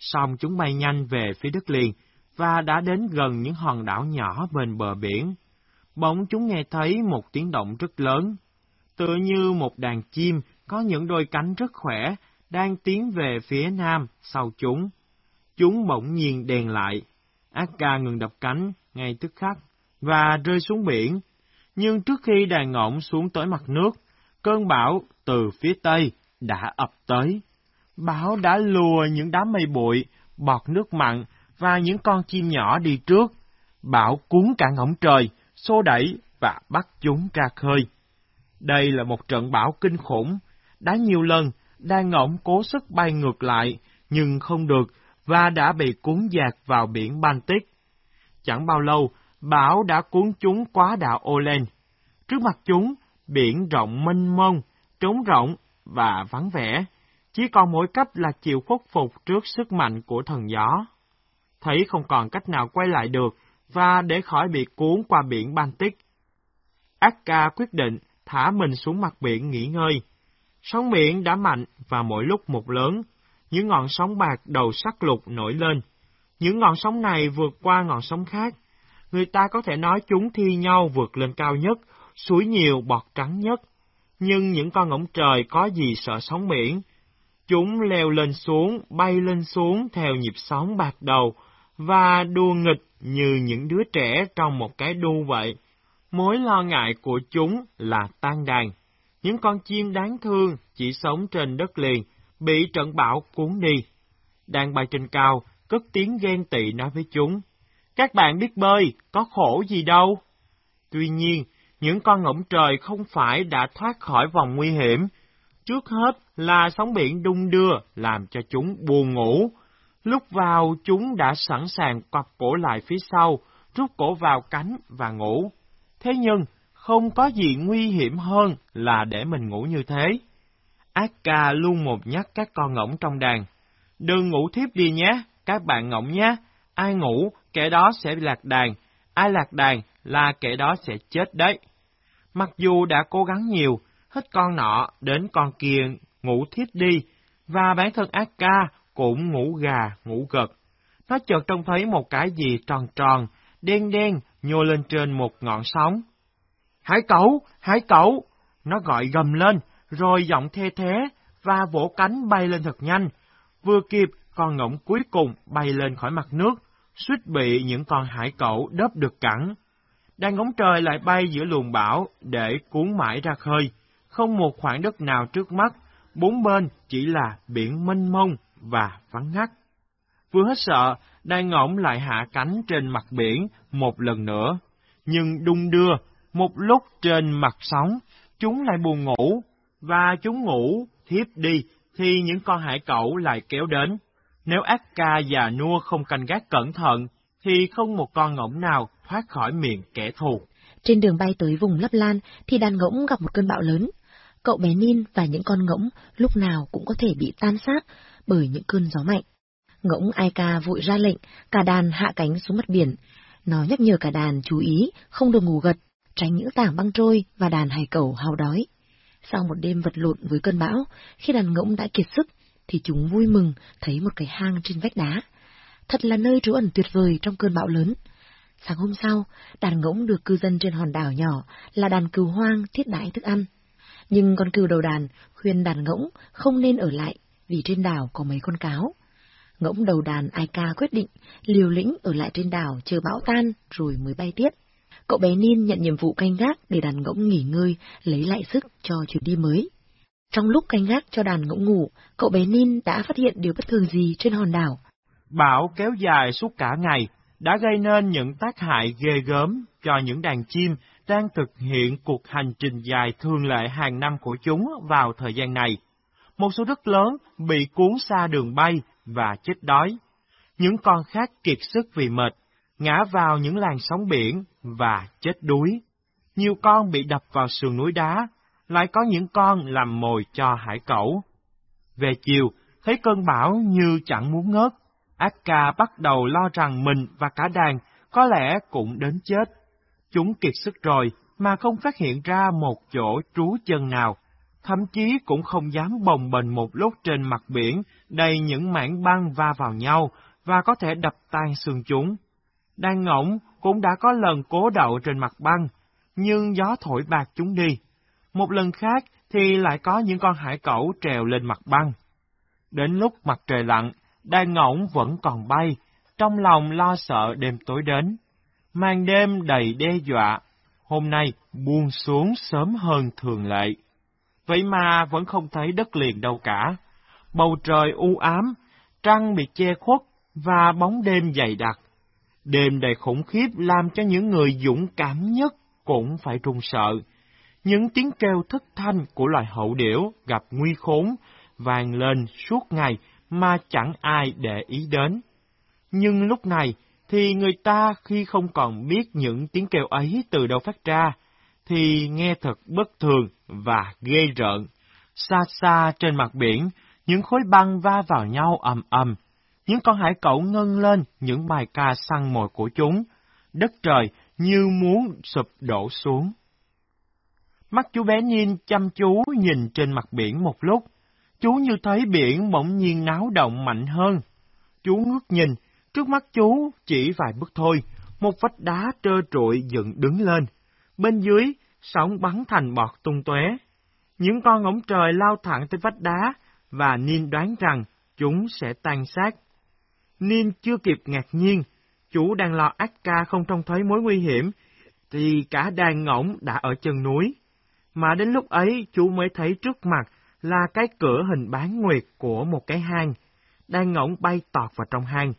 Xong chúng bay nhanh về phía đất liền, và đã đến gần những hòn đảo nhỏ bên bờ biển. Bỗng chúng nghe thấy một tiếng động rất lớn, tựa như một đàn chim có những đôi cánh rất khỏe, đang tiến về phía nam sau chúng. Chúng bỗng nhiên đèn lại. Akka ngừng đập cánh ngay tức khắc và rơi xuống biển. Nhưng trước khi đàn ngỗng xuống tới mặt nước, cơn bão từ phía tây đã ập tới. Bão đã lùa những đám mây bụi, bọt nước mặn và những con chim nhỏ đi trước. Bão cuốn cả ngỗng trời, xô đẩy và bắt chúng ra khơi. Đây là một trận bão kinh khủng. Đã nhiều lần, đàn ngỗng cố sức bay ngược lại, nhưng không được, và đã bị cuốn dạt vào biển Baltic. Chẳng bao lâu, bão đã cuốn chúng quá đảo Olen. Trước mặt chúng, biển rộng mênh mông, trống rộng và vắng vẻ, chỉ còn mỗi cách là chịu khuất phục trước sức mạnh của thần gió. Thấy không còn cách nào quay lại được, và để khỏi bị cuốn qua biển Baltic. Akka quyết định thả mình xuống mặt biển nghỉ ngơi. Sóng biển đã mạnh và mỗi lúc một lớn, những ngọn sóng bạc đầu sắc lục nổi lên. Những ngọn sóng này vượt qua ngọn sóng khác. Người ta có thể nói chúng thi nhau vượt lên cao nhất, suối nhiều bọt trắng nhất. Nhưng những con ngỗng trời có gì sợ sóng biển? Chúng leo lên xuống, bay lên xuống theo nhịp sóng bạc đầu, và đua nghịch như những đứa trẻ trong một cái đu vậy. Mối lo ngại của chúng là tan đàn. Những con chim đáng thương chỉ sống trên đất liền, bị trận bão cuốn đi. Đang bay trên cao, cất tiếng ghen tị nói với chúng. Các bạn biết bơi, có khổ gì đâu. Tuy nhiên, những con ngỗng trời không phải đã thoát khỏi vòng nguy hiểm. Trước hết là sóng biển đung đưa làm cho chúng buồn ngủ. Lúc vào chúng đã sẵn sàng quặp cổ lại phía sau, rút cổ vào cánh và ngủ. Thế nhưng, không có gì nguy hiểm hơn là để mình ngủ như thế. Akka luôn một nhắc các con ngỗng trong đàn. Đừng ngủ thiếp đi nhé, các bạn ngỗng nhé. Ai ngủ, kẻ đó sẽ lạc đàn. Ai lạc đàn là kẻ đó sẽ chết đấy. Mặc dù đã cố gắng nhiều, hết con nọ đến con kia ngủ thiếp đi, và bản thân Akka cũng ngủ gà, ngủ gật. Nó chợt trông thấy một cái gì tròn tròn, đen đen nhô lên trên một ngọn sóng. Hải cẩu, hải cẩu! Nó gọi gầm lên, rồi giọng thê thế, và vỗ cánh bay lên thật nhanh. Vừa kịp, con ngỗng cuối cùng bay lên khỏi mặt nước, suýt bị những con hải cẩu đớp được cẳng. Đang ngóng trời lại bay giữa luồng bão để cuốn mãi ra khơi, không một khoảng đất nào trước mắt, bốn bên chỉ là biển mênh mông và vắng ngắt. Vừa hết sợ, đai ngỗng lại hạ cánh trên mặt biển một lần nữa. Nhưng đung đưa, một lúc trên mặt sóng, chúng lại buồn ngủ, và chúng ngủ, thiếp đi, thì những con hải cẩu lại kéo đến. Nếu Akka và Nua không canh gác cẩn thận, thì không một con ngỗng nào thoát khỏi miệng kẻ thù. Trên đường bay tới vùng Lấp Lan thì đàn ngỗng gặp một cơn bão lớn. Cậu bé Nin và những con ngỗng lúc nào cũng có thể bị tan xác bởi những cơn gió mạnh. Ngỗng Aika vội ra lệnh, cả đàn hạ cánh xuống mặt biển. Nó nhắc nhở cả đàn chú ý, không được ngủ gật, tránh những tảng băng trôi và đàn hải cẩu hao đói. Sau một đêm vật lộn với cơn bão, khi đàn ngỗng đã kiệt sức, thì chúng vui mừng thấy một cái hang trên vách đá. Thật là nơi trú ẩn tuyệt vời trong cơn bão lớn. Sáng hôm sau, đàn ngỗng được cư dân trên hòn đảo nhỏ là đàn cừu hoang thiết đãi thức ăn. Nhưng con cừu đầu đàn khuyên đàn ngỗng không nên ở lại vì trên đảo có mấy con cáo. Ngỗng đầu đàn Aika quyết định liều lĩnh ở lại trên đảo chờ bão tan rồi mới bay tiếp. Cậu bé Nin nhận nhiệm vụ canh gác để đàn ngỗng nghỉ ngơi, lấy lại sức cho chuyến đi mới. Trong lúc canh gác cho đàn ngỗng ngủ, cậu bé Nin đã phát hiện điều bất thường gì trên hòn đảo. Bão kéo dài suốt cả ngày, đã gây nên những tác hại ghê gớm cho những đàn chim đang thực hiện cuộc hành trình dài thường lệ hàng năm của chúng vào thời gian này. Một số rất lớn bị cuốn xa đường bay và chết đói. Những con khác kiệt sức vì mệt, ngã vào những làn sóng biển và chết đuối. Nhiều con bị đập vào sườn núi đá, lại có những con làm mồi cho hải cẩu. Về chiều, thấy cơn bão như chẳng muốn ngớt, Akka bắt đầu lo rằng mình và cả đàn có lẽ cũng đến chết. Chúng kiệt sức rồi mà không phát hiện ra một chỗ trú chân nào, thậm chí cũng không dám bồng bềnh một lúc trên mặt biển đầy những mảng băng va vào nhau và có thể đập tan xương chúng. Đan ngỗng cũng đã có lần cố đậu trên mặt băng, nhưng gió thổi bạc chúng đi. Một lần khác thì lại có những con hải cẩu trèo lên mặt băng. Đến lúc mặt trời lặn, Đan ngỗng vẫn còn bay, trong lòng lo sợ đêm tối đến mang đêm đầy đe dọa, hôm nay buông xuống sớm hơn thường lệ. Vậy mà vẫn không thấy đất liền đâu cả. Bầu trời u ám, trăng bị che khuất và bóng đêm dày đặc. Đêm đầy khủng khiếp làm cho những người dũng cảm nhất cũng phải run sợ. Những tiếng kêu thất thanh của loài hậu điểu gặp nguy khốn vang lên suốt ngày mà chẳng ai để ý đến. Nhưng lúc này thì người ta khi không còn biết những tiếng kêu ấy từ đâu phát ra, thì nghe thật bất thường và ghê rợn. Xa xa trên mặt biển, những khối băng va vào nhau ầm ầm, những con hải cẩu ngân lên những bài ca săn mồi của chúng, đất trời như muốn sụp đổ xuống. Mắt chú bé Nhiên chăm chú nhìn trên mặt biển một lúc, chú như thấy biển bỗng nhiên náo động mạnh hơn. Chú ngước nhìn, trước mắt chú chỉ vài bước thôi, một vách đá trơ trụi dựng đứng lên. Bên dưới, sóng bắn thành bọt tung tóe. Những con ngỗng trời lao thẳng tới vách đá, và Nin đoán rằng chúng sẽ tan xác. Nin chưa kịp ngạc nhiên, chú đang lo ác ca không trông thấy mối nguy hiểm, thì cả đàn ngỗng đã ở chân núi. Mà đến lúc ấy chú mới thấy trước mặt là cái cửa hình bán nguyệt của một cái hang. Đàn ngỗng bay tọt vào trong hang.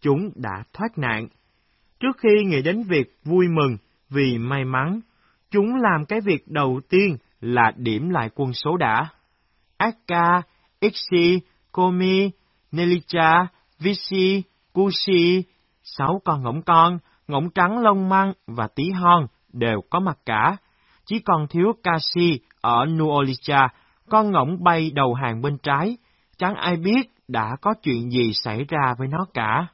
Chúng đã thoát nạn. Trước khi nghĩ đến việc vui mừng vì may mắn, chúng làm cái việc đầu tiên là điểm lại quân số đã. Akka, Ixi, Komi, Nelicha, Visi, Kushi, sáu con ngỗng con, ngỗng trắng lông măng và tí hon đều có mặt cả. Chỉ còn thiếu Kasi ở Nuolicha, con ngỗng bay đầu hàng bên trái, chẳng ai biết đã có chuyện gì xảy ra với nó cả.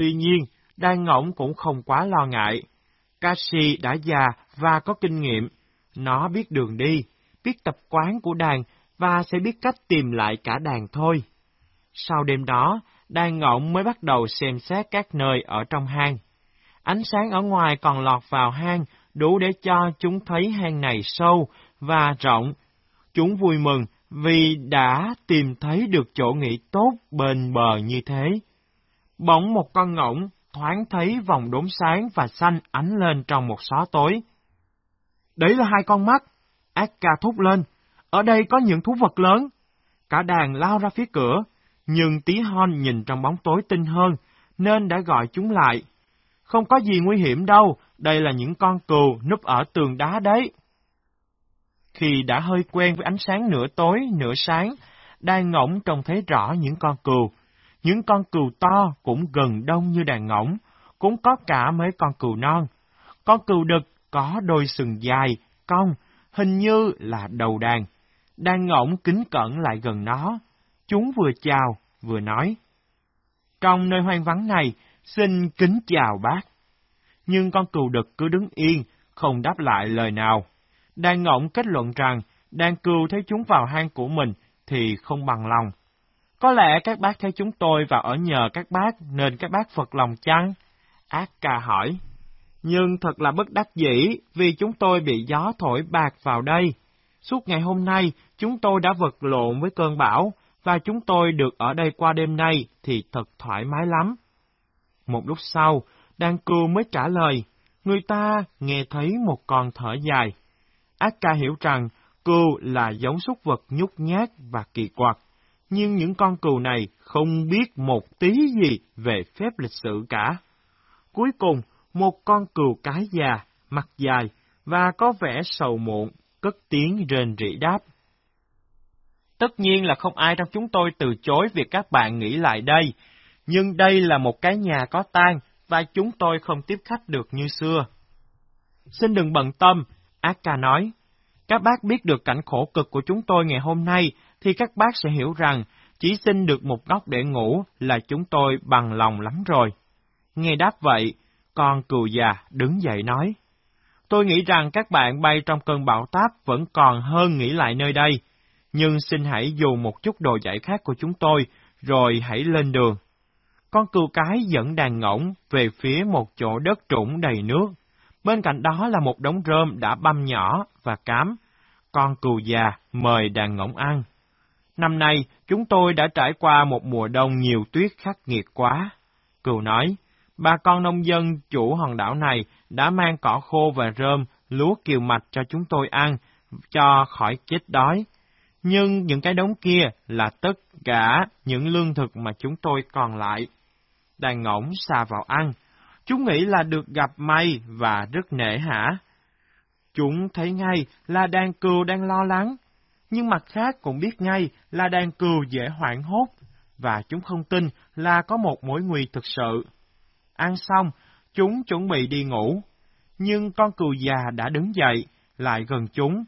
Tuy nhiên, đan ngỗng cũng không quá lo ngại. Kashi đã già và có kinh nghiệm, nó biết đường đi, biết tập quán của đàn và sẽ biết cách tìm lại cả đàn thôi. Sau đêm đó, đan ngỗng mới bắt đầu xem xét các nơi ở trong hang. Ánh sáng ở ngoài còn lọt vào hang, đủ để cho chúng thấy hang này sâu và rộng. Chúng vui mừng vì đã tìm thấy được chỗ nghỉ tốt bền bờ như thế. Bỗng một con ngỗng thoáng thấy vòng đốm sáng và xanh ánh lên trong một xó tối. Đấy là hai con mắt, Ác ca thúc lên, ở đây có những thú vật lớn. Cả đàn lao ra phía cửa, nhưng tí hon nhìn trong bóng tối tinh hơn, nên đã gọi chúng lại. Không có gì nguy hiểm đâu, đây là những con cừu núp ở tường đá đấy. Khi đã hơi quen với ánh sáng nửa tối, nửa sáng, đàn ngỗng trông thấy rõ những con cừu. Những con cừu to cũng gần đông như đàn ngỗng, cũng có cả mấy con cừu non. Con cừu đực có đôi sừng dài, cong, hình như là đầu đàn. Đàn ngỗng kính cẩn lại gần nó. Chúng vừa chào, vừa nói. Trong nơi hoang vắng này, xin kính chào bác. Nhưng con cừu đực cứ đứng yên, không đáp lại lời nào. Đàn ngỗng kết luận rằng, đàn cừu thấy chúng vào hang của mình thì không bằng lòng. Có lẽ các bác thấy chúng tôi và ở nhờ các bác nên các bác phật lòng chăng? Ác ca hỏi. Nhưng thật là bất đắc dĩ vì chúng tôi bị gió thổi bạc vào đây. Suốt ngày hôm nay, chúng tôi đã vật lộn với cơn bão, và chúng tôi được ở đây qua đêm nay thì thật thoải mái lắm. Một lúc sau, Đan Cư mới trả lời, người ta nghe thấy một con thở dài. Ác ca hiểu rằng cừu là giống súc vật nhút nhát và kỳ quặc, nhưng những con cừu này không biết một tí gì về phép lịch sử cả. Cuối cùng, một con cừu cái già, mặt dài và có vẻ sầu muộn, cất tiếng rền rỉ đáp. Tất nhiên là không ai trong chúng tôi từ chối việc các bạn nghỉ lại đây, nhưng đây là một cái nhà có tang và chúng tôi không tiếp khách được như xưa. Xin đừng bận tâm, Ác ca nói. Các bác biết được cảnh khổ cực của chúng tôi ngày hôm nay, thì các bác sẽ hiểu rằng chỉ xin được một góc để ngủ là chúng tôi bằng lòng lắm rồi. Nghe đáp vậy, con cừu già đứng dậy nói. Tôi nghĩ rằng các bạn bay trong cơn bão táp vẫn còn hơn nghỉ lại nơi đây, nhưng xin hãy dùng một chút đồ giải khác của chúng tôi, rồi hãy lên đường. Con cừu cái dẫn đàn ngỗng về phía một chỗ đất trũng đầy nước. Bên cạnh đó là một đống rơm đã băm nhỏ và cám. Con cừu già mời đàn ngỗng ăn. Năm nay, chúng tôi đã trải qua một mùa đông nhiều tuyết khắc nghiệt quá. Cừu nói, bà con nông dân chủ hòn đảo này đã mang cỏ khô và rơm, lúa kiều mạch cho chúng tôi ăn, cho khỏi chết đói. Nhưng những cái đống kia là tất cả những lương thực mà chúng tôi còn lại. Đàn ngỗng xà vào ăn. Chúng nghĩ là được gặp may và rất nể hả. Chúng thấy ngay là đàn cừu đang lo lắng, nhưng mặt khác cũng biết ngay là đàn cừu dễ hoảng hốt, và chúng không tin là có một mối nguy thực sự. Ăn xong, chúng chuẩn bị đi ngủ, nhưng con cừu già đã đứng dậy, lại gần chúng.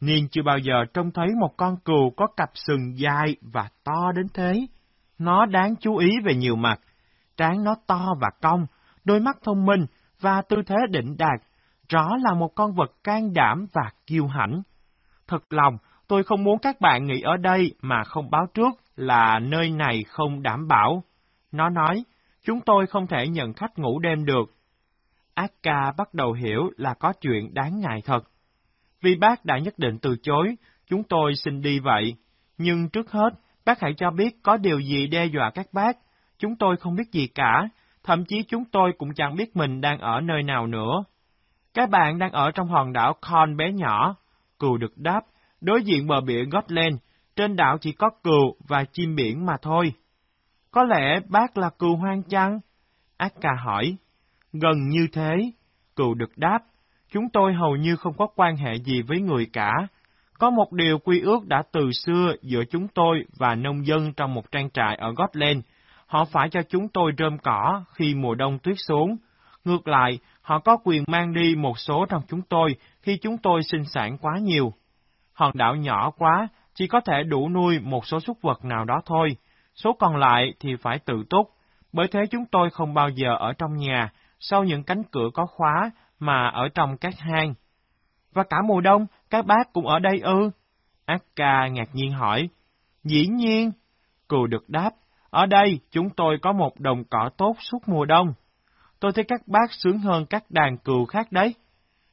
Niên chưa bao giờ trông thấy một con cừu có cặp sừng dài và to đến thế. Nó đáng chú ý về nhiều mặt. Trán nó to và cong, đôi mắt thông minh và tư thế định đạt, rõ là một con vật can đảm và kiêu hãnh. Thật lòng, tôi không muốn các bạn nghỉ ở đây mà không báo trước là nơi này không đảm bảo. Nó nói, chúng tôi không thể nhận khách ngủ đêm được. Akka bắt đầu hiểu là có chuyện đáng ngại thật. Vì bác đã nhất định từ chối, chúng tôi xin đi vậy. Nhưng trước hết, bác hãy cho biết có điều gì đe dọa các bác. Chúng tôi không biết gì cả, thậm chí chúng tôi cũng chẳng biết mình đang ở nơi nào nữa. Các bạn đang ở trong hòn đảo Con bé nhỏ. Cừu được đáp, đối diện bờ biển Gotland, trên đảo chỉ có cừu và chim biển mà thôi. Có lẽ bác là cừu hoang chăng? Akka hỏi. Gần như thế, cừu được đáp, chúng tôi hầu như không có quan hệ gì với người cả. Có một điều quy ước đã từ xưa giữa chúng tôi và nông dân trong một trang trại ở Gotland. Họ phải cho chúng tôi rơm cỏ khi mùa đông tuyết xuống. Ngược lại, họ có quyền mang đi một số trong chúng tôi khi chúng tôi sinh sản quá nhiều. Hòn đảo nhỏ quá, chỉ có thể đủ nuôi một số súc vật nào đó thôi. Số còn lại thì phải tự túc, bởi thế chúng tôi không bao giờ ở trong nhà, sau những cánh cửa có khóa, mà ở trong các hang. Và cả mùa đông, các bác cũng ở đây ư? Akka ngạc nhiên hỏi. Dĩ nhiên. Cừu được đáp, ở đây chúng tôi có một đồng cỏ tốt suốt mùa đông. Tôi thấy các bác sướng hơn các đàn cừu khác đấy.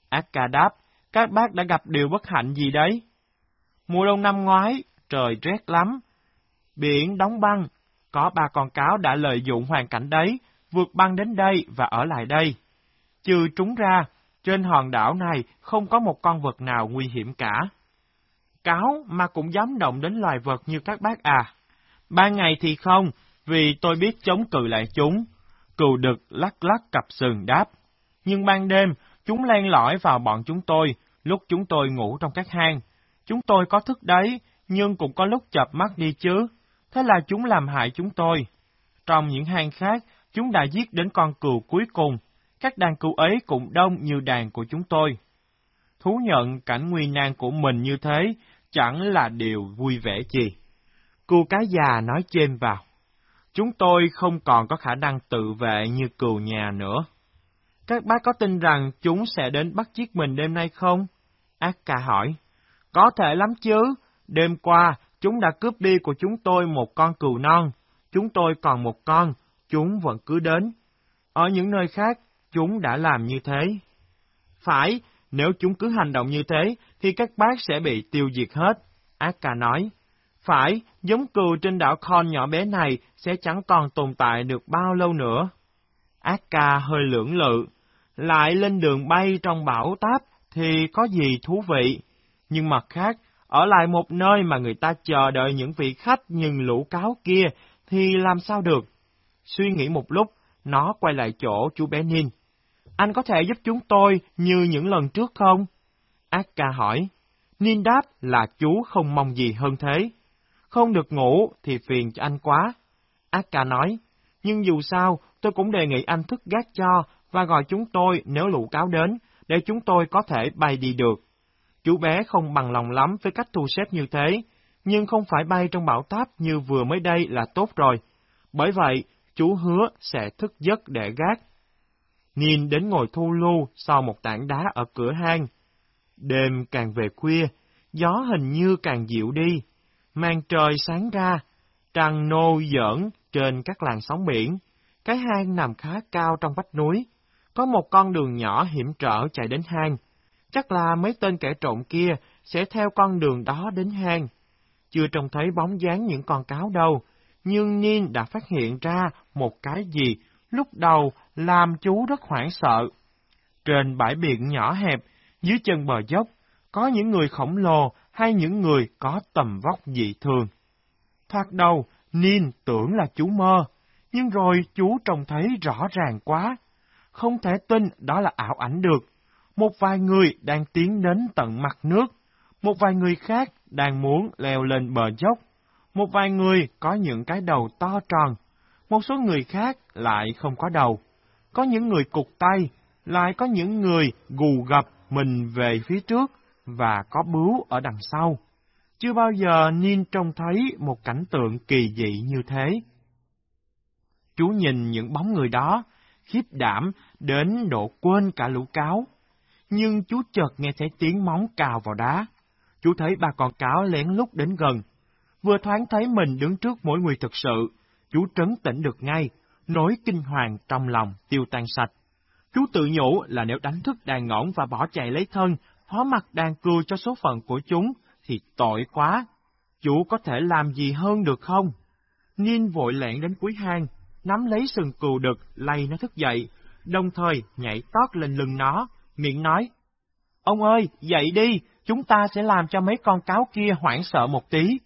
Akka đáp, các bác đã gặp điều bất hạnh gì đấy? Mùa đông năm ngoái, trời rét lắm. Biển đóng băng, có ba con cáo đã lợi dụng hoàn cảnh đấy, vượt băng đến đây và ở lại đây. Trừ chúng ra, trên hòn đảo này không có một con vật nào nguy hiểm cả. Cáo mà cũng dám động đến loài vật như các bác à. Ban ngày thì không, vì tôi biết chống cự lại chúng. Cừu đực lắc lắc cặp sừng đáp. Nhưng ban đêm, chúng len lỏi vào bọn chúng tôi, lúc chúng tôi ngủ trong các hang. Chúng tôi có thức đấy, nhưng cũng có lúc chập mắt đi chứ. Thế là chúng làm hại chúng tôi. Trong những hang khác, chúng đã giết đến con cừu cuối cùng. Các đàn cừu ấy cũng đông như đàn của chúng tôi. Thú nhận cảnh nguy nan của mình như thế, chẳng là điều vui vẻ gì. Cừu cái già nói chêm vào. Chúng tôi không còn có khả năng tự vệ như cừu nhà nữa. Các bác có tin rằng chúng sẽ đến bắt giết mình đêm nay không? Ác ca hỏi. Có thể lắm chứ. Đêm qua, chúng đã cướp đi của chúng tôi một con cừu non. Chúng tôi còn một con, chúng vẫn cứ đến. Ở những nơi khác, chúng đã làm như thế. Phải, nếu chúng cứ hành động như thế, thì các bác sẽ bị tiêu diệt hết. Ác ca nói. Phải, giống cừu trên đảo Con nhỏ bé này sẽ chẳng còn tồn tại được bao lâu nữa. Ác ca hơi lưỡng lự, lại lên đường bay trong bão táp thì có gì thú vị. Nhưng mặt khác, ở lại một nơi mà người ta chờ đợi những vị khách nhưng lũ cáo kia thì làm sao được? Suy nghĩ một lúc, nó quay lại chỗ chú bé Ninh. Anh có thể giúp chúng tôi như những lần trước không? Ác ca hỏi. Ninh đáp là chú không mong gì hơn thế. Không được ngủ thì phiền cho anh quá. Ác ca nói, nhưng dù sao, tôi cũng đề nghị anh thức gác cho và gọi chúng tôi nếu lũ cáo đến, để chúng tôi có thể bay đi được. Chú bé không bằng lòng lắm với cách thu xếp như thế, nhưng không phải bay trong bão táp như vừa mới đây là tốt rồi. Bởi vậy, chú hứa sẽ thức giấc để gác. Nhìn đến ngồi thu lưu sau một tảng đá ở cửa hang. Đêm càng về khuya, gió hình như càng dịu đi, màn trời sáng ra, trăng nô giỡn trên các làn sóng biển. Cái hang nằm khá cao trong vách núi, có một con đường nhỏ hiểm trở chạy đến hang. Chắc là mấy tên kẻ trộm kia sẽ theo con đường đó đến hang. Chưa trông thấy bóng dáng những con cáo đâu, nhưng Niên đã phát hiện ra một cái gì lúc đầu làm chú rất hoảng sợ. Trên bãi biển nhỏ hẹp, dưới chân bờ dốc, có những người khổng lồ hay những người có tầm vóc dị thường. Thoạt đầu, Nhiên tưởng là chú mơ, nhưng rồi chú trông thấy rõ ràng quá. Không thể tin đó là ảo ảnh được. Một vài người đang tiến đến tận mặt nước, một vài người khác đang muốn leo lên bờ dốc, một vài người có những cái đầu to tròn, một số người khác lại không có đầu. Có những người cục tay, lại có những người gù gập mình về phía trước và có bướu ở đằng sau. Chưa bao giờ Nin trông thấy một cảnh tượng kỳ dị như thế. Chú nhìn những bóng người đó, khiếp đảm đến độ quên cả lũ cáo. Nhưng chú chợt nghe thấy tiếng móng cào vào đá. Chú thấy ba con cáo lén lút đến gần. Vừa thoáng thấy mình đứng trước mỗi người thực sự, chú trấn tĩnh được ngay, nỗi kinh hoàng trong lòng tiêu tan sạch. Chú tự nhủ là nếu đánh thức đàn ngỗng và bỏ chạy lấy thân, phó mặt đàn cưa cho số phận của chúng, thì tội quá. Chú có thể làm gì hơn được không? Niên vội lẹn đến cuối hang, nắm lấy sừng cừu đực, lay nó thức dậy, đồng thời nhảy tót lên lưng nó, miệng nói, Ông ơi, dậy đi, chúng ta sẽ làm cho mấy con cáo kia hoảng sợ một tí.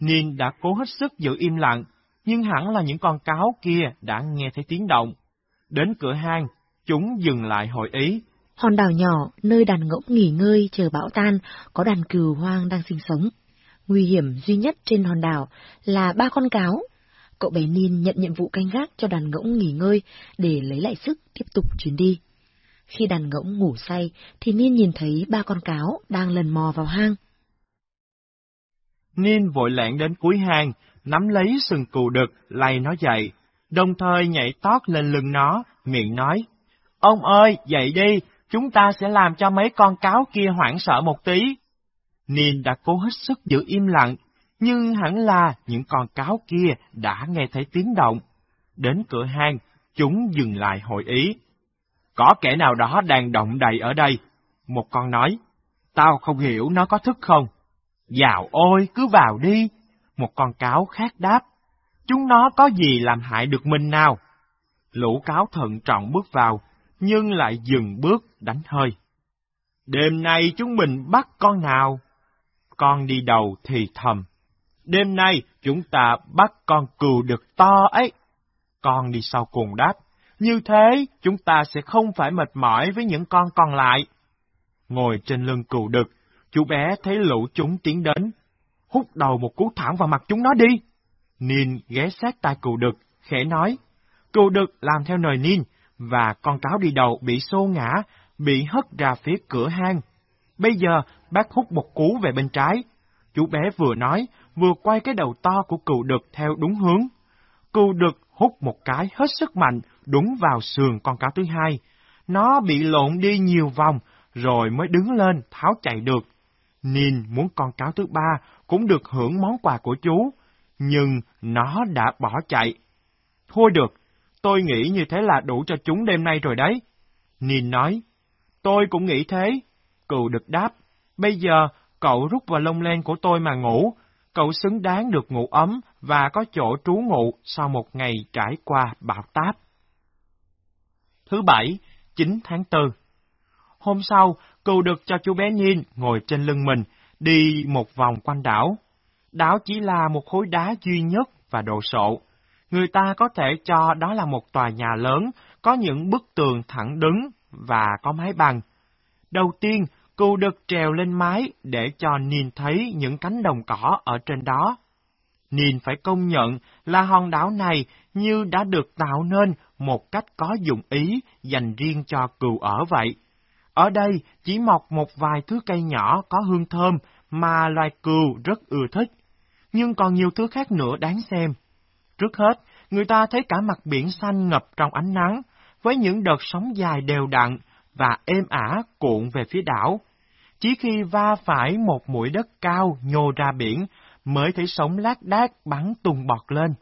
Niên đã cố hết sức giữ im lặng, nhưng hẳn là những con cáo kia đã nghe thấy tiếng động. Đến cửa hang, chúng dừng lại hội ý. Hòn đảo nhỏ, nơi đàn ngỗng nghỉ ngơi chờ bão tan, có đàn cừu hoang đang sinh sống. Nguy hiểm duy nhất trên hòn đảo là ba con cáo. Cậu bé Nin nhận nhiệm vụ canh gác cho đàn ngỗng nghỉ ngơi để lấy lại sức tiếp tục chuyến đi. Khi đàn ngỗng ngủ say, thì Niên nhìn thấy ba con cáo đang lần mò vào hang. Niên vội lẹn đến cuối hang, nắm lấy sừng cù đực, lay nó dậy, đồng thời nhảy tót lên lưng nó, miệng nói, Ông ơi, dậy đi, chúng ta sẽ làm cho mấy con cáo kia hoảng sợ một tí. Niên đã cố hết sức giữ im lặng, nhưng hẳn là những con cáo kia đã nghe thấy tiếng động. Đến cửa hang, chúng dừng lại hội ý. Có kẻ nào đó đang động đậy ở đây. Một con nói, tao không hiểu nó có thức không. Dạo ôi, cứ vào đi. Một con cáo khác đáp, chúng nó có gì làm hại được mình nào. Lũ cáo thận trọng bước vào, nhưng lại dừng bước đánh hơi. Đêm nay chúng mình bắt con nào? Con đi đầu thì thầm. đêm nay chúng ta bắt con cừu được to ấy. Con đi sau cùng đáp, như thế chúng ta sẽ không phải mệt mỏi với những con còn lại. Ngồi trên lưng cừu đực, chú bé thấy lũ chúng tiến đến. Hút đầu một cú thẳng vào mặt chúng nó đi. Nin ghé sát tai cừu đực, khẽ nói. Cừu đực làm theo lời Nin, và con cáo đi đầu bị xô ngã, bị hất ra phía cửa hang. Bây giờ, bác hút một cú về bên trái. Chú bé vừa nói, vừa quay cái đầu to của cừu đực theo đúng hướng. Cừu đực hút một cái hết sức mạnh, đúng vào sườn con cáo thứ hai. Nó bị lộn đi nhiều vòng, rồi mới đứng lên tháo chạy được. Nin muốn con cáo thứ ba cũng được hưởng món quà của chú, nhưng nó đã bỏ chạy. Thôi được, tôi nghĩ như thế là đủ cho chúng đêm nay rồi đấy. Nin nói, tôi cũng nghĩ thế. Cừu được đáp, bây giờ cậu rút vào lông len của tôi mà ngủ, cậu xứng đáng được ngủ ấm và có chỗ trú ngụ sau một ngày trải qua bão táp. Thứ bảy, 9 tháng 4 Hôm sau, cừu được cho chú bé Nhiên ngồi trên lưng mình, đi một vòng quanh đảo. Đảo chỉ là một khối đá duy nhất và đồ sộ. Người ta có thể cho đó là một tòa nhà lớn, có những bức tường thẳng đứng và có mái bằng. Đầu tiên, cừu được trèo lên mái để cho nhìn thấy những cánh đồng cỏ ở trên đó. Nhìn phải công nhận là hòn đảo này như đã được tạo nên một cách có dụng ý dành riêng cho cừu ở vậy. Ở đây chỉ mọc một vài thứ cây nhỏ có hương thơm mà loài cừu rất ưa thích, nhưng còn nhiều thứ khác nữa đáng xem. Trước hết, người ta thấy cả mặt biển xanh ngập trong ánh nắng, với những đợt sóng dài đều đặn và êm ả cuộn về phía đảo. Chỉ khi va phải một mũi đất cao nhô ra biển, mới thấy sóng lác đác bắn tung bọt lên.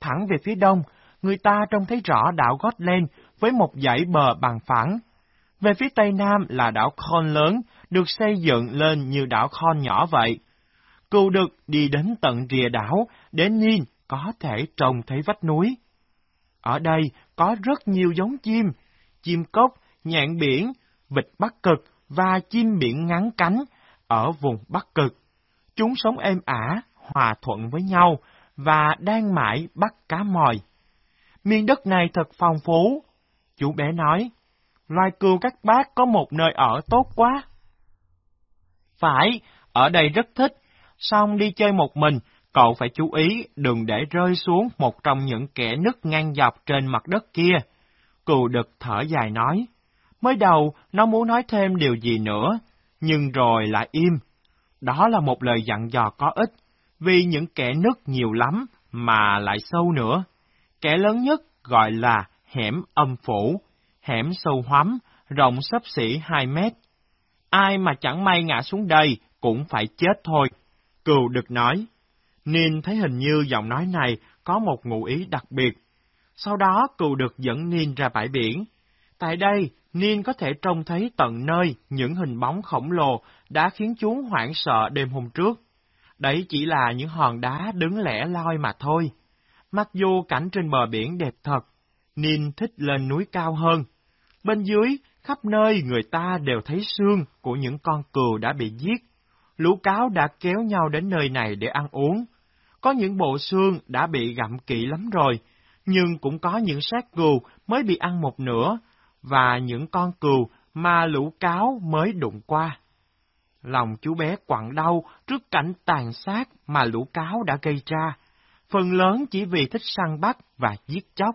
Thẳng về phía đông, người ta trông thấy rõ đảo Gotland với một dãy bờ bằng phẳng. Về phía tây nam là đảo Con lớn, được xây dựng lên như đảo Con nhỏ vậy. Cừu đực đi đến tận rìa đảo, đến Nin có thể trông thấy vách núi. Ở đây có rất nhiều giống chim, chim cốc, nhạn biển, vịt bắc cực và chim biển ngắn cánh ở vùng bắc cực. Chúng sống êm ả, hòa thuận với nhau và đang mãi bắt cá mòi. Miền đất này thật phong phú. Chú bé nói, loài cừu các bác có một nơi ở tốt quá. Phải, ở đây rất thích, xong đi chơi một mình, cậu phải chú ý đừng để rơi xuống một trong những kẻ nứt ngang dọc trên mặt đất kia. Cừu đực thở dài nói, mới đầu nó muốn nói thêm điều gì nữa, nhưng rồi lại im. Đó là một lời dặn dò có ích, vì những kẻ nứt nhiều lắm mà lại sâu nữa. Kẻ lớn nhất gọi là hẻm âm phủ, hẻm sâu hoắm, rộng sấp xỉ 2 mét. Ai mà chẳng may ngã xuống đây cũng phải chết thôi. Cừu được nói. Nin thấy hình như giọng nói này có một ngụ ý đặc biệt. Sau đó cừu được dẫn Nin ra bãi biển. Tại đây, Niên có thể trông thấy tận nơi những hình bóng khổng lồ đã khiến chú hoảng sợ đêm hôm trước. Đấy chỉ là những hòn đá đứng lẻ loi mà thôi. Mặc dù cảnh trên bờ biển đẹp thật, Niên thích lên núi cao hơn. Bên dưới, khắp nơi người ta đều thấy xương của những con cừu đã bị giết. Lũ cáo đã kéo nhau đến nơi này để ăn uống. Có những bộ xương đã bị gặm kỹ lắm rồi, nhưng cũng có những xác cừu mới bị ăn một nửa, và những con cừu mà lũ cáo mới đụng qua. Lòng chú bé quặn đau trước cảnh tàn sát mà lũ cáo đã gây ra, phần lớn chỉ vì thích săn bắt và giết chóc.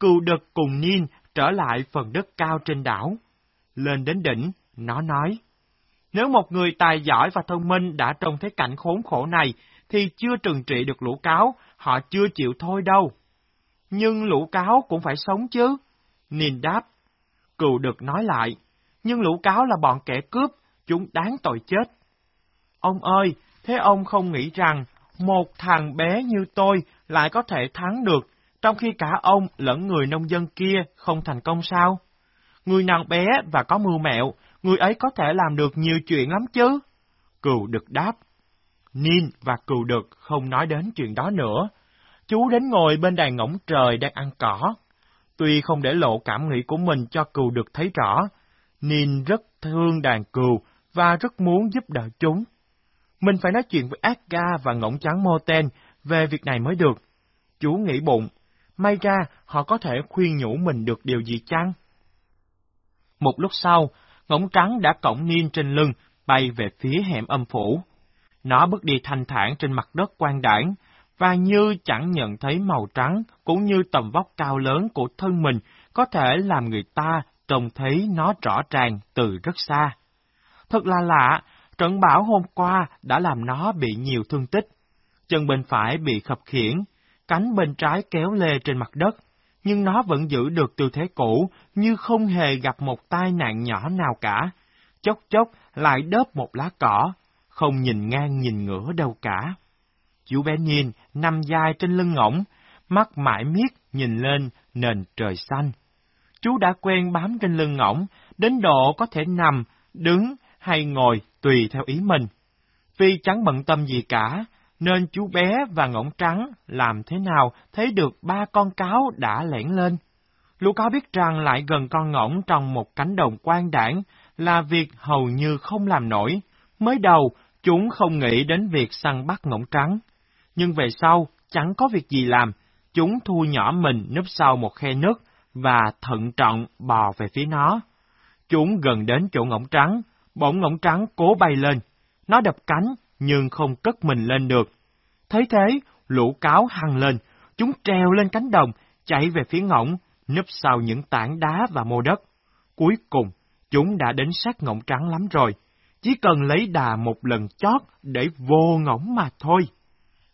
Cừu đực cùng Niên trở lại phần đất cao trên đảo. Lên đến đỉnh, nó nói, nếu một người tài giỏi và thông minh đã trông thấy cảnh khốn khổ này, thì chưa trừng trị được lũ cáo, họ chưa chịu thôi đâu. Nhưng lũ cáo cũng phải sống chứ. Niên đáp. Cừu được nói lại, nhưng lũ cáo là bọn kẻ cướp, chúng đáng tội chết. Ông ơi, thế ông không nghĩ rằng một thằng bé như tôi lại có thể thắng được, trong khi cả ông lẫn người nông dân kia không thành công sao? Người nàng bé và có mưu mẹo, người ấy có thể làm được nhiều chuyện lắm chứ. Cừu đực đáp. Nin và cừu đực không nói đến chuyện đó nữa. Chú đến ngồi bên đàn ngỗng trời đang ăn cỏ. Tuy không để lộ cảm nghĩ của mình cho cừu được thấy rõ, Nin rất thương đàn cừu và rất muốn giúp đỡ chúng. Mình phải nói chuyện với Aga và ngỗng trắng Moten về việc này mới được. Chú nghĩ bụng, may ra họ có thể khuyên nhủ mình được điều gì chăng? Một lúc sau, ngỗng trắng đã cõng niên trên lưng, bay về phía hẻm âm phủ. Nó bước đi thanh thản trên mặt đất quan đảng, và như chẳng nhận thấy màu trắng cũng như tầm vóc cao lớn của thân mình có thể làm người ta trông thấy nó rõ ràng từ rất xa. Thật là lạ, trận bão hôm qua đã làm nó bị nhiều thương tích. Chân bên phải bị khập khiển, cánh bên trái kéo lê trên mặt đất, nhưng nó vẫn giữ được tư thế cũ như không hề gặp một tai nạn nhỏ nào cả. Chốc chốc lại đớp một lá cỏ, không nhìn ngang nhìn ngửa đâu cả. Chú bé nhìn nằm dài trên lưng ngỗng, mắt mãi miết nhìn lên nền trời xanh. Chú đã quen bám trên lưng ngỗng, đến độ có thể nằm, đứng hay ngồi tùy theo ý mình. Vì chẳng bận tâm gì cả, nên chú bé và ngỗng trắng làm thế nào thấy được ba con cáo đã lẻn lên. Lũ cáo biết rằng lại gần con ngỗng trong một cánh đồng quan đảng là việc hầu như không làm nổi. Mới đầu, chúng không nghĩ đến việc săn bắt ngỗng trắng. Nhưng về sau, chẳng có việc gì làm, chúng thu nhỏ mình núp sau một khe nước và thận trọng bò về phía nó. Chúng gần đến chỗ ngỗng trắng, bỗng ngỗng trắng cố bay lên. Nó đập cánh, nhưng không cất mình lên được. Thấy thế, lũ cáo hăng lên, chúng treo lên cánh đồng, chạy về phía ngỗng, núp sau những tảng đá và mô đất. Cuối cùng, chúng đã đến sát ngỗng trắng lắm rồi. Chỉ cần lấy đà một lần chót để vô ngỗng mà thôi.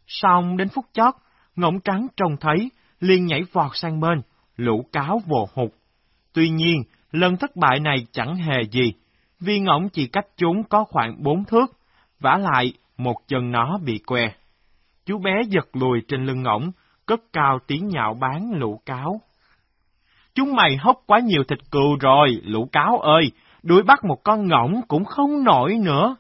Xong đến phút chót, ngỗng trắng trông thấy, liền nhảy vọt sang bên, lũ cáo vồ hụt. Tuy nhiên, lần thất bại này chẳng hề gì, vì ngỗng chỉ cách chúng có khoảng bốn thước, vả lại một chân nó bị què. Chú bé giật lùi trên lưng ngỗng, cất cao tiếng nhạo bán lũ cáo. Chúng mày hốc quá nhiều thịt cừu rồi, lũ cáo ơi, đuổi bắt một con ngỗng cũng không nổi nữa.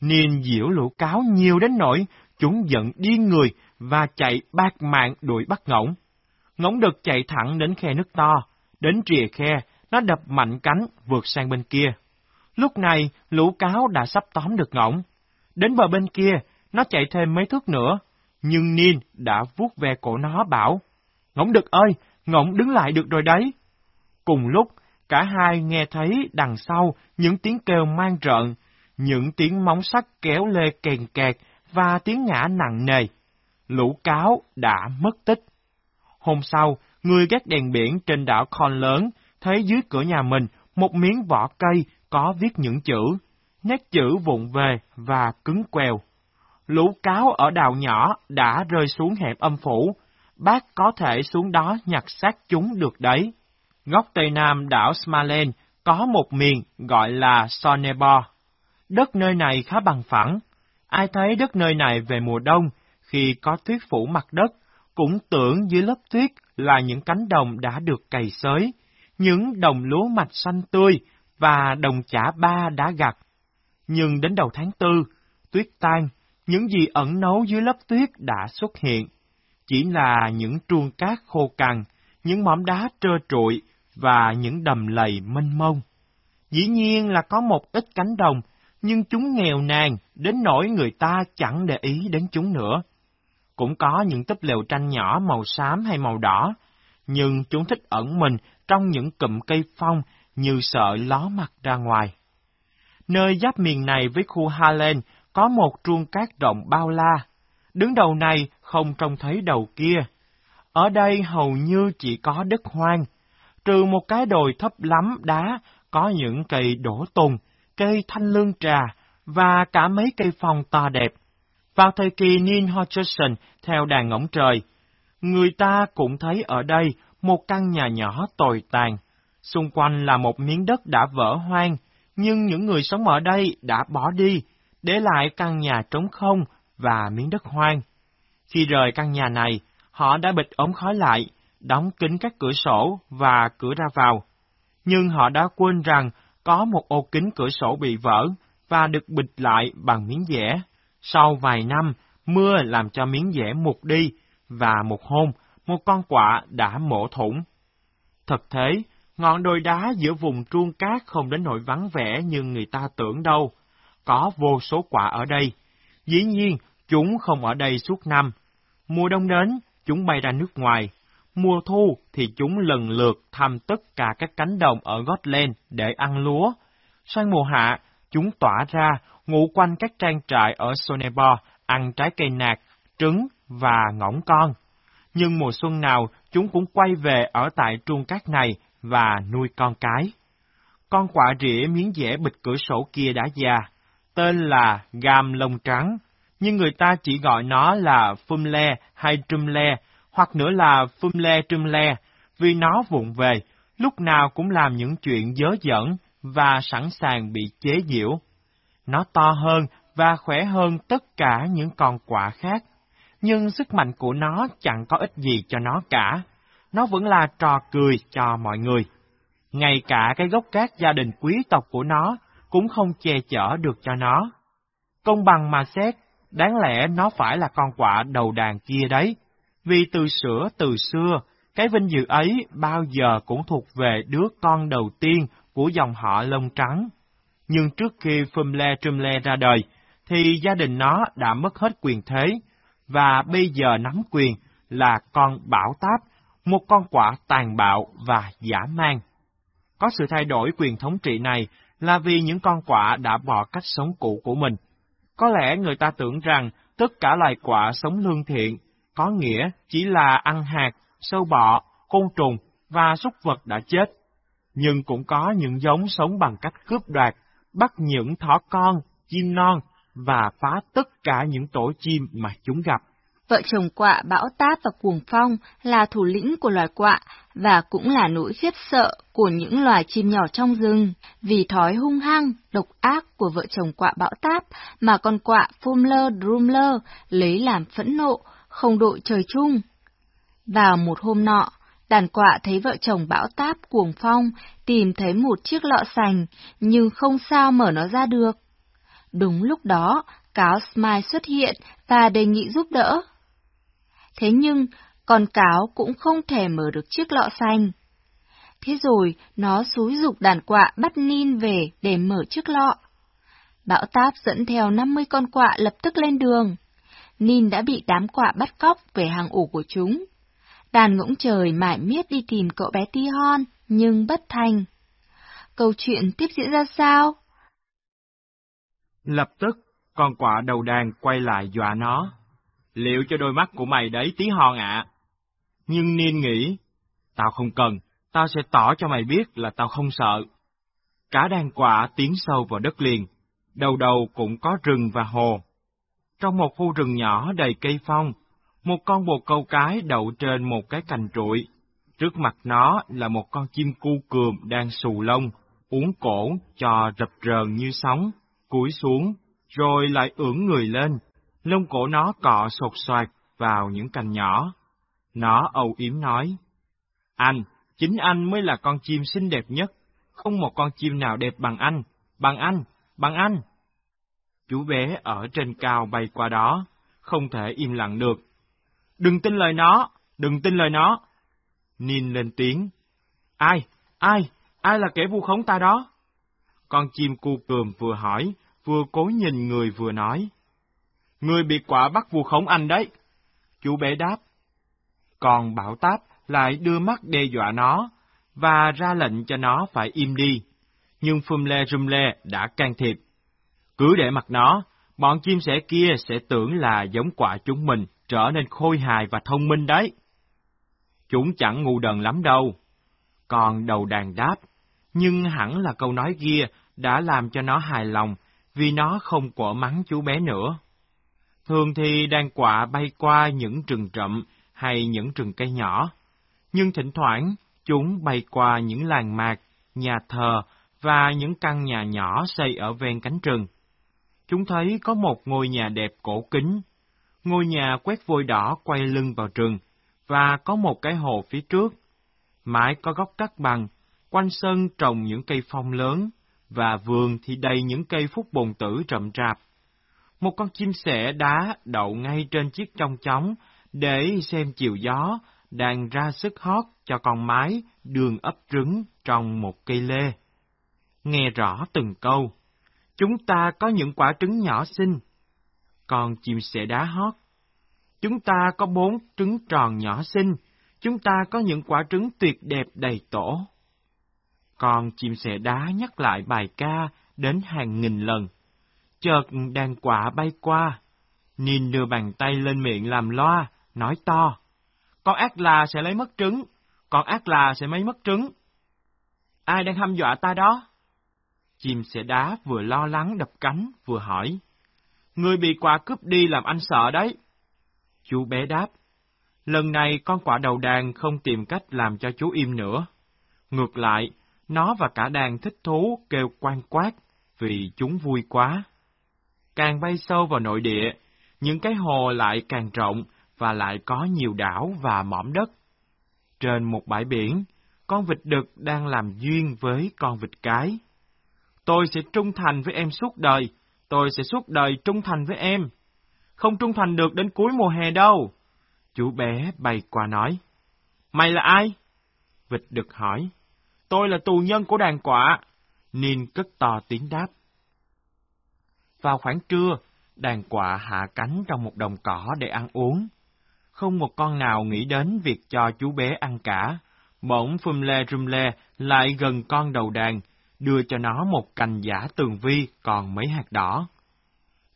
Niên diễu lũ cáo nhiều đến nỗi chúng giận điên người và chạy bát mạng đuổi bắt ngỗng. Ngỗng đực chạy thẳng đến khe nước to, đến rìa khe, nó đập mạnh cánh vượt sang bên kia. Lúc này, lũ cáo đã sắp tóm được ngỗng. Đến bờ bên kia, nó chạy thêm mấy thước nữa, nhưng Nin đã vuốt ve cổ nó bảo, Ngỗng đực ơi, ngỗng đứng lại được rồi đấy. Cùng lúc, cả hai nghe thấy đằng sau những tiếng kêu mang rợn, những tiếng móng sắt kéo lê kèn kẹt và tiếng ngã nặng nề. Lũ cáo đã mất tích. Hôm sau, người gác đèn biển trên đảo Con lớn thấy dưới cửa nhà mình một miếng vỏ cây có viết những chữ, nét chữ vụn về và cứng quèo. Lũ cáo ở đảo nhỏ đã rơi xuống hẻm âm phủ, bác có thể xuống đó nhặt xác chúng được đấy. Góc tây nam đảo Smalen có một miền gọi là Sonebor. Đất nơi này khá bằng phẳng. Ai thấy đất nơi này về mùa đông, khi có tuyết phủ mặt đất, cũng tưởng dưới lớp tuyết là những cánh đồng đã được cày xới, những đồng lúa mạch xanh tươi và đồng chả ba đã gặt. Nhưng đến đầu tháng tư, tuyết tan, những gì ẩn nấu dưới lớp tuyết đã xuất hiện. Chỉ là những truông cát khô cằn, những mỏm đá trơ trụi và những đầm lầy mênh mông. Dĩ nhiên là có một ít cánh đồng, nhưng chúng nghèo nàn đến nỗi người ta chẳng để ý đến chúng nữa. Cũng có những túp lều tranh nhỏ màu xám hay màu đỏ, nhưng chúng thích ẩn mình trong những cụm cây phong như sợ ló mặt ra ngoài. Nơi giáp miền này với khu Harlan có một truông cát rộng bao la. Đứng đầu này không trông thấy đầu kia. Ở đây hầu như chỉ có đất hoang, trừ một cái đồi thấp lắm đá, có những cây đổ tùng, cây thanh lương trà và cả mấy cây phòng to đẹp. Vào thời kỳ Neil Hodgson theo đàn ngỗng trời, người ta cũng thấy ở đây một căn nhà nhỏ tồi tàn. Xung quanh là một miếng đất đã vỡ hoang, nhưng những người sống ở đây đã bỏ đi, để lại căn nhà trống không và miếng đất hoang. Khi rời căn nhà này, họ đã bịt ống khói lại, đóng kín các cửa sổ và cửa ra vào. Nhưng họ đã quên rằng có một ô kính cửa sổ bị vỡ và được bịt lại bằng miếng dẻ. Sau vài năm, mưa làm cho miếng dẻ mục đi, và một hôm, một con quạ đã mổ thủng. Thật thế, ngọn đồi đá giữa vùng truông cát không đến nỗi vắng vẻ như người ta tưởng đâu. Có vô số quạ ở đây, Dĩ nhiên, chúng không ở đây suốt năm. Mùa đông đến, chúng bay ra nước ngoài. Mùa thu thì chúng lần lượt thăm tất cả các cánh đồng ở Gotland để ăn lúa. Sang mùa hạ, chúng tỏa ra, ngủ quanh các trang trại ở Sonebor, ăn trái cây nạc, trứng và ngỗng con. Nhưng mùa xuân nào, chúng cũng quay về ở tại truông cát này và nuôi con cái. Con quạ rỉa miếng dẻ bịch cửa sổ kia đã già, tên là gam lông trắng, nhưng người ta chỉ gọi nó là Fumle hay Trumle, hoặc nữa là phum le trùm le, vì nó vụng về, lúc nào cũng làm những chuyện dớ dẫn và sẵn sàng bị chế giễu. Nó to hơn và khỏe hơn tất cả những con quạ khác, nhưng sức mạnh của nó chẳng có ích gì cho nó cả. Nó vẫn là trò cười cho mọi người. Ngay cả cái gốc cát gia đình quý tộc của nó cũng không che chở được cho nó. Công bằng mà xét, đáng lẽ nó phải là con quạ đầu đàn kia đấy, vì từ sữa từ xưa, cái vinh dự ấy bao giờ cũng thuộc về đứa con đầu tiên của dòng họ lông trắng. Nhưng trước khi Phumle Trumle ra đời, thì gia đình nó đã mất hết quyền thế, và bây giờ nắm quyền là con bảo táp, một con quạ tàn bạo và giả man. Có sự thay đổi quyền thống trị này là vì những con quạ đã bỏ cách sống cũ của mình. Có lẽ người ta tưởng rằng tất cả loài quạ sống lương thiện, có nghĩa chỉ là ăn hạt, sâu bọ, côn trùng và súc vật đã chết. Nhưng cũng có những giống sống bằng cách cướp đoạt, bắt những thỏ con, chim non và phá tất cả những tổ chim mà chúng gặp. Vợ chồng quạ Bão Táp và Cuồng Phong là thủ lĩnh của loài quạ và cũng là nỗi khiếp sợ của những loài chim nhỏ trong rừng. Vì thói hung hăng, độc ác của vợ chồng quạ Bão Táp mà con quạ Fumler Drumler lấy làm phẫn nộ, không đội trời chung. Vào một hôm nọ, đàn quạ thấy vợ chồng Bão Táp Cuồng Phong tìm thấy một chiếc lọ sành, nhưng không sao mở nó ra được. Đúng lúc đó, cáo Smile xuất hiện và đề nghị giúp đỡ. Thế nhưng, con cáo cũng không thể mở được chiếc lọ xanh. Thế rồi, nó xúi dục đàn quạ bắt Nin về để mở chiếc lọ. Bão táp dẫn theo 50 con quạ lập tức lên đường. Nin đã bị đám quạ bắt cóc về hàng ổ của chúng. Đàn ngỗng trời mải miết đi tìm cậu bé Tihon, nhưng bất thành. Câu chuyện tiếp diễn ra sao? Lập tức, con quạ đầu đàn quay lại dọa nó liệu cho đôi mắt của mày đấy tí hon ạ. Nhưng Niên nghĩ, tao không cần, tao sẽ tỏ cho mày biết là tao không sợ. Cả đàn quả tiến sâu vào đất liền, đầu đầu cũng có rừng và hồ. Trong một khu rừng nhỏ đầy cây phong, một con bồ câu cái đậu trên một cái cành trụi. Trước mặt nó là một con chim cu cườm đang xù lông, uốn cổ cho rập rờn như sóng, cúi xuống, rồi lại ưỡn người lên, lông cổ nó cọ sột soạt vào những cành nhỏ. Nó âu yếm nói, Anh, chính anh mới là con chim xinh đẹp nhất, không một con chim nào đẹp bằng anh, bằng anh, bằng anh. Chú bé ở trên cao bay qua đó, không thể im lặng được. Đừng tin lời nó, đừng tin lời nó. Nin lên tiếng. Ai, ai, ai là kẻ vu khống ta đó? Con chim cu cườm vừa hỏi, vừa cố nhìn người vừa nói. Người bị quả bắt vu khống anh đấy. Chú bé đáp. Còn bảo táp lại đưa mắt đe dọa nó, và ra lệnh cho nó phải im đi. Nhưng Phum Lê Rum Lê đã can thiệp. Cứ để mặt nó, bọn chim sẻ kia sẽ tưởng là giống quả chúng mình, trở nên khôi hài và thông minh đấy. Chúng chẳng ngu đần lắm đâu. Còn đầu đàn đáp, nhưng hẳn là câu nói kia đã làm cho nó hài lòng, vì nó không quở mắng chú bé nữa. Thường thì đàn quạ bay qua những rừng rậm hay những rừng cây nhỏ, nhưng thỉnh thoảng chúng bay qua những làng mạc, nhà thờ và những căn nhà nhỏ xây ở ven cánh rừng. Chúng thấy có một ngôi nhà đẹp cổ kính. Ngôi nhà quét vôi đỏ quay lưng vào rừng, và có một cái hồ phía trước. Mãi có góc cắt bằng, quanh sân trồng những cây phong lớn, và vườn thì đầy những cây phúc bồn tử rậm rạp một con chim sẻ đá đậu ngay trên chiếc trong chóng để xem chiều gió đang ra sức hót cho con mái đường ấp trứng trong một cây lê. Nghe rõ từng câu, chúng ta có những quả trứng nhỏ xinh. Con chim sẻ đá hót. Chúng ta có bốn trứng tròn nhỏ xinh, chúng ta có những quả trứng tuyệt đẹp đầy tổ. Con chim sẻ đá nhắc lại bài ca đến hàng nghìn lần. Chợt đàn quả bay qua. Nhìn đưa bàn tay lên miệng làm loa, nói to. Con ác là sẽ lấy mất trứng, con ác là sẽ lấy mất trứng. Ai đang hăm dọa ta đó? Chim sẻ đá vừa lo lắng đập cánh, vừa hỏi. Người bị quả cướp đi làm anh sợ đấy. Chú bé đáp. Lần này con quả đầu đàn không tìm cách làm cho chú im nữa. Ngược lại, nó và cả đàn thích thú kêu quan quát, vì chúng vui quá. Càng bay sâu vào nội địa, những cái hồ lại càng rộng và lại có nhiều đảo và mỏm đất. Trên một bãi biển, con vịt đực đang làm duyên với con vịt cái. Tôi sẽ trung thành với em suốt đời, tôi sẽ suốt đời trung thành với em. Không trung thành được đến cuối mùa hè đâu. Chú bé bay qua nói. Mày là ai? Vịt đực hỏi. Tôi là tù nhân của đàn quạ. Nin cất to tiếng đáp. Vào khoảng trưa, đàn quạ hạ cánh trong một đồng cỏ để ăn uống. Không một con nào nghĩ đến việc cho chú bé ăn cả. Bỗng phum lê rum lê lại gần con đầu đàn, đưa cho nó một cành giả tường vi còn mấy hạt đỏ.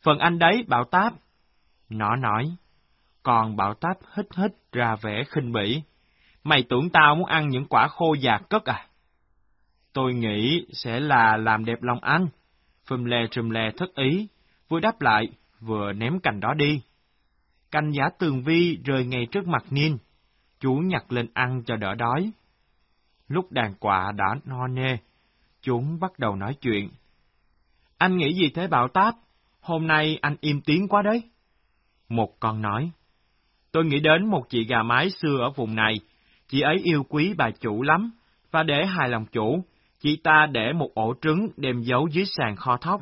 Phần anh đấy, bảo táp. Nó nói. Còn bảo táp hít hít ra vẻ khinh bỉ. Mày tưởng tao muốn ăn những quả khô già cất à? Tôi nghĩ sẽ là làm đẹp lòng anh. Phùm lè trùm lè thất ý, vừa đáp lại, vừa ném cành đó đi. Cành giả tường vi rơi ngay trước mặt nhiên, Chú nhặt lên ăn cho đỡ đói. Lúc đàn quạ đã no nê, chúng bắt đầu nói chuyện. Anh nghĩ gì thế Bảo Táp? Hôm nay anh im tiếng quá đấy. Một con nói. Tôi nghĩ đến một chị gà mái xưa ở vùng này. Chị ấy yêu quý bà chủ lắm, và để hài lòng chủ, chị ta để một ổ trứng đem giấu dưới sàn kho thóc.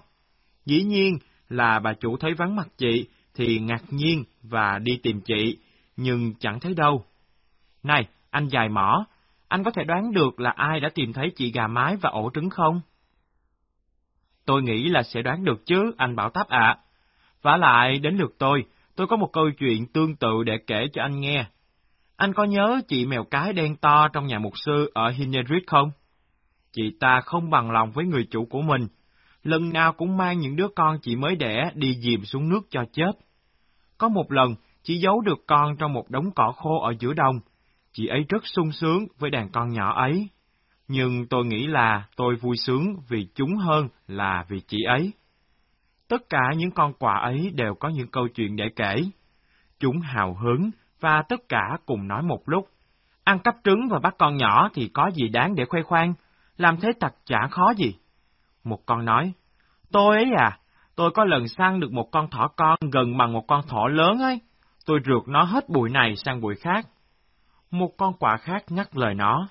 Dĩ nhiên là bà chủ thấy vắng mặt chị, thì ngạc nhiên và đi tìm chị, nhưng chẳng thấy đâu. Này, anh dài mỏ, anh có thể đoán được là ai đã tìm thấy chị gà mái và ổ trứng không? Tôi nghĩ là sẽ đoán được chứ, anh Bảo Táp ạ. À. Và lại, đến lượt tôi, tôi có một câu chuyện tương tự để kể cho anh nghe. Anh có nhớ chị mèo cái đen to trong nhà mục sư ở Hinnerit không? Chị ta không bằng lòng với người chủ của mình, lần nào cũng mang những đứa con chị mới đẻ đi dìm xuống nước cho chết. Có một lần, chị giấu được con trong một đống cỏ khô ở giữa đồng. Chị ấy rất sung sướng với đàn con nhỏ ấy. Nhưng tôi nghĩ là tôi vui sướng vì chúng hơn là vì chị ấy. Tất cả những con quạ ấy đều có những câu chuyện để kể. Chúng hào hứng và tất cả cùng nói một lúc. Ăn cắp trứng và bắt con nhỏ thì có gì đáng để khoe khoang, làm thế thật chả khó gì. Một con nói, tôi ấy à, tôi có lần săn được một con thỏ con gần bằng một con thỏ lớn ấy, tôi rượt nó hết bụi này sang bụi khác. Một con quạ khác ngắt lời nó,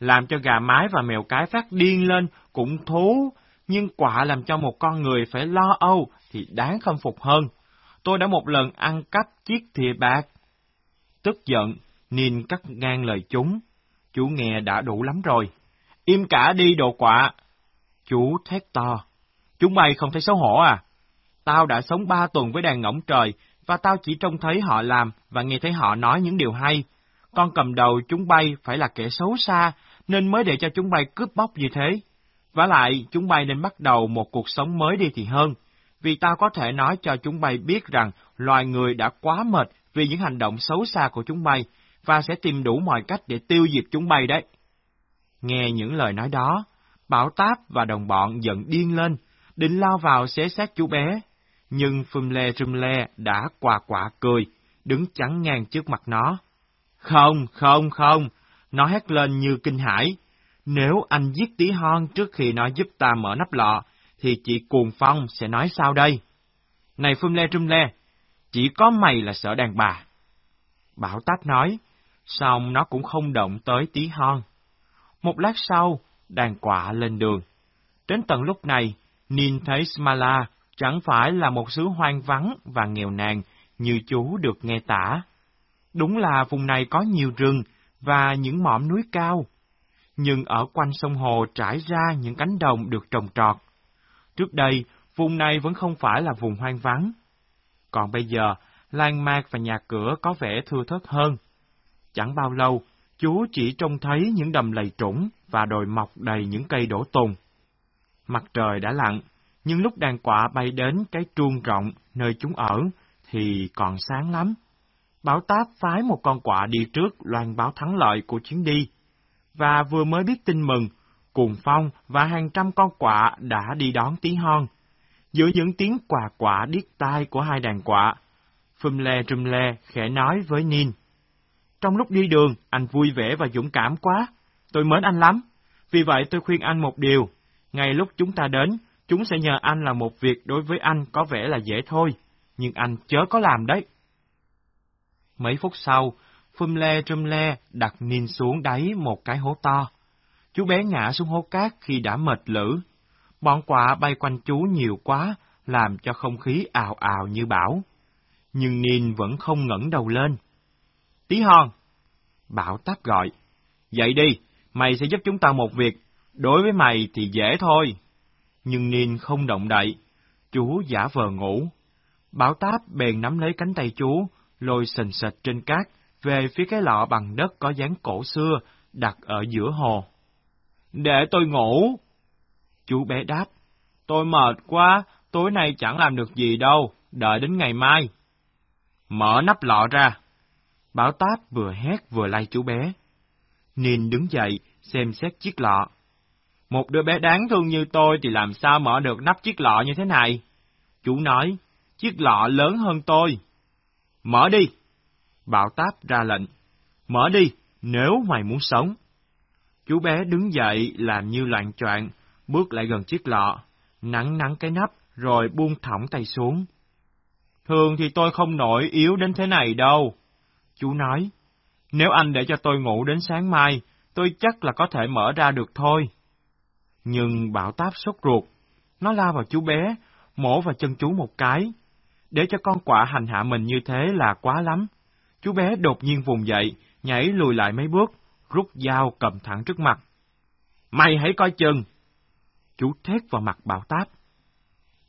làm cho gà mái và mèo cái phát điên lên cũng thú, nhưng quạ làm cho một con người phải lo âu thì đáng khâm phục hơn. Tôi đã một lần ăn cắp chiếc thìa bạc. Tức giận, Ninh cắt ngang lời chúng. Chú nghe đã đủ lắm rồi. Im cả đi đồ quạ. Chú thét to. Chúng mày không thấy xấu hổ à? Tao đã sống ba tuần với đàn ngỗng trời, và tao chỉ trông thấy họ làm và nghe thấy họ nói những điều hay. Con cầm đầu chúng bay phải là kẻ xấu xa, nên mới để cho chúng bay cướp bóc như thế. Và lại, chúng bay nên bắt đầu một cuộc sống mới đi thì hơn, vì tao có thể nói cho chúng bay biết rằng loài người đã quá mệt vì những hành động xấu xa của chúng bay, và sẽ tìm đủ mọi cách để tiêu diệt chúng bay đấy. Nghe những lời nói đó, Bảo Táp và đồng bọn giận điên lên, định lao vào xé xác chú bé. Nhưng Phum lê Rum lê đã quà quạ cười, đứng chắn ngang trước mặt nó. Không, không, không, nó hét lên như kinh hãi. Nếu anh giết tí hon trước khi nó giúp ta mở nắp lọ, thì chị Cuồng Phong sẽ nói sao đây? Này Phum Le Rum Le, chỉ có mày là sợ đàn bà. Bảo tát nói, xong nó cũng không động tới tí hon. Một lát sau, đàn quạ lên đường. Đến tận lúc này, Nin thấy Smala chẳng phải là một xứ hoang vắng và nghèo nàn như chú được nghe tả. Đúng là vùng này có nhiều rừng và những mỏm núi cao, nhưng ở quanh sông hồ trải ra những cánh đồng được trồng trọt. Trước đây, vùng này vẫn không phải là vùng hoang vắng. Còn bây giờ, lan mạc và nhà cửa có vẻ thưa thớt hơn. Chẳng bao lâu, chú chỉ trông thấy những đầm lầy trũng và đồi mọc đầy những cây đổ tùng. Mặt trời đã lặn, nhưng lúc đàn quạ bay đến cái truông rộng nơi chúng ở thì còn sáng lắm. Bảo Táp phái một con quạ đi trước loan báo thắng lợi của chuyến đi, và vừa mới biết tin mừng, Cuồng Phong và hàng trăm con quạ đã đi đón tí hon. Giữa những tiếng quà quạ điếc tai của hai đàn quạ, Phum Le Trum Le khẽ nói với Nin. Trong lúc đi đường, anh vui vẻ và dũng cảm quá. Tôi mến anh lắm. Vì vậy tôi khuyên anh một điều. Ngay lúc chúng ta đến, chúng sẽ nhờ anh làm một việc đối với anh có vẻ là dễ thôi. Nhưng anh chớ có làm đấy. Mấy phút sau, Phum Le Trum Le đặt Nin xuống đáy một cái hố to. Chú bé ngã xuống hố cát khi đã mệt lử. Bọn quạ bay quanh chú nhiều quá, làm cho không khí ào ào như bão. Nhưng Nin vẫn không ngẩng đầu lên. Tí hon! Bảo táp gọi. Dậy đi, mày sẽ giúp chúng ta một việc. Đối với mày thì dễ thôi. Nhưng Nin không động đậy. Chú giả vờ ngủ. Bảo táp bèn nắm lấy cánh tay chú, lôi sình sệt trên cát, về phía cái lọ bằng đất có dáng cổ xưa, đặt ở giữa hồ. Để tôi ngủ. Chú bé đáp. Tôi mệt quá, tối nay chẳng làm được gì đâu, đợi đến ngày mai. Mở nắp lọ ra. Bảo Táp vừa hét vừa lay chú bé. nên đứng dậy, xem xét chiếc lọ. Một đứa bé đáng thương như tôi thì làm sao mở được nắp chiếc lọ như thế này? Chú nói, chiếc lọ lớn hơn tôi. Mở đi! Bảo Táp ra lệnh. Mở đi, nếu mày muốn sống. Chú bé đứng dậy làm như loạn choạng, bước lại gần chiếc lọ, nắng nắng cái nắp, rồi buông thõng tay xuống. Thường thì tôi không nổi yếu đến thế này đâu. Chú nói, nếu anh để cho tôi ngủ đến sáng mai, tôi chắc là có thể mở ra được thôi. Nhưng bảo táp sốt ruột, nó la vào chú bé, mổ vào chân chú một cái. Để cho con quạ hành hạ mình như thế là quá lắm. Chú bé đột nhiên vùng dậy, nhảy lùi lại mấy bước, rút dao cầm thẳng trước mặt. Mày hãy coi chừng! Chú thét vào mặt bảo táp.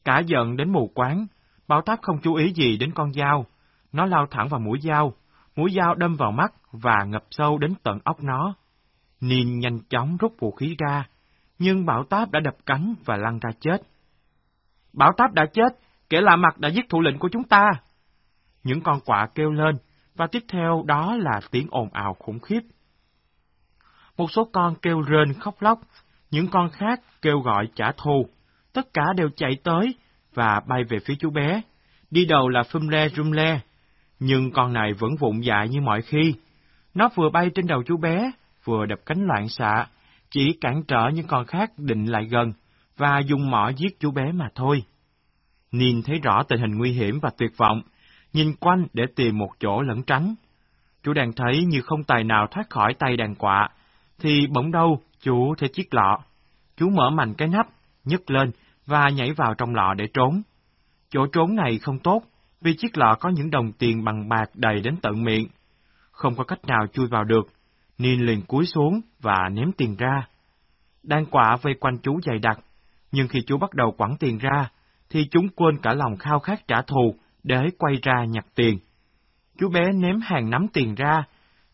Cả giận đến mù quáng, bảo táp không chú ý gì đến con dao. Nó lao thẳng vào mũi dao, mũi dao đâm vào mắt và ngập sâu đến tận óc nó. Nin nhanh chóng rút vũ khí ra, nhưng bảo táp đã đập cánh và lăn ra chết. Bảo táp đã chết, kẻ lạ mặt đã giết thủ lĩnh của chúng ta. Những con quạ kêu lên, và tiếp theo đó là tiếng ồn ào khủng khiếp. Một số con kêu rên khóc lóc, những con khác kêu gọi trả thù. Tất cả đều chạy tới và bay về phía chú bé. Đi đầu là Phum Le Rum Le, nhưng con này vẫn vụng dại như mọi khi. Nó vừa bay trên đầu chú bé, vừa đập cánh loạn xạ, chỉ cản trở những con khác định lại gần, và dùng mỏ giết chú bé mà thôi. Nhìn thấy rõ tình hình nguy hiểm và tuyệt vọng, nhìn quanh để tìm một chỗ lẩn tránh. Chú đang thấy như không tài nào thoát khỏi tay đàn quạ, thì bỗng đâu chú thấy chiếc lọ. Chú mở mạnh cái nắp, nhấc lên và nhảy vào trong lọ để trốn. Chỗ trốn này không tốt, vì chiếc lọ có những đồng tiền bằng bạc đầy đến tận miệng. Không có cách nào chui vào được, nên liền cúi xuống và ném tiền ra. Đan quạ vây quanh chú dày đặc, nhưng khi chú bắt đầu quẳng tiền ra, thì chúng quên cả lòng khao khát trả thù để quay ra nhặt tiền. Chú bé ném hàng nắm tiền ra,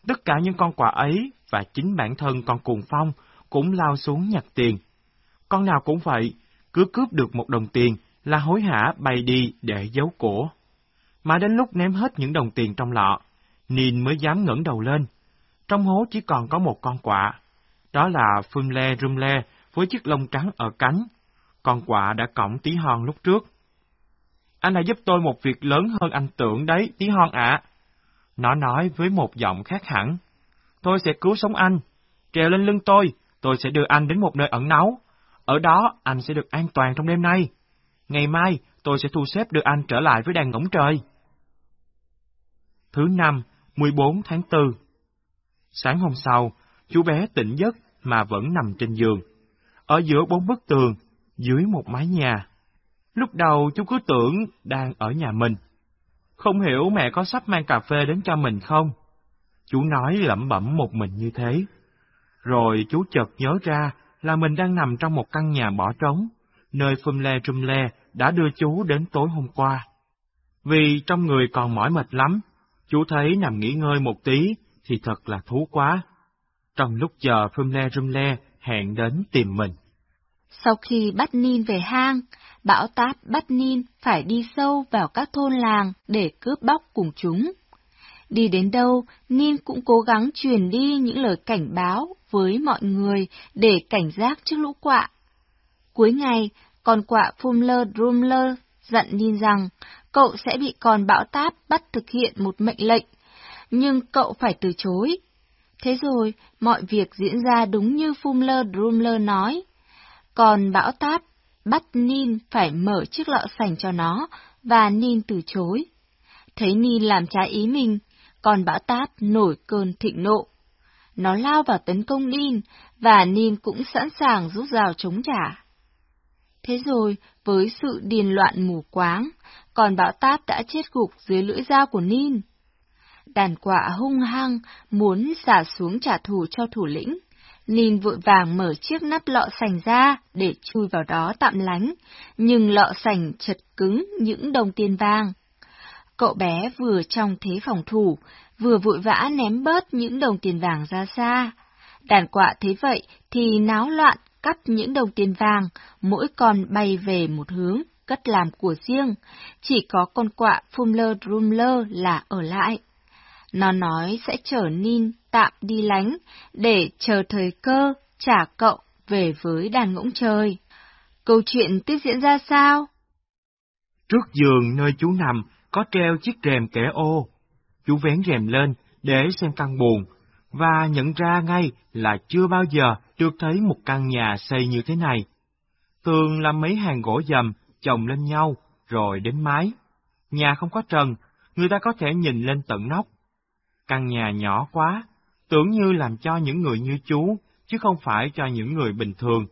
tất cả những con quạ ấy và chính bản thân con cuồng phong cũng lao xuống nhặt tiền. Con nào cũng vậy, cứ cướp được một đồng tiền là hối hả bay đi để giấu cổ. Mà đến lúc ném hết những đồng tiền trong lọ, Nin mới dám ngẩng đầu lên. Trong hố chỉ còn có một con quạ. Đó là Phum Le Rum Le với chiếc lông trắng ở cánh. Con quạ đã cõng tí hon lúc trước. Anh đã giúp tôi một việc lớn hơn anh tưởng đấy, tí hon ạ. Nó nói với một giọng khác hẳn. Tôi sẽ cứu sống anh. Trèo lên lưng tôi, tôi sẽ đưa anh đến một nơi ẩn náu. Ở đó, anh sẽ được an toàn trong đêm nay. Ngày mai, tôi sẽ thu xếp đưa anh trở lại với đàn ngỗng trời. Thứ năm, 14 tháng 4 Sáng hôm sau, chú bé tỉnh giấc mà vẫn nằm trên giường. Ở giữa bốn bức tường, dưới một mái nhà. Lúc đầu chú cứ tưởng đang ở nhà mình. Không hiểu mẹ có sắp mang cà phê đến cho mình không? Chú nói lẩm bẩm một mình như thế. Rồi chú chợt nhớ ra là mình đang nằm trong một căn nhà bỏ trống, nơi Phum Le Trum Le đã đưa chú đến tối hôm qua. Vì trong người còn mỏi mệt lắm, chú thấy nằm nghỉ ngơi một tí thì thật là thú quá. Trong lúc chờ Phum Le Trum Le hẹn đến tìm mình. Sau khi bắt Nin về hang, Bão Táp bắt Nin phải đi sâu vào các thôn làng để cướp bóc cùng chúng. Đi đến đâu, Nin cũng cố gắng truyền đi những lời cảnh báo với mọi người để cảnh giác trước lũ quạ. Cuối ngày, con quạ Fumler Drumler dặn Nin rằng cậu sẽ bị con bão táp bắt thực hiện một mệnh lệnh, nhưng cậu phải từ chối. Thế rồi, mọi việc diễn ra đúng như Fumler Drumler nói. Còn bão táp bắt Nin phải mở chiếc lọ sành cho nó, và Nin từ chối. Thấy Nin làm trái ý mình, còn bão táp nổi cơn thịnh nộ. Nó lao vào tấn công Nin, và Nin cũng sẵn sàng rút rào chống trả. Thế rồi, với sự điền loạn mù quáng, còn bão táp đã chết gục dưới lưỡi dao của Nin. Đàn quạ hung hăng, muốn xả xuống trả thù cho thủ lĩnh. Nin vội vàng mở chiếc nắp lọ sành ra để chui vào đó tạm lánh, nhưng lọ sành chật cứng những đồng tiền vàng. Cậu bé vừa trong thế phòng thủ, vừa vội vã ném bớt những đồng tiền vàng ra xa. Đàn quạ thấy vậy thì náo loạn cắp những đồng tiền vàng, mỗi con bay về một hướng, cất làm của riêng. Chỉ có con quạ Fumler Drumler là ở lại. Nó nói sẽ chở Nin tạm đi lánh, để chờ thời cơ trả cậu về với đàn ngỗng trời. Câu chuyện tiếp diễn ra sao? Trước giường nơi chú nằm có treo chiếc rèm kẻ ô. Chú vén rèm lên để xem căn buồn, và nhận ra ngay là chưa bao giờ được thấy một căn nhà xây như thế này. Tường là mấy hàng gỗ dầm chồng lên nhau, rồi đến mái. Nhà không có trần, người ta có thể nhìn lên tận nóc. Căn nhà nhỏ quá, tưởng như làm cho những người như chú, chứ không phải cho những người bình thường.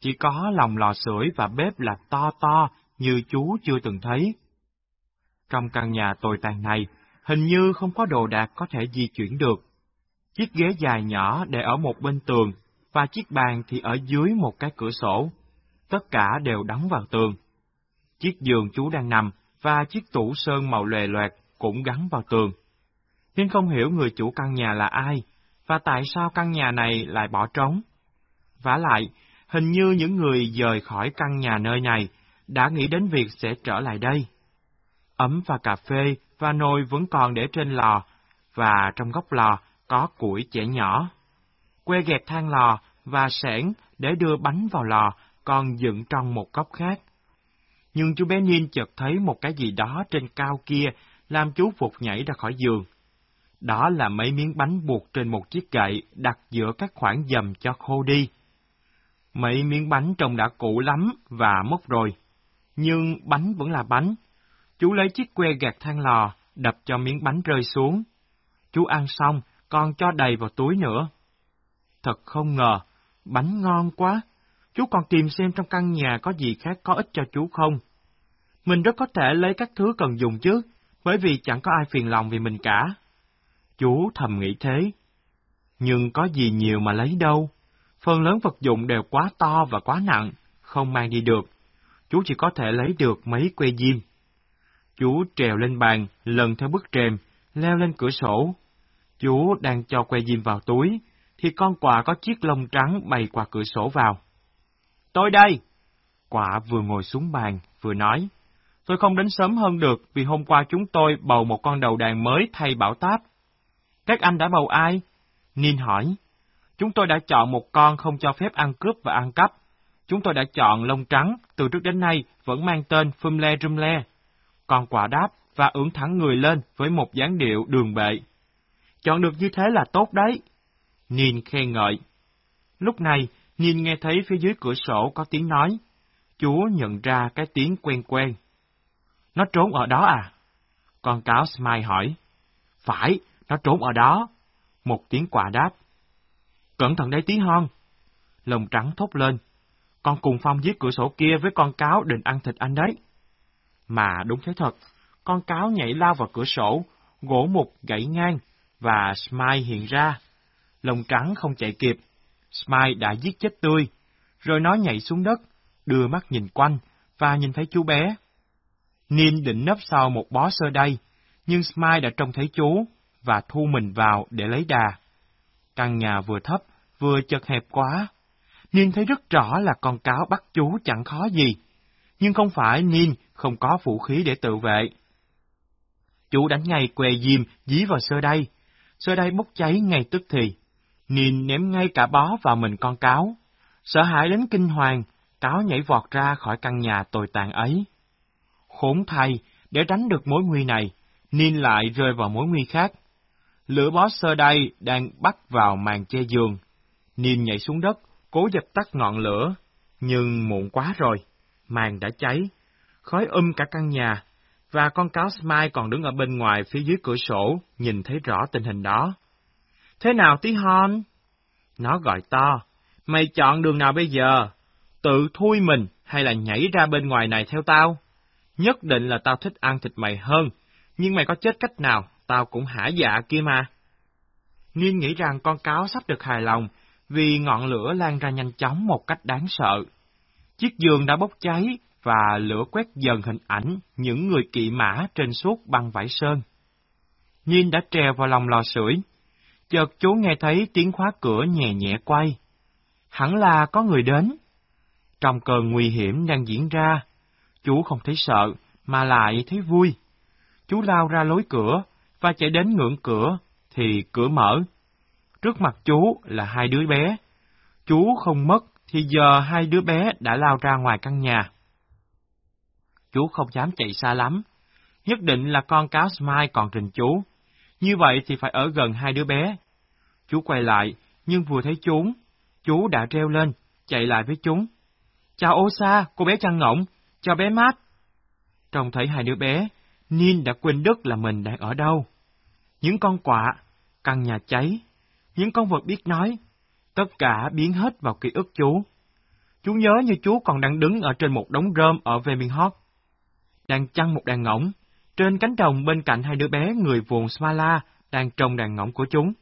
Chỉ có lòng lò sưởi và bếp là to to như chú chưa từng thấy. Trong căn nhà tồi tàn này, hình như không có đồ đạc có thể di chuyển được. Chiếc ghế dài nhỏ để ở một bên tường, và chiếc bàn thì ở dưới một cái cửa sổ. Tất cả đều đóng vào tường. Chiếc giường chú đang nằm và chiếc tủ sơn màu lòe loẹt cũng gắn vào tường. Nhưng không hiểu người chủ căn nhà là ai, và tại sao căn nhà này lại bỏ trống. vả lại, hình như những người rời khỏi căn nhà nơi này đã nghĩ đến việc sẽ trở lại đây. Ấm và cà phê và nồi vẫn còn để trên lò, và trong góc lò có củi chẻ nhỏ. Que gẹt than lò và sẻn để đưa bánh vào lò còn dựng trong một góc khác. Nhưng chú bé Ninh chợt thấy một cái gì đó trên cao kia làm chú phục nhảy ra khỏi giường. Đó là mấy miếng bánh buộc trên một chiếc gậy đặt giữa các khoảng dầm cho khô đi. Mấy miếng bánh trông đã cũ lắm và mốc rồi. Nhưng bánh vẫn là bánh. Chú lấy chiếc que gạt than lò, đập cho miếng bánh rơi xuống. Chú ăn xong, còn cho đầy vào túi nữa. Thật không ngờ, bánh ngon quá. Chú còn tìm xem trong căn nhà có gì khác có ích cho chú không. Mình rất có thể lấy các thứ cần dùng chứ, bởi vì chẳng có ai phiền lòng vì mình cả. Chú thầm nghĩ thế. Nhưng có gì nhiều mà lấy đâu. Phần lớn vật dụng đều quá to và quá nặng, không mang đi được. Chú chỉ có thể lấy được mấy que diêm. Chú trèo lên bàn, lần theo bức rèm, leo lên cửa sổ. Chú đang cho que diêm vào túi, thì con quạ có chiếc lông trắng bay qua cửa sổ vào. Tôi đây! Quạ vừa ngồi xuống bàn, vừa nói. Tôi không đến sớm hơn được vì hôm qua chúng tôi bầu một con đầu đàn mới thay bảo táp. Các anh đã bầu ai? Nin hỏi. Chúng tôi đã chọn một con không cho phép ăn cướp và ăn cắp. Chúng tôi đã chọn lông trắng, từ trước đến nay vẫn mang tên Phumle Rumle. Con quả đáp và ưỡn thẳng người lên với một dáng điệu đường bệ. Chọn được như thế là tốt đấy. Nin khen ngợi. Lúc này, Nin nghe thấy phía dưới cửa sổ có tiếng nói. Chúa nhận ra cái tiếng quen quen. Nó trốn ở đó à? Con cáo Smile hỏi. Phải, nó trốn ở đó. Một tiếng quả đáp. Cẩn thận đấy tí hon. Lồng trắng thốt lên. Con cùng phong giết cửa sổ kia với con cáo định ăn thịt anh đấy. Mà đúng thế thật, con cáo nhảy lao vào cửa sổ, gỗ mục gãy ngang, và Smile hiện ra. Lồng trắng không chạy kịp, Smile đã giết chết tươi, rồi nó nhảy xuống đất, đưa mắt nhìn quanh, và nhìn thấy chú bé. Nin định nấp sau một bó sơ đây, nhưng Smile đã trông thấy chú và thu mình vào để lấy đà. Căn nhà vừa thấp, vừa chật hẹp quá. Niên thấy rất rõ là con cáo bắt chú chẳng khó gì. Nhưng không phải Niên không có vũ khí để tự vệ. Chú đánh ngay què diêm dí vào sơ đây. Sơ đây bốc cháy ngay tức thì. Niên ném ngay cả bó vào mình con cáo. Sợ hãi đến kinh hoàng, cáo nhảy vọt ra khỏi căn nhà tồi tàn ấy. Khốn thay, để tránh được mối nguy này, Niên lại rơi vào mối nguy khác. Lửa bó sơ đây đang bắt vào màn che giường. Niêm nhảy xuống đất, cố dập tắt ngọn lửa, nhưng muộn quá rồi, màn đã cháy. Khói um cả căn nhà, và con cáo Smile còn đứng ở bên ngoài phía dưới cửa sổ, nhìn thấy rõ tình hình đó. Thế nào tí hon? Nó gọi to, mày chọn đường nào bây giờ? Tự thui mình hay là nhảy ra bên ngoài này theo tao? Nhất định là tao thích ăn thịt mày hơn, nhưng mày có chết cách nào, tao cũng hả dạ kia mà. Niên nghĩ rằng con cáo sắp được hài lòng, vì ngọn lửa lan ra nhanh chóng một cách đáng sợ. Chiếc giường đã bốc cháy, và lửa quét dần hình ảnh những người kỵ mã trên suốt băng vải sơn. Nhiên đã trèo vào lòng lò sưởi, chợt chú nghe thấy tiếng khóa cửa nhẹ nhẹ quay. Hẳn là có người đến. Trong cơn nguy hiểm đang diễn ra, chú không thấy sợ, mà lại thấy vui. Chú lao ra lối cửa, và chạy đến ngưỡng cửa, thì cửa mở. Trước mặt chú là hai đứa bé. Chú không mất, thì giờ hai đứa bé đã lao ra ngoài căn nhà. Chú không dám chạy xa lắm. Nhất định là con cáo Smile còn trình chú. Như vậy thì phải ở gần hai đứa bé. Chú quay lại, nhưng vừa thấy chúng, chú đã treo lên, chạy lại với chúng. Chào ô sa, cô bé chăn ngỗng, chào bé mát. Trông thấy hai đứa bé, Nin đã quên đứt là mình đang ở đâu. Những con quạ, căn nhà cháy, những con vật biết nói, tất cả biến hết vào ký ức chú. Chú nhớ như chú còn đang đứng ở trên một đống rơm ở Veminghot, đang chăn một đàn ngỗng, trên cánh đồng bên cạnh hai đứa bé người vùng Smala đang trồng đàn ngỗng của chúng.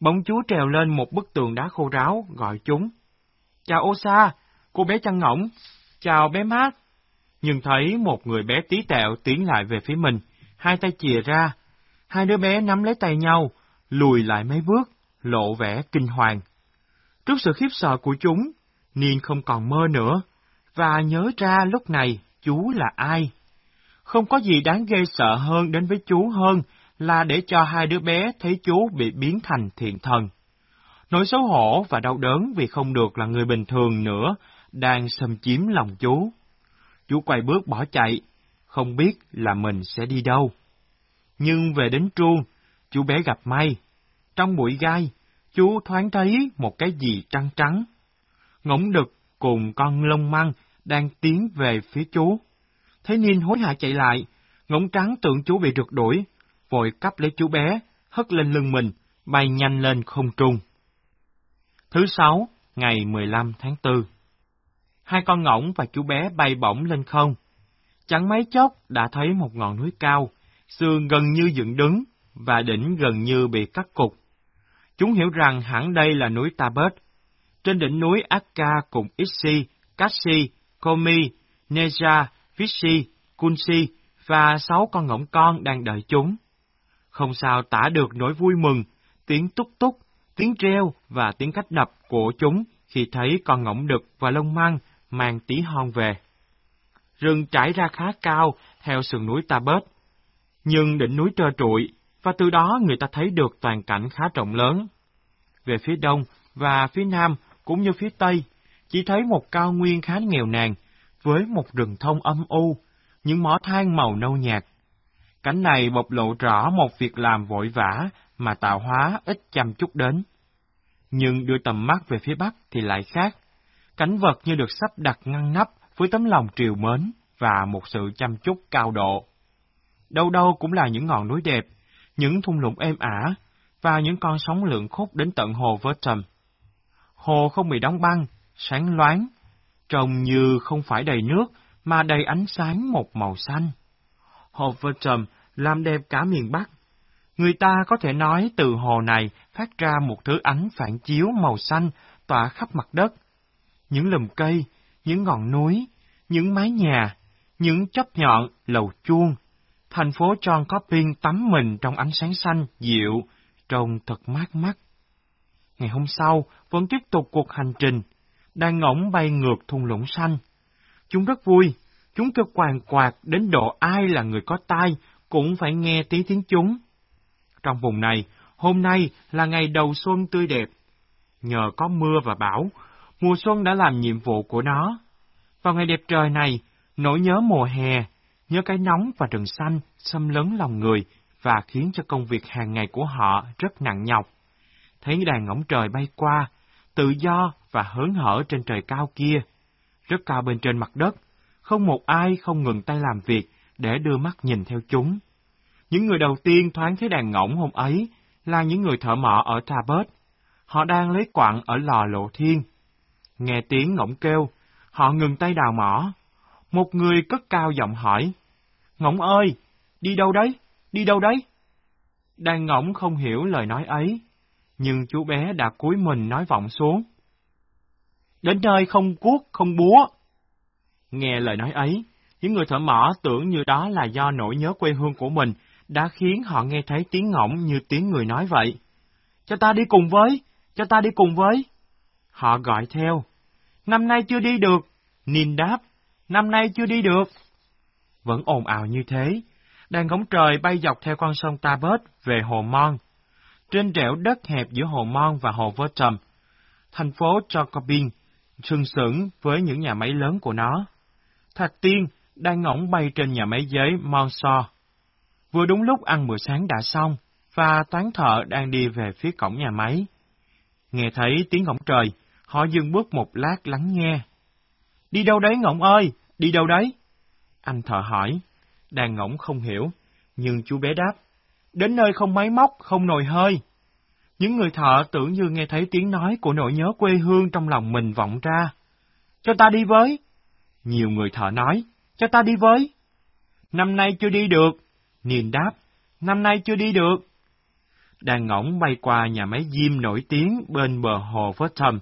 Bỗng chú trèo lên một bức tường đá khô ráo, gọi chúng. Chào Osa, cô bé chăn ngỗng. Chào bé Mát. Nhưng thấy một người bé tí tẹo tiến lại về phía mình, hai tay chìa ra. Hai đứa bé nắm lấy tay nhau, lùi lại mấy bước, lộ vẻ kinh hoàng. Trước sự khiếp sợ của chúng, Niên không còn mơ nữa, và nhớ ra lúc này chú là ai. Không có gì đáng ghê sợ hơn đến với chú hơn là để cho hai đứa bé thấy chú bị biến thành thiện thần. Nỗi xấu hổ và đau đớn vì không được là người bình thường nữa đang xâm chiếm lòng chú. Chú quay bước bỏ chạy, không biết là mình sẽ đi đâu. Nhưng về đến truông, chú bé gặp may. Trong bụi gai, chú thoáng thấy một cái gì trắng trắng. Ngỗng đực cùng con lông măng đang tiến về phía chú. Thấy niên hối hả chạy lại, ngỗng trắng tưởng chú bị rượt đuổi, vội cắp lấy chú bé, hất lên lưng mình, bay nhanh lên không trung. Thứ sáu, ngày 15 tháng 4 Hai con ngỗng và chú bé bay bổng lên không. Chẳng mấy chốc đã thấy một ngọn núi cao, sườn gần như dựng đứng, và đỉnh gần như bị cắt cục. Chúng hiểu rằng hẳn đây là núi Tabet. Trên đỉnh núi Akka cùng Ixi, Kashi, Komi, Neja, Vishi, Kunsi và sáu con ngỗng con đang đợi chúng. Không sao tả được nỗi vui mừng, tiếng túc túc, tiếng reo và tiếng cách đập của chúng khi thấy con ngỗng đực và lông măng mang tí hon về. Rừng trải ra khá cao theo sườn núi Ta Bết nhưng đỉnh núi trơ trụi, và từ đó người ta thấy được toàn cảnh khá rộng lớn. Về phía đông và phía nam cũng như phía tây, chỉ thấy một cao nguyên khá nghèo nàn, với một rừng thông âm u, những mỏ than màu nâu nhạt. Cảnh này bộc lộ rõ một việc làm vội vã mà tạo hóa ít chăm chút đến. Nhưng đưa tầm mắt về phía bắc thì lại khác. Cảnh vật như được sắp đặt ngăn nắp với tấm lòng triều mến và một sự chăm chút cao độ. Đâu đâu cũng là những ngọn núi đẹp, những thung lũng êm ả, và những con sóng lượng khúc đến tận hồ Vertum. Hồ không bị đóng băng, sáng loáng, trông như không phải đầy nước, mà đầy ánh sáng một màu xanh. Hồ Vertum làm đẹp cả miền Bắc. Người ta có thể nói từ hồ này phát ra một thứ ánh phản chiếu màu xanh tỏa khắp mặt đất. Những lùm cây, những ngọn núi, những mái nhà, những chóp nhọn, lầu chuông. Thành phố John Copping tắm mình trong ánh sáng xanh, dịu, trông thật mát mắt. Ngày hôm sau, vẫn tiếp tục cuộc hành trình, đang ngỗng bay ngược thung lũng xanh. Chúng rất vui, chúng kêu quàng quạt đến độ ai là người có tai cũng phải nghe tí tiếng chúng. Trong vùng này, hôm nay là ngày đầu xuân tươi đẹp. Nhờ có mưa và bão, mùa xuân đã làm nhiệm vụ của nó. Vào ngày đẹp trời này, nỗi nhớ mùa hè, nhớ cái nóng và rừng xanh xâm lấn lòng người và khiến cho công việc hàng ngày của họ rất nặng nhọc. Thấy đàn ngỗng trời bay qua, tự do và hớn hở trên trời cao kia, rất cao bên trên mặt đất, không một ai không ngừng tay làm việc để đưa mắt nhìn theo chúng. Những người đầu tiên thoáng thấy đàn ngỗng hôm ấy là những người thợ mỏ ở Tabert. Họ đang lấy quặng ở lò lộ thiên. Nghe tiếng ngỗng kêu, họ ngừng tay đào mỏ. Một người cất cao giọng hỏi, Ngỗng ơi, đi đâu đấy, đi đâu đấy? Đang ngỗng không hiểu lời nói ấy, nhưng chú bé đã cúi mình nói vọng xuống. Đến nơi không cuốc, không búa. Nghe lời nói ấy, những người thợ mỏ tưởng như đó là do nỗi nhớ quê hương của mình đã khiến họ nghe thấy tiếng ngỗng như tiếng người nói vậy. Cho ta đi cùng với, cho ta đi cùng với. Họ gọi theo. Năm nay chưa đi được. Nin đáp, năm nay chưa đi được. Vẫn ồn ào như thế, đàn ngỗng trời bay dọc theo con sông Ta Bớt về hồ Mon. Trên trẻo đất hẹp giữa hồ Mon và hồ Vertum, thành phố Jacobin sừng sững với những nhà máy lớn của nó. Thạch Tiên đang ngỗng bay trên nhà máy giấy Monso. Vừa đúng lúc ăn bữa sáng đã xong, và toán thợ đang đi về phía cổng nhà máy. Nghe thấy tiếng ngỗng trời, họ dừng bước một lát lắng nghe. Đi đâu đấy ngỗng ơi, đi đâu đấy? Anh thợ hỏi, đàn ngỗng không hiểu, nhưng chú bé đáp, đến nơi không máy móc, không nồi hơi. Những người thợ tưởng như nghe thấy tiếng nói của nỗi nhớ quê hương trong lòng mình vọng ra. Cho ta đi với. Nhiều người thợ nói, cho ta đi với. Năm nay chưa đi được. Niền đáp, năm nay chưa đi được. Đàn ngỗng bay qua nhà máy diêm nổi tiếng bên bờ hồ Phớt Thầm.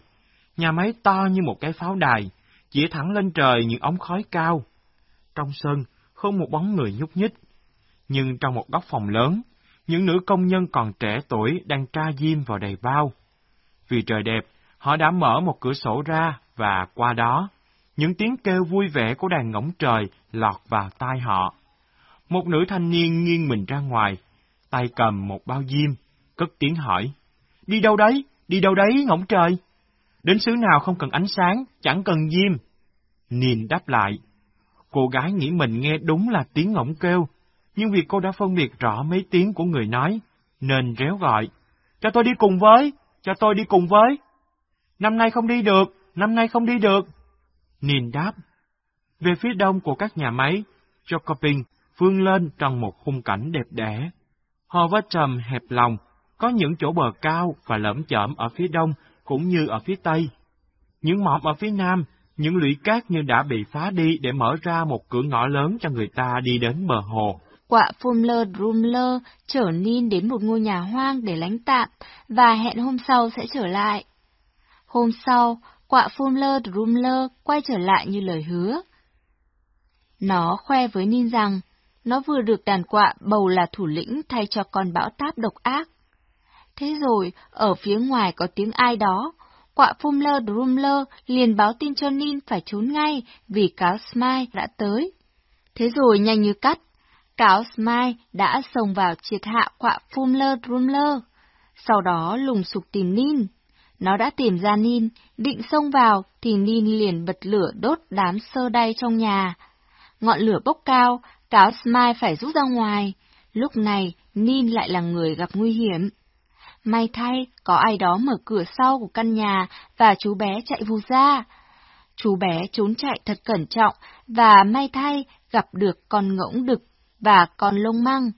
Nhà máy to như một cái pháo đài, chỉ thẳng lên trời những ống khói cao. Trong sân, không một bóng người nhúc nhích. Nhưng trong một góc phòng lớn, những nữ công nhân còn trẻ tuổi đang tra diêm vào đầy bao. Vì trời đẹp, họ đã mở một cửa sổ ra và qua đó, những tiếng kêu vui vẻ của đàn ngỗng trời lọt vào tai họ. Một nữ thanh niên nghiêng mình ra ngoài, tay cầm một bao diêm, cất tiếng hỏi. Đi đâu đấy? Đi đâu đấy, ngỗng trời? Đến xứ nào không cần ánh sáng, chẳng cần diêm. Nhìn đáp lại. Cô gái nghĩ mình nghe đúng là tiếng ngỗng kêu, nhưng vì cô đã phân biệt rõ mấy tiếng của người nói, nên réo gọi. Cho tôi đi cùng với, cho tôi đi cùng với. Năm nay không đi được, năm nay không đi được. Nhìn đáp. Về phía đông của các nhà máy, Jokoping vươn lên trong một khung cảnh đẹp đẽ. Hồ vết trầm hẹp lòng, có những chỗ bờ cao và lởm chởm ở phía đông cũng như ở phía tây. Những mỏm ở phía nam, những lũy cát như đã bị phá đi để mở ra một cửa ngõ lớn cho người ta đi đến bờ hồ. Quạ Fumler Drumler trở Nin đến một ngôi nhà hoang để lánh tạm và hẹn hôm sau sẽ trở lại. Hôm sau, quạ Fumler Drumler quay trở lại như lời hứa. Nó khoe với Nin rằng nó vừa được đàn quạ bầu là thủ lĩnh thay cho con bão táp độc ác. Thế rồi, ở phía ngoài có tiếng ai đó, quạ Fumler Drumler liền báo tin cho Nin phải trốn ngay vì cáo Smile đã tới. Thế rồi nhanh như cắt, cáo Smile đã xông vào triệt hạ quạ Fumler Drumler, sau đó lùng sục tìm Nin. Nó đã tìm ra Nin, định xông vào thì Nin liền bật lửa đốt đám sơ đay trong nhà. Ngọn lửa bốc cao, cáo Smile phải rút ra ngoài. Lúc này, Nin lại là người gặp nguy hiểm. May thay, có ai đó mở cửa sau của căn nhà và chú bé chạy vù ra. Chú bé trốn chạy thật cẩn trọng và may thay gặp được con ngỗng đực và con lông măng.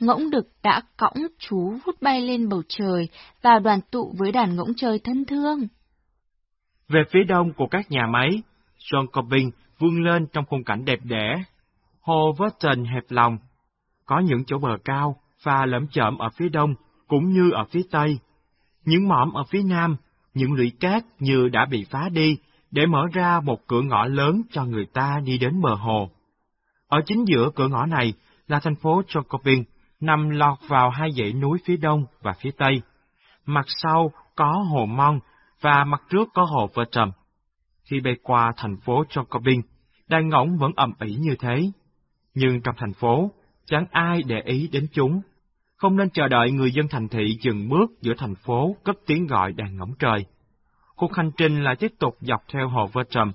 Ngỗng đực đã cõng chú vút bay lên bầu trời và đoàn tụ với đàn ngỗng trời thân thương. Về phía đông của các nhà máy, John Corbin vươn lên trong khung cảnh đẹp đẽ. Hồ Burton hẹp lòng, có những chỗ bờ cao và lẫm chởm ở phía đông cũng như ở phía tây. Những mỏm ở phía nam, những lũy cát như đã bị phá đi để mở ra một cửa ngõ lớn cho người ta đi đến bờ hồ. Ở chính giữa cửa ngõ này là thành phố Chocopin, nằm lọt vào hai dãy núi phía đông và phía tây. Mặt sau có hồ Mon và mặt trước có hồ Vertum. Khi bay qua thành phố Chocopin, đàn ngỗng vẫn ầm ĩ như thế. Nhưng trong thành phố, chẳng ai để ý đến chúng. Không nên chờ đợi người dân thành thị dừng bước giữa thành phố cất tiếng gọi đàn ngỗng trời. Cuộc hành trình lại tiếp tục dọc theo hồ Vertum.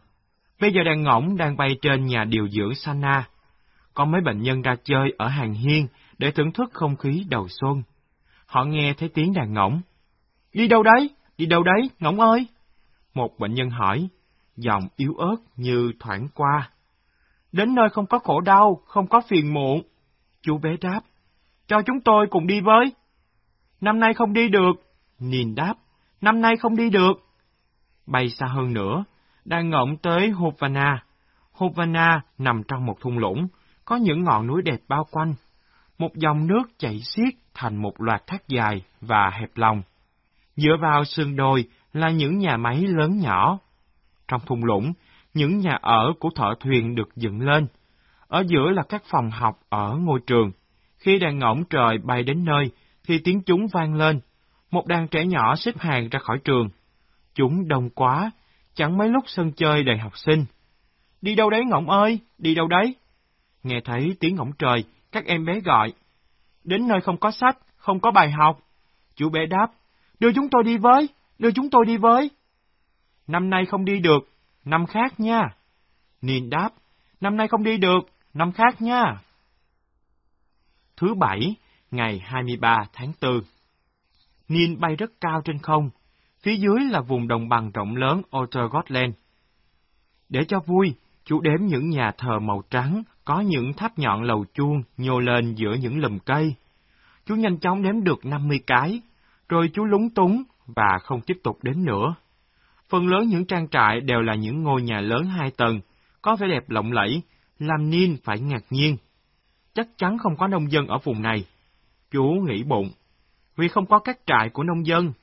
Bây giờ đàn ngỗng đang bay trên nhà điều dưỡng Sana. Có mấy bệnh nhân ra chơi ở hàng hiên để thưởng thức không khí đầu xuân. Họ nghe thấy tiếng đàn ngỗng. Đi đâu đấy? Đi đâu đấy, ngỗng ơi? Một bệnh nhân hỏi, giọng yếu ớt như thoảng qua. Đến nơi không có khổ đau, không có phiền muộn. Chú bé đáp, cho chúng tôi cùng đi với. Năm nay không đi được. Nhìn đáp, năm nay không đi được. Bay xa hơn nữa, đang ngộng tới Havana. Havana nằm trong một thung lũng, có những ngọn núi đẹp bao quanh. Một dòng nước chảy xiết thành một loạt thác dài và hẹp lòng. Dựa vào sườn đồi là những nhà máy lớn nhỏ. Trong thung lũng, những nhà ở của thợ thuyền được dựng lên. Ở giữa là các phòng học ở ngôi trường. Khi đàn ngỗng trời bay đến nơi, thì tiếng chúng vang lên. Một đàn trẻ nhỏ xếp hàng ra khỏi trường. Chúng đông quá, chẳng mấy lúc sân chơi đầy học sinh. Đi đâu đấy ngỗng ơi, đi đâu đấy? Nghe thấy tiếng ngỗng trời, các em bé gọi. Đến nơi không có sách, không có bài học. Chú bé đáp, đưa chúng tôi đi với, đưa chúng tôi đi với. Năm nay không đi được, năm khác nha. Niên đáp, năm nay không đi được, năm khác nha. Thứ bảy, ngày 23 tháng 4. Niên bay rất cao trên không, phía dưới là vùng đồng bằng rộng lớn Ottergotland. Để cho vui, chú đếm những nhà thờ màu trắng, có những tháp nhọn lầu chuông nhô lên giữa những lùm cây. Chú nhanh chóng đếm được 50 cái, rồi chú lúng túng và không tiếp tục đếm nữa. Phần lớn những trang trại đều là những ngôi nhà lớn hai tầng, có vẻ đẹp lộng lẫy, làm Niên phải ngạc nhiên. Chắc chắn không có nông dân ở vùng này. Chú nghĩ bụng, vì không có các trại của nông dân.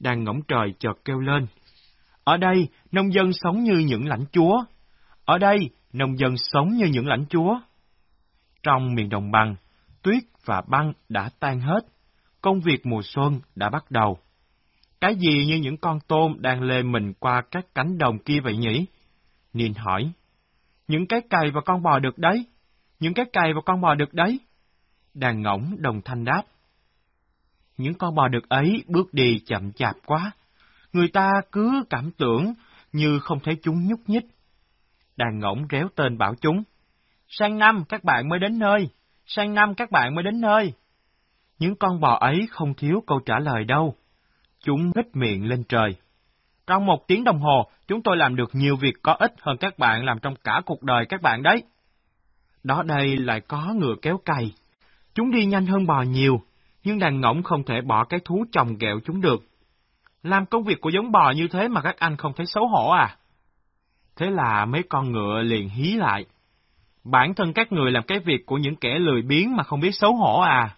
Đàn ngỗng trời chợt kêu lên. Ở đây, nông dân sống như những lãnh chúa. Ở đây, nông dân sống như những lãnh chúa. Trong miền đồng bằng, tuyết và băng đã tan hết. Công việc mùa xuân đã bắt đầu. Cái gì như những con tôm đang lê mình qua các cánh đồng kia vậy nhỉ? Niên hỏi. Những cái cày và con bò được đấy. Những cái cày và con bò đực đấy. Đàn ngỗng đồng thanh đáp. Những con bò đực ấy bước đi chậm chạp quá. Người ta cứ cảm tưởng như không thấy chúng nhúc nhích. Đàn ngỗng réo tên bảo chúng. Sang năm các bạn mới đến nơi. Sang năm các bạn mới đến nơi. Những con bò ấy không thiếu câu trả lời đâu. Chúng hít miệng lên trời. Trong một tiếng đồng hồ, chúng tôi làm được nhiều việc có ích hơn các bạn làm trong cả cuộc đời các bạn đấy. Đó đây lại có ngựa kéo cày. Chúng đi nhanh hơn bò nhiều, nhưng đàn ngỗng không thể bỏ cái thú chồng ghẹo chúng được. Làm công việc của giống bò như thế mà các anh không thấy xấu hổ à? Thế là mấy con ngựa liền hí lại. Bản thân các người làm cái việc của những kẻ lười biếng mà không biết xấu hổ à?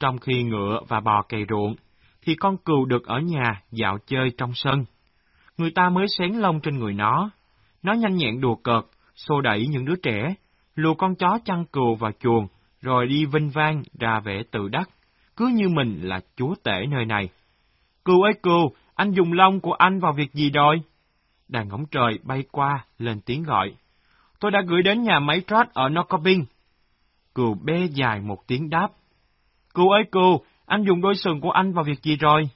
Trong khi ngựa và bò cày ruộng, thì con cừu được ở nhà dạo chơi trong sân. Người ta mới xén lông trên người nó. Nó nhanh nhẹn đùa cợt, xô đẩy những đứa trẻ, lùa con chó chăn cừu vào chuồng, rồi đi vinh vang ra vẻ tự đắc, cứ như mình là chúa tể nơi này. Cừu ơi cừu, anh dùng lông của anh vào việc gì rồi? Đàn ngỗng trời bay qua, lên tiếng gọi. Tôi đã gửi đến nhà máy Trot ở Nokobin. Cừu bê dài một tiếng đáp. Cừu ơi cừu, anh dùng đôi sừng của anh vào việc gì rồi?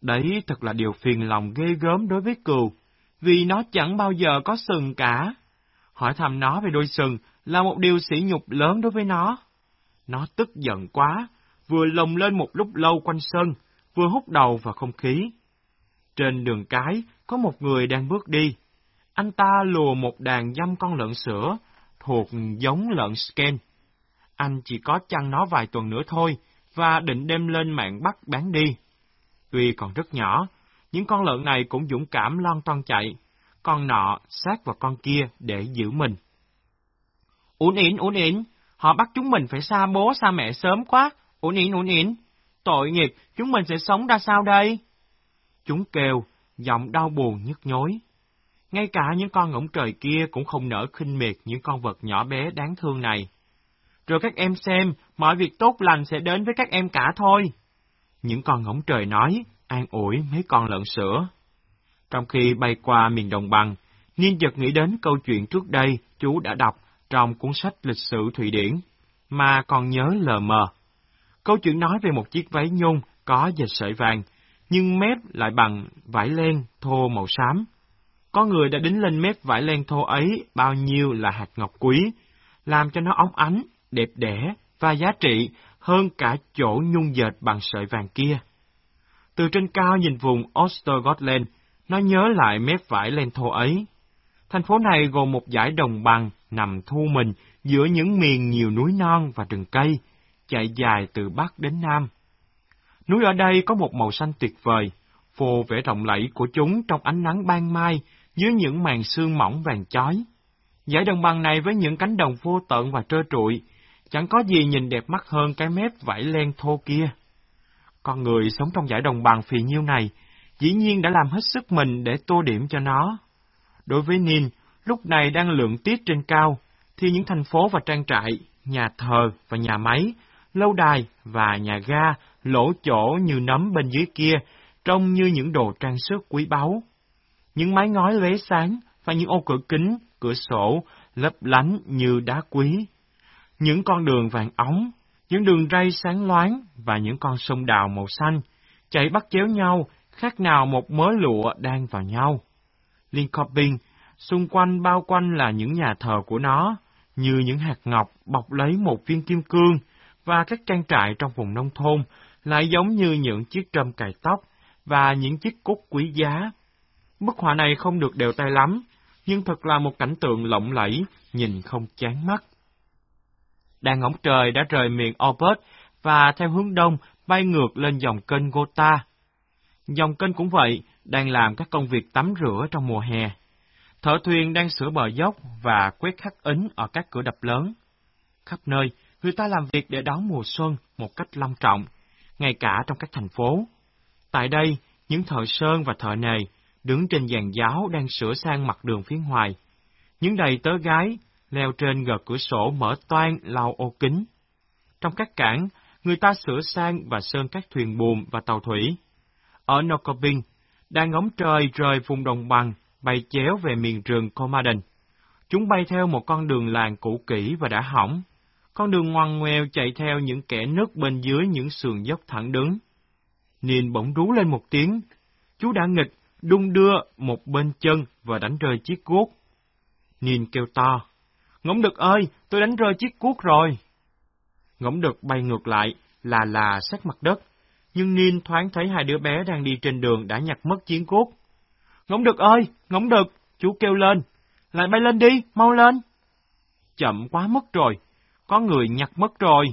Đấy thật là điều phiền lòng ghê gớm đối với cừu, vì nó chẳng bao giờ có sừng cả. Hỏi thăm nó về đôi sừng là một điều sỉ nhục lớn đối với nó. Nó tức giận quá, vừa lồng lên một lúc lâu quanh sân, vừa hút đầu vào không khí. Trên đường cái, có một người đang bước đi. Anh ta lùa một đàn dăm con lợn sữa, thuộc giống lợn scan. Anh chỉ có chăn nó vài tuần nữa thôi, và định đem lên mạng Bắc bán đi. Tuy còn rất nhỏ, những con lợn này cũng dũng cảm lon ton chạy, con nọ sát vào con kia để giữ mình. Ún ỉn, ún ỉn, họ bắt chúng mình phải xa bố xa mẹ sớm quá, ún ỉn, ún ỉn. Tội nghiệp, chúng mình sẽ sống ra sao đây? Chúng kêu, giọng đau buồn nhức nhối. Ngay cả những con ngỗng trời kia cũng không nỡ khinh miệt những con vật nhỏ bé đáng thương này. Rồi các em xem, mọi việc tốt lành sẽ đến với các em cả thôi. Những con ngỗng trời nói, an ủi mấy con lợn sữa. Trong khi bay qua miền đồng bằng, Niên chợt nghĩ đến câu chuyện trước đây chú đã đọc trong cuốn sách lịch sử Thụy Điển, mà còn nhớ lờ mờ. Câu chuyện nói về một chiếc váy nhung có dệt sợi vàng, nhưng mép lại bằng vải len thô màu xám. Có người đã đính lên mép vải len thô ấy bao nhiêu là hạt ngọc quý, làm cho nó óng ánh, đẹp đẽ và giá trị hơn cả chỗ nhung dệt bằng sợi vàng kia. Từ trên cao nhìn vùng Ostergotland, nó nhớ lại mép vải len thô ấy. Thành phố này gồm một dải đồng bằng nằm thu mình giữa những miền nhiều núi non và rừng cây, chạy dài từ Bắc đến Nam. Núi ở đây có một màu xanh tuyệt vời, phô vẻ rộng lẫy của chúng trong ánh nắng ban mai dưới những màn sương mỏng vàng chói. Dải đồng bằng này với những cánh đồng vô tận và trơ trụi, chẳng có gì nhìn đẹp mắt hơn cái mép vải len thô kia. Con người sống trong dải đồng bằng phì nhiêu này, dĩ nhiên đã làm hết sức mình để tô điểm cho nó. Đối với Nin, lúc này đang lượng tiết trên cao, thì những thành phố và trang trại, nhà thờ và nhà máy, lâu đài và nhà ga lỗ chỗ như nấm bên dưới kia, trông như những đồ trang sức quý báu. Những mái ngói lóe sáng và những ô cửa kính, cửa sổ lấp lánh như đá quý. Những con đường vàng óng, những đường ray sáng loáng và những con sông đào màu xanh, chạy bắt chéo nhau, khác nào một mớ lụa đang vào nhau. Linköping, xung quanh bao quanh là những nhà thờ của nó, như những hạt ngọc bọc lấy một viên kim cương, và các trang trại trong vùng nông thôn lại giống như những chiếc trâm cài tóc và những chiếc cúc quý giá. Bức họa này không được đều tay lắm, nhưng thật là một cảnh tượng lộng lẫy, nhìn không chán mắt. Đàn ngỗng trời đã rời miền Albert và theo hướng đông bay ngược lên dòng kênh Gotha. Dòng kênh cũng vậy, đang làm các công việc tắm rửa trong mùa hè. Thợ thuyền đang sửa bờ dốc và quét khắc ấn ở các cửa đập lớn. Khắp nơi, người ta làm việc để đón mùa xuân một cách long trọng, ngay cả trong các thành phố. Tại đây, những thợ sơn và thợ nề đứng trên giàn giáo đang sửa sang mặt đường phía ngoài. Những đầy tớ gái leo trên gờ cửa sổ mở toan lau ô kính. Trong các cảng, người ta sửa sang và sơn các thuyền buồm và tàu thủy. Ở Nokobin, đang ngóng trời rời vùng đồng bằng, bay chéo về miền rừng Comaden. Chúng bay theo một con đường làng cũ kỹ và đã hỏng. Con đường ngoằn ngoèo chạy theo những kẻ nước bên dưới những sườn dốc thẳng đứng. Niên bỗng rú lên một tiếng. Chú đã nghịch, đung đưa một bên chân và đánh rơi chiếc cuốc. Niên kêu to. Ngỗng đực ơi, tôi đánh rơi chiếc cuốc rồi. Ngỗng đực bay ngược lại, là là sát mặt đất, nhưng Nin thoáng thấy hai đứa bé đang đi trên đường đã nhặt mất chiến cốt. Ngỗng đực ơi, ngỗng đực, chú kêu lên, lại bay lên đi, mau lên. Chậm quá mất rồi, có người nhặt mất rồi.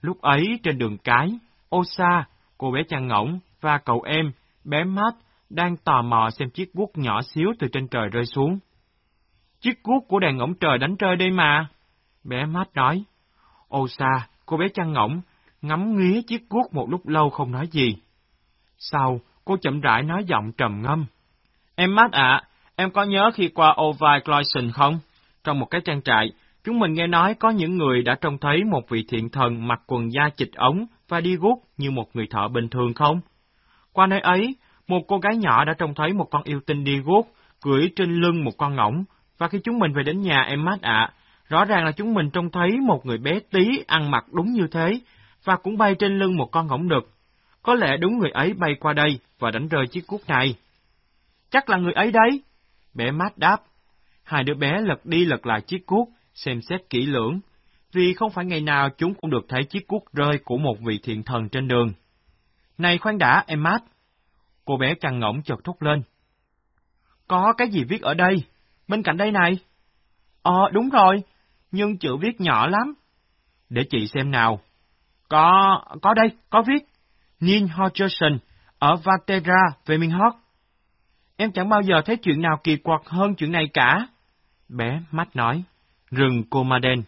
Lúc ấy trên đường cái, Osa, cô bé chăn ngỗng và cậu em, bé Matt, đang tò mò xem chiếc guốc nhỏ xíu từ trên trời rơi xuống. Chiếc guốc của đàn ngỗng trời đánh rơi đây mà. Bé Matt nói. Osa, cô bé chăn ngỗng, ngắm nghía chiếc guốc một lúc lâu không nói gì. Sau, cô chậm rãi nói giọng trầm ngâm. Em mát ạ, em có nhớ khi qua Ovi Cloison không? Trong một cái trang trại, chúng mình nghe nói có những người đã trông thấy một vị thiện thần mặc quần da chịch ống và đi guốc như một người thợ bình thường không? Qua nơi ấy, một cô gái nhỏ đã trông thấy một con yêu tinh đi guốc, cưỡi trên lưng một con ngỗng, và khi chúng mình về đến nhà em mát ạ, rõ ràng là chúng mình trông thấy một người bé tí ăn mặc đúng như thế, và cũng bay trên lưng một con ngỗng đực. Có lẽ đúng người ấy bay qua đây và đánh rơi chiếc cuốc này. Chắc là người ấy đấy. Bé mát đáp. Hai đứa bé lật đi lật lại chiếc cuốc, xem xét kỹ lưỡng, vì không phải ngày nào chúng cũng được thấy chiếc cuốc rơi của một vị thiện thần trên đường. Này khoan đã, em mát. Cô bé chăn ngỗng chợt thúc lên. Có cái gì viết ở đây? Bên cạnh đây này. Ờ, đúng rồi, nhưng chữ viết nhỏ lắm. Để chị xem nào. Có, có đây, có viết. Neil Hodgson ở Vatera, Verminghot. Em chẳng bao giờ thấy chuyện nào kỳ quặc hơn chuyện này cả. Bé mắt nói. Rừng Comaden.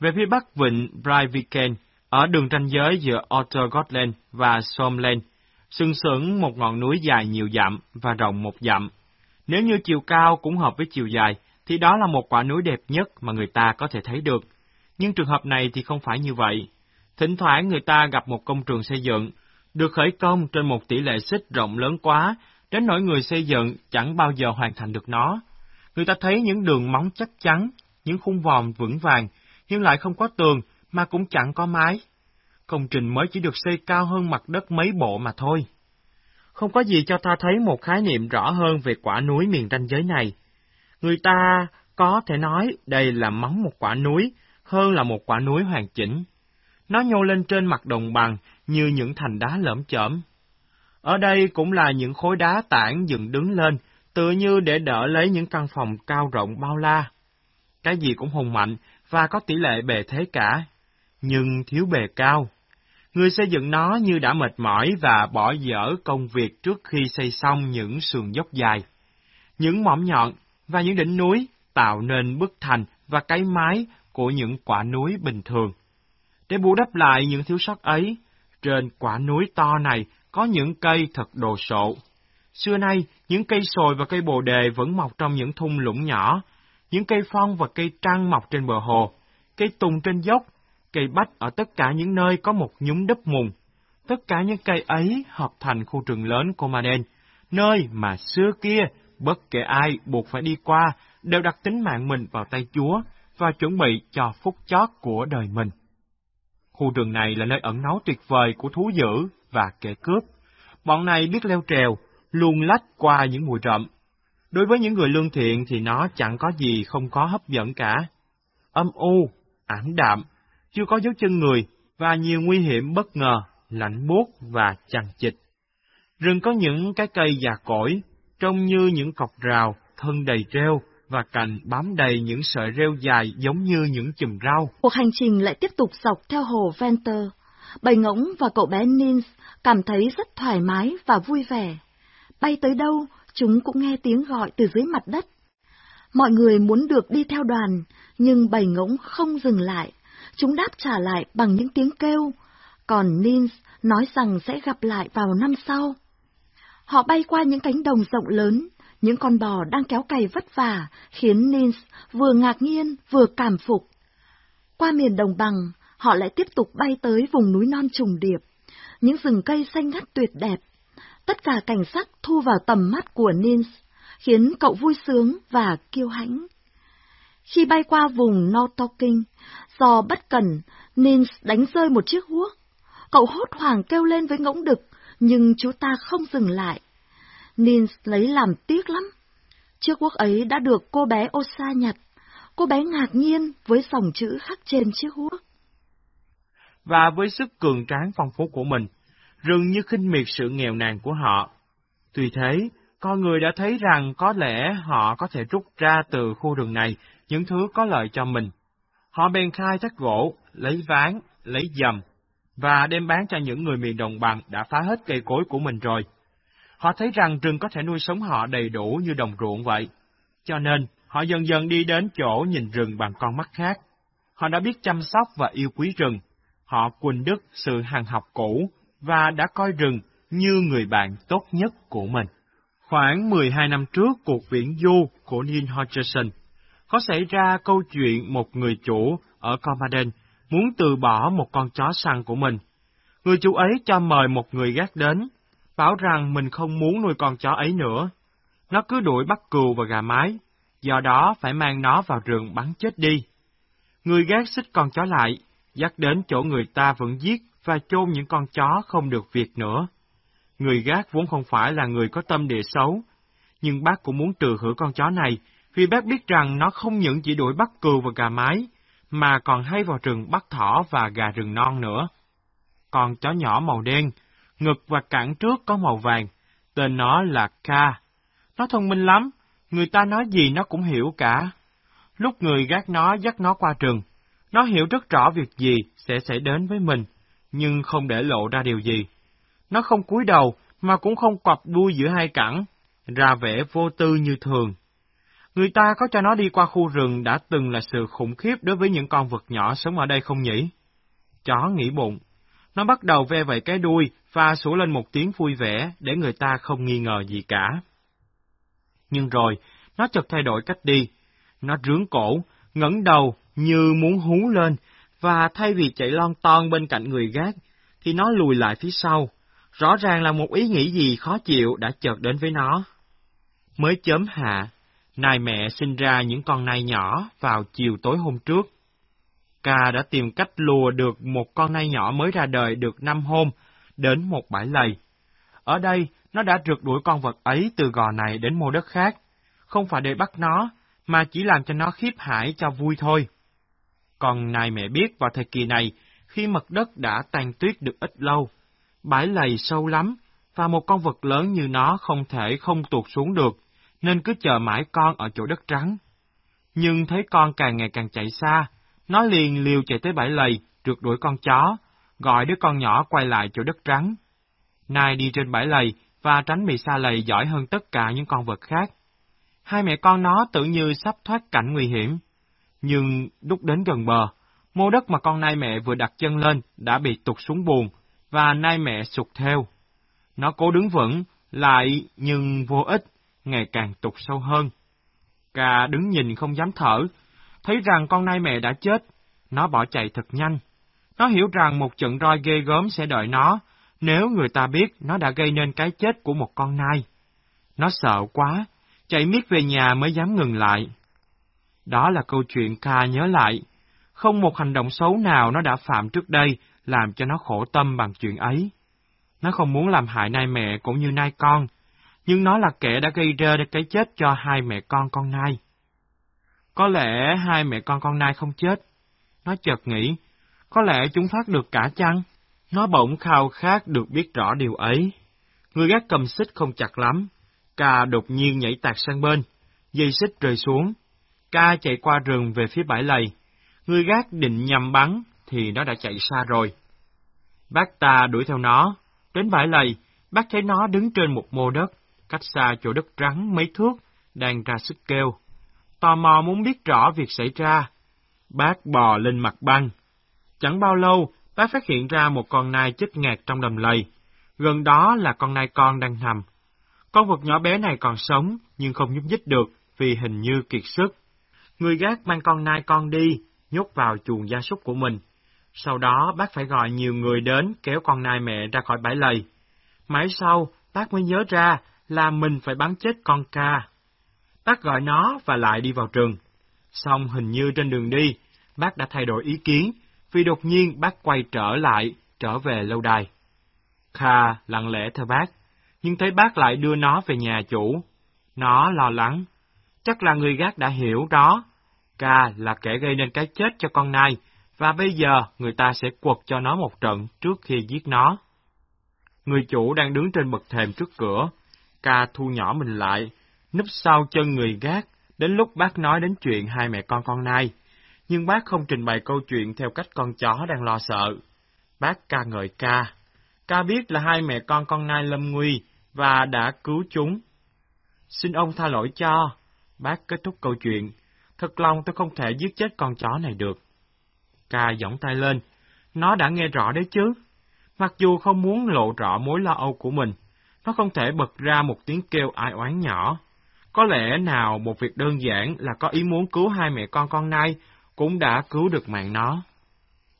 Về phía bắc vịnh Breiviken, ở đường ranh giới giữa Ottergotland và Somland, sừng sững một ngọn núi dài nhiều dặm và rộng một dặm. Nếu như chiều cao cũng hợp với chiều dài, thì đó là một quả núi đẹp nhất mà người ta có thể thấy được. Nhưng trường hợp này thì không phải như vậy. Thỉnh thoảng người ta gặp một công trường xây dựng, được khởi công trên một tỷ lệ xích rộng lớn quá, đến nỗi người xây dựng chẳng bao giờ hoàn thành được nó. Người ta thấy những đường móng chắc chắn, những khung vòm vững vàng, nhưng lại không có tường, mà cũng chẳng có mái. Công trình mới chỉ được xây cao hơn mặt đất mấy bộ mà thôi. Không có gì cho ta thấy một khái niệm rõ hơn về quả núi miền ranh giới này. Người ta có thể nói đây là móng một quả núi, hơn là một quả núi hoàn chỉnh. Nó nhô lên trên mặt đồng bằng như những thành đá lởm chởm. Ở đây cũng là những khối đá tảng dựng đứng lên, tự như để đỡ lấy những căn phòng cao rộng bao la. Cái gì cũng hùng mạnh và có tỷ lệ bề thế cả, nhưng thiếu bề cao. Người xây dựng nó như đã mệt mỏi và bỏ dở công việc trước khi xây xong những sườn dốc dài. Những mỏm nhọn và những đỉnh núi tạo nên bức thành và cái mái của những quả núi bình thường. Để bù đắp lại những thiếu sót ấy, trên quả núi to này có những cây thật đồ sộ. Xưa nay, những cây sồi và cây bồ đề vẫn mọc trong những thung lũng nhỏ, những cây phong và cây trăng mọc trên bờ hồ, cây tùng trên dốc, cây bách ở tất cả những nơi có một nhúm đất mùng. Tất cả những cây ấy hợp thành khu rừng lớn của Manen, nơi mà xưa kia bất kể ai buộc phải đi qua đều đặt tính mạng mình vào tay Chúa và chuẩn bị cho phút chót của đời mình. Khu rừng này là nơi ẩn náu tuyệt vời của thú dữ và kẻ cướp. Bọn này biết leo trèo, luôn lách qua những bụi rậm. Đối với những người lương thiện thì nó chẳng có gì không có hấp dẫn cả. Âm u, ảm đạm, chưa có dấu chân người và nhiều nguy hiểm bất ngờ, lạnh buốt và chằng chịt. Rừng có những cái cây già cỗi, trông như những cọc rào, thân đầy rêu, và cành bám đầy những sợi rêu dài giống như những chùm rau. Cuộc hành trình lại tiếp tục dọc theo hồ Venter. Bầy ngỗng và cậu bé Nins cảm thấy rất thoải mái và vui vẻ. Bay tới đâu, chúng cũng nghe tiếng gọi từ dưới mặt đất. Mọi người muốn được đi theo đoàn, nhưng bầy ngỗng không dừng lại. Chúng đáp trả lại bằng những tiếng kêu, còn Nins nói rằng sẽ gặp lại vào năm sau. Họ bay qua những cánh đồng rộng lớn, những con bò đang kéo cày vất vả khiến Nins vừa ngạc nhiên vừa cảm phục. Qua miền đồng bằng, họ lại tiếp tục bay tới vùng núi non trùng điệp, những rừng cây xanh ngắt tuyệt đẹp. Tất cả cảnh sắc thu vào tầm mắt của Nins, khiến cậu vui sướng và kiêu hãnh. Khi bay qua vùng Notoking, do bất cẩn, Nins đánh rơi một chiếc guốc. Cậu hốt hoảng kêu lên với ngỗng đực, nhưng chú ta không dừng lại. Nins lấy làm tiếc lắm. Chiếc quốc ấy đã được cô bé Osa nhặt. Cô bé ngạc nhiên với dòng chữ khắc trên chiếc quốc. Và với sức cường tráng phong phú của mình, dường như khinh miệt sự nghèo nàn của họ. Tuy thế, con người đã thấy rằng có lẽ họ có thể rút ra từ khu rừng này những thứ có lợi cho mình. Họ bèn khai thác gỗ, lấy ván, lấy dầm, và đem bán cho những người miền đồng bằng đã phá hết cây cối của mình rồi. Họ thấy rằng rừng có thể nuôi sống họ đầy đủ như đồng ruộng vậy. Cho nên, họ dần dần đi đến chỗ nhìn rừng bằng con mắt khác. Họ đã biết chăm sóc và yêu quý rừng. Họ quên đức sự hàng học cũ và đã coi rừng như người bạn tốt nhất của mình. Khoảng 12 năm trước, cuộc viễn du của Neil Hodgson có xảy ra câu chuyện một người chủ ở Comaden muốn từ bỏ một con chó săn của mình. Người chủ ấy cho mời một người gác đến báo rằng mình không muốn nuôi con chó ấy nữa. Nó cứ đuổi bắt cừu và gà mái, do đó phải mang nó vào rừng bắn chết đi. Người gác xích con chó lại, dắt đến chỗ người ta vẫn giết và chôn những con chó không được việc nữa. Người gác vốn không phải là người có tâm địa xấu, nhưng bác cũng muốn trừ hử con chó này, vì bác biết rằng nó không những chỉ đuổi bắt cừu và gà mái, mà còn hay vào rừng bắt thỏ và gà rừng non nữa. Con chó nhỏ màu đen, ngực và cẳng trước có màu vàng, tên nó là Ka. Nó thông minh lắm, người ta nói gì nó cũng hiểu cả. Lúc người gác nó dắt nó qua rừng, nó hiểu rất rõ việc gì sẽ xảy đến với mình, nhưng không để lộ ra điều gì. Nó không cúi đầu, mà cũng không quặp đuôi giữa hai cẳng, ra vẻ vô tư như thường. Người ta có cho nó đi qua khu rừng đã từng là sự khủng khiếp đối với những con vật nhỏ sống ở đây không nhỉ? Chó nghĩ bụng. Nó bắt đầu ve vẩy cái đuôi và sủa lên một tiếng vui vẻ để người ta không nghi ngờ gì cả. Nhưng rồi, nó chợt thay đổi cách đi. Nó rướng cổ, ngẩng đầu như muốn hú lên, và thay vì chạy lon ton bên cạnh người gác, thì nó lùi lại phía sau. Rõ ràng là một ý nghĩ gì khó chịu đã chợt đến với nó. Mới chớm hạ, nai mẹ sinh ra những con nai nhỏ vào chiều tối hôm trước. Ca đã tìm cách lùa được một con nai nhỏ mới ra đời được năm hôm, đến một bãi lầy. Ở đây, nó đã rượt đuổi con vật ấy từ gò này đến mô đất khác, không phải để bắt nó, mà chỉ làm cho nó khiếp hãi cho vui thôi. Còn nai mẹ biết vào thời kỳ này, khi mật đất đã tan tuyết được ít lâu, bãi lầy sâu lắm, và một con vật lớn như nó không thể không tuột xuống được, nên cứ chờ mãi con ở chỗ đất trắng. Nhưng thấy con càng ngày càng chạy xa, nó liền liều chạy tới bãi lầy, rượt đuổi con chó, gọi đứa con nhỏ quay lại chỗ đất trắng. Nai đi trên bãi lầy và tránh bị xa lầy giỏi hơn tất cả những con vật khác. Hai mẹ con nó tự như sắp thoát cảnh nguy hiểm. Nhưng lúc đến gần bờ, mô đất mà con nai mẹ vừa đặt chân lên đã bị tụt xuống buồn, và nai mẹ sụt theo. Nó cố đứng vững, lại nhưng vô ích, ngày càng tụt sâu hơn. Cà đứng nhìn không dám thở, thấy rằng con nai mẹ đã chết, nó bỏ chạy thật nhanh. Nó hiểu rằng một trận roi ghê gớm sẽ đợi nó, nếu người ta biết nó đã gây nên cái chết của một con nai. Nó sợ quá, chạy miết về nhà mới dám ngừng lại. Đó là câu chuyện ca nhớ lại. Không một hành động xấu nào nó đã phạm trước đây làm cho nó khổ tâm bằng chuyện ấy. Nó không muốn làm hại nai mẹ cũng như nai con, nhưng nó là kẻ đã gây ra cái chết cho hai mẹ con con nai. Có lẽ hai mẹ con con nai không chết. Nó chợt nghĩ, có lẽ chúng thoát được cả chăng? Nó bỗng khao khát được biết rõ điều ấy. Người gác cầm xích không chặt lắm. Ca đột nhiên nhảy tạc sang bên. Dây xích rơi xuống. Ca chạy qua rừng về phía bãi lầy. Người gác định nhằm bắn, thì nó đã chạy xa rồi. Bác ta đuổi theo nó. Đến bãi lầy, bác thấy nó đứng trên một mô đất, cách xa chỗ đất trắng mấy thước, đang ra sức kêu. Tò mò muốn biết rõ việc xảy ra. Bác bò lên mặt băng. Chẳng bao lâu, bác phát hiện ra một con nai chết ngạt trong đầm lầy. Gần đó là con nai con đang nằm. Con vật nhỏ bé này còn sống, nhưng không nhúc nhích được vì hình như kiệt sức. Người gác mang con nai con đi, nhốt vào chuồng gia súc của mình. Sau đó bác phải gọi nhiều người đến kéo con nai mẹ ra khỏi bãi lầy. Mãi sau, bác mới nhớ ra là mình phải bắn chết con ca. Bác gọi nó và lại đi vào trường, Xong hình như trên đường đi, bác đã thay đổi ý kiến, vì đột nhiên bác quay trở lại, trở về lâu đài. Kha lặng lẽ theo bác, nhưng thấy bác lại đưa nó về nhà chủ. Nó lo lắng. Chắc là người gác đã hiểu đó. Kha là kẻ gây nên cái chết cho con nai, và bây giờ người ta sẽ quật cho nó một trận trước khi giết nó. Người chủ đang đứng trên bậc thềm trước cửa. Ca thu nhỏ mình lại, núp sau chân người gác, đến lúc bác nói đến chuyện hai mẹ con con nai. Nhưng bác không trình bày câu chuyện theo cách con chó đang lo sợ. Bác ca ngợi ca. Ca biết là hai mẹ con con nai lâm nguy và đã cứu chúng. Xin ông tha lỗi cho. Bác kết thúc câu chuyện. Thật lòng tôi không thể giết chết con chó này được. Ca giỏng tay lên. Nó đã nghe rõ đấy chứ. Mặc dù không muốn lộ rõ mối lo âu của mình, nó không thể bật ra một tiếng kêu ai oán nhỏ. Có lẽ nào một việc đơn giản là có ý muốn cứu hai mẹ con con nai cũng đã cứu được mạng nó.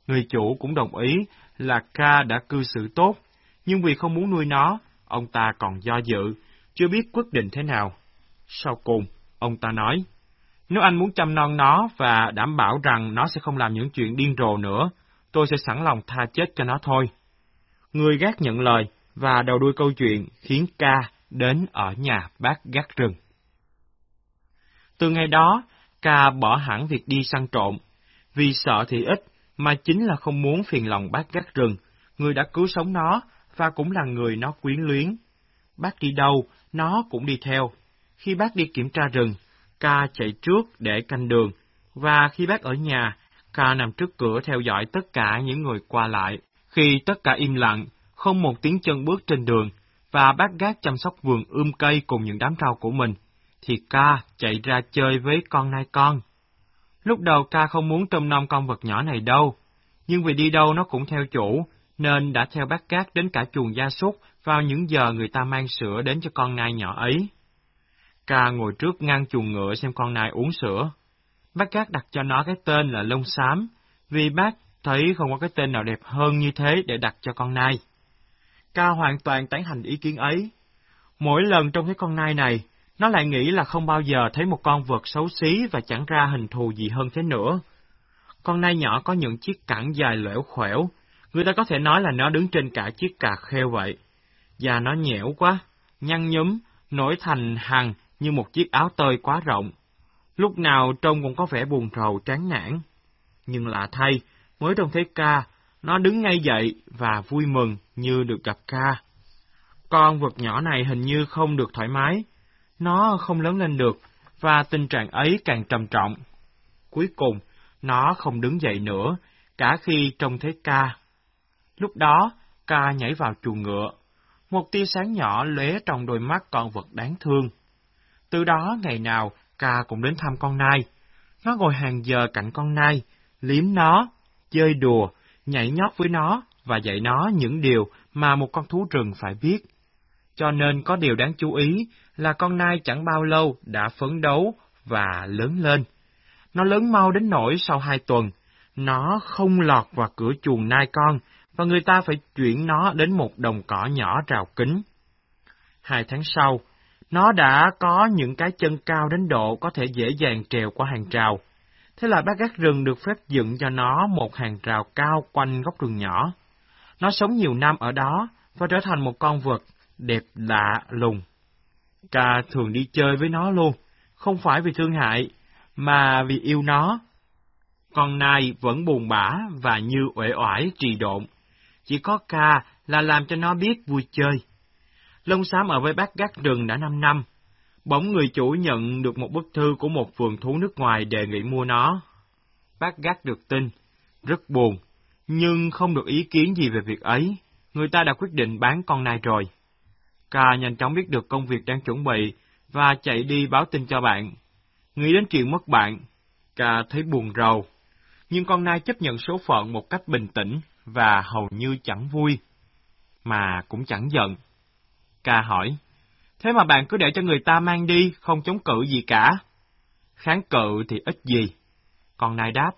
Người chủ cũng đồng ý là Ca đã cư xử tốt, nhưng vì không muốn nuôi nó, ông ta còn do dự, chưa biết quyết định thế nào. Sau cùng, ông ta nói, nếu anh muốn chăm non nó và đảm bảo rằng nó sẽ không làm những chuyện điên rồ nữa, tôi sẽ sẵn lòng tha chết cho nó thôi. Người gác nhận lời và đầu đuôi câu chuyện khiến ca đến ở nhà bác gác rừng. Từ ngày đó, ca bỏ hẳn việc đi săn trộm, vì sợ thì ít, mà chính là không muốn phiền lòng bác gác rừng, người đã cứu sống nó và cũng là người nó quyến luyến. Bác đi đâu, nó cũng đi theo. Khi bác đi kiểm tra rừng, ca chạy trước để canh đường, và khi bác ở nhà, ca nằm trước cửa theo dõi tất cả những người qua lại. Khi tất cả im lặng, không một tiếng chân bước trên đường, và bác gác chăm sóc vườn ươm cây cùng những đám rau của mình, thì ca chạy ra chơi với con nai con. Lúc đầu ca không muốn trông nom con vật nhỏ này đâu, nhưng vì đi đâu nó cũng theo chủ, nên đã theo bác cát đến cả chuồng gia súc vào những giờ người ta mang sữa đến cho con nai nhỏ ấy. Ca ngồi trước ngăn chuồng ngựa xem con nai uống sữa. Bác Cát đặt cho nó cái tên là lông xám, vì bác thấy không có cái tên nào đẹp hơn như thế để đặt cho con nai. Ca hoàn toàn tán thành ý kiến ấy. Mỗi lần trông thấy con nai này, nó lại nghĩ là không bao giờ thấy một con vật xấu xí và chẳng ra hình thù gì hơn thế nữa. Con nai nhỏ có những chiếc cẳng dài lẻo khỏe, người ta có thể nói là nó đứng trên cả chiếc cà kheo vậy. Và nó nhẽo quá, nhăn nhúm, nổi thành hằng như một chiếc áo tơi quá rộng. Lúc nào trông cũng có vẻ buồn rầu tráng nản. Nhưng lạ thay, mới trông thấy ca, nó đứng ngay dậy và vui mừng như được gặp ca. Con vật nhỏ này hình như không được thoải mái, nó không lớn lên được, và tình trạng ấy càng trầm trọng. Cuối cùng, nó không đứng dậy nữa, cả khi trông thấy ca. Lúc đó, ca nhảy vào chuồng ngựa. Một tia sáng nhỏ lóe trong đôi mắt con vật đáng thương. Từ đó ngày nào, ca cũng đến thăm con nai. Nó ngồi hàng giờ cạnh con nai, liếm nó, chơi đùa, nhảy nhót với nó và dạy nó những điều mà một con thú rừng phải biết. Cho nên có điều đáng chú ý là con nai chẳng bao lâu đã phấn đấu và lớn lên. Nó lớn mau đến nỗi sau hai tuần, nó không lọt vào cửa chuồng nai con, và người ta phải chuyển nó đến một đồng cỏ nhỏ rào kính. Hai tháng sau, nó đã có những cái chân cao đến độ có thể dễ dàng trèo qua hàng rào. Thế là bác gác rừng được phép dựng cho nó một hàng rào cao quanh góc rừng nhỏ. Nó sống nhiều năm ở đó và trở thành một con vật đẹp lạ lùng. Ca thường đi chơi với nó luôn, không phải vì thương hại, mà vì yêu nó. Con nai vẫn buồn bã và như uể oải trì độn. Chỉ có ca là làm cho nó biết vui chơi. Lông xám ở với bác gác rừng đã 5 năm. Bỗng người chủ nhận được một bức thư của một vườn thú nước ngoài đề nghị mua nó. Bác gác được tin, rất buồn, nhưng không được ý kiến gì về việc ấy. Người ta đã quyết định bán con nai rồi. Ca nhanh chóng biết được công việc đang chuẩn bị và chạy đi báo tin cho bạn. Nghĩ đến chuyện mất bạn, Ca thấy buồn rầu. Nhưng con nai chấp nhận số phận một cách bình tĩnh và hầu như chẳng vui, mà cũng chẳng giận. Ca hỏi, thế mà bạn cứ để cho người ta mang đi, không chống cự gì cả. Kháng cự thì ít gì. Con nai đáp,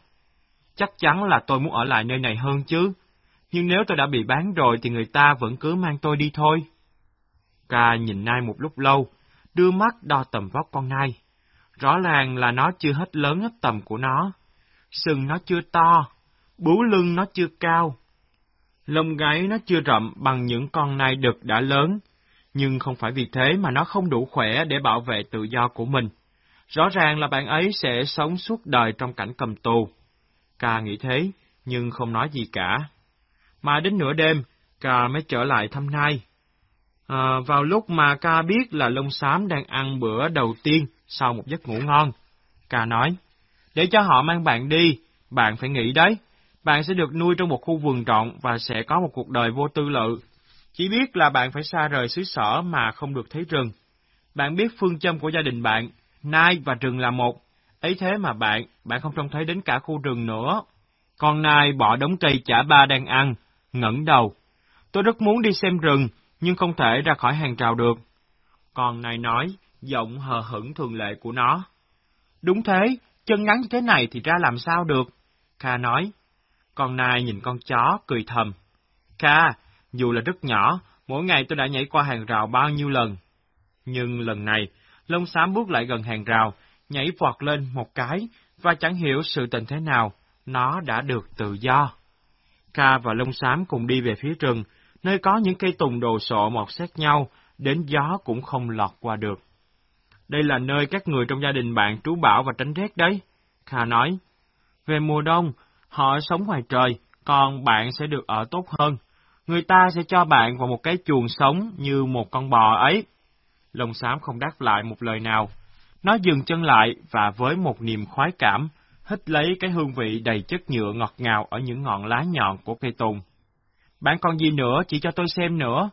chắc chắn là tôi muốn ở lại nơi này hơn chứ, nhưng nếu tôi đã bị bán rồi thì người ta vẫn cứ mang tôi đi thôi. Ca nhìn nai một lúc lâu, đưa mắt đo tầm vóc con nai. Rõ ràng là nó chưa hết lớn hết tầm của nó. Sừng nó chưa to, bú lưng nó chưa cao. Lông gáy nó chưa rậm bằng những con nai đực đã lớn, nhưng không phải vì thế mà nó không đủ khỏe để bảo vệ tự do của mình. Rõ ràng là bạn ấy sẽ sống suốt đời trong cảnh cầm tù. Ca nghĩ thế, nhưng không nói gì cả. Mà đến nửa đêm, Ca mới trở lại thăm Nai. À, vào lúc mà ca biết là lông xám đang ăn bữa đầu tiên sau một giấc ngủ ngon, ca nói, để cho họ mang bạn đi, bạn phải nghĩ đấy, bạn sẽ được nuôi trong một khu vườn rộng và sẽ có một cuộc đời vô tư lự. Chỉ biết là bạn phải xa rời xứ sở mà không được thấy rừng. Bạn biết phương châm của gia đình bạn, nai và rừng là một, ấy thế mà bạn, bạn không trông thấy đến cả khu rừng nữa. Con nai bỏ đống cây chả ba đang ăn, ngẩng đầu. Tôi rất muốn đi xem rừng, nhưng không thể ra khỏi hàng rào được. Con này nói, giọng hờ hững thường lệ của nó. Đúng thế, chân ngắn như thế này thì ra làm sao được? Kha nói. Con nai nhìn con chó, cười thầm. Kha, dù là rất nhỏ, mỗi ngày tôi đã nhảy qua hàng rào bao nhiêu lần. Nhưng lần này, lông xám bước lại gần hàng rào, nhảy vọt lên một cái, và chẳng hiểu sự tình thế nào, nó đã được tự do. Kha và lông xám cùng đi về phía rừng, nơi có những cây tùng đồ sộ mọc xét nhau, đến gió cũng không lọt qua được. Đây là nơi các người trong gia đình bạn trú bão và tránh rét đấy. Kha nói, về mùa đông, họ sống ngoài trời, còn bạn sẽ được ở tốt hơn. Người ta sẽ cho bạn vào một cái chuồng sống như một con bò ấy. Lông xám không đáp lại một lời nào. Nó dừng chân lại và với một niềm khoái cảm, hít lấy cái hương vị đầy chất nhựa ngọt ngào ở những ngọn lá nhọn của cây tùng. Bạn còn gì nữa, chỉ cho tôi xem nữa.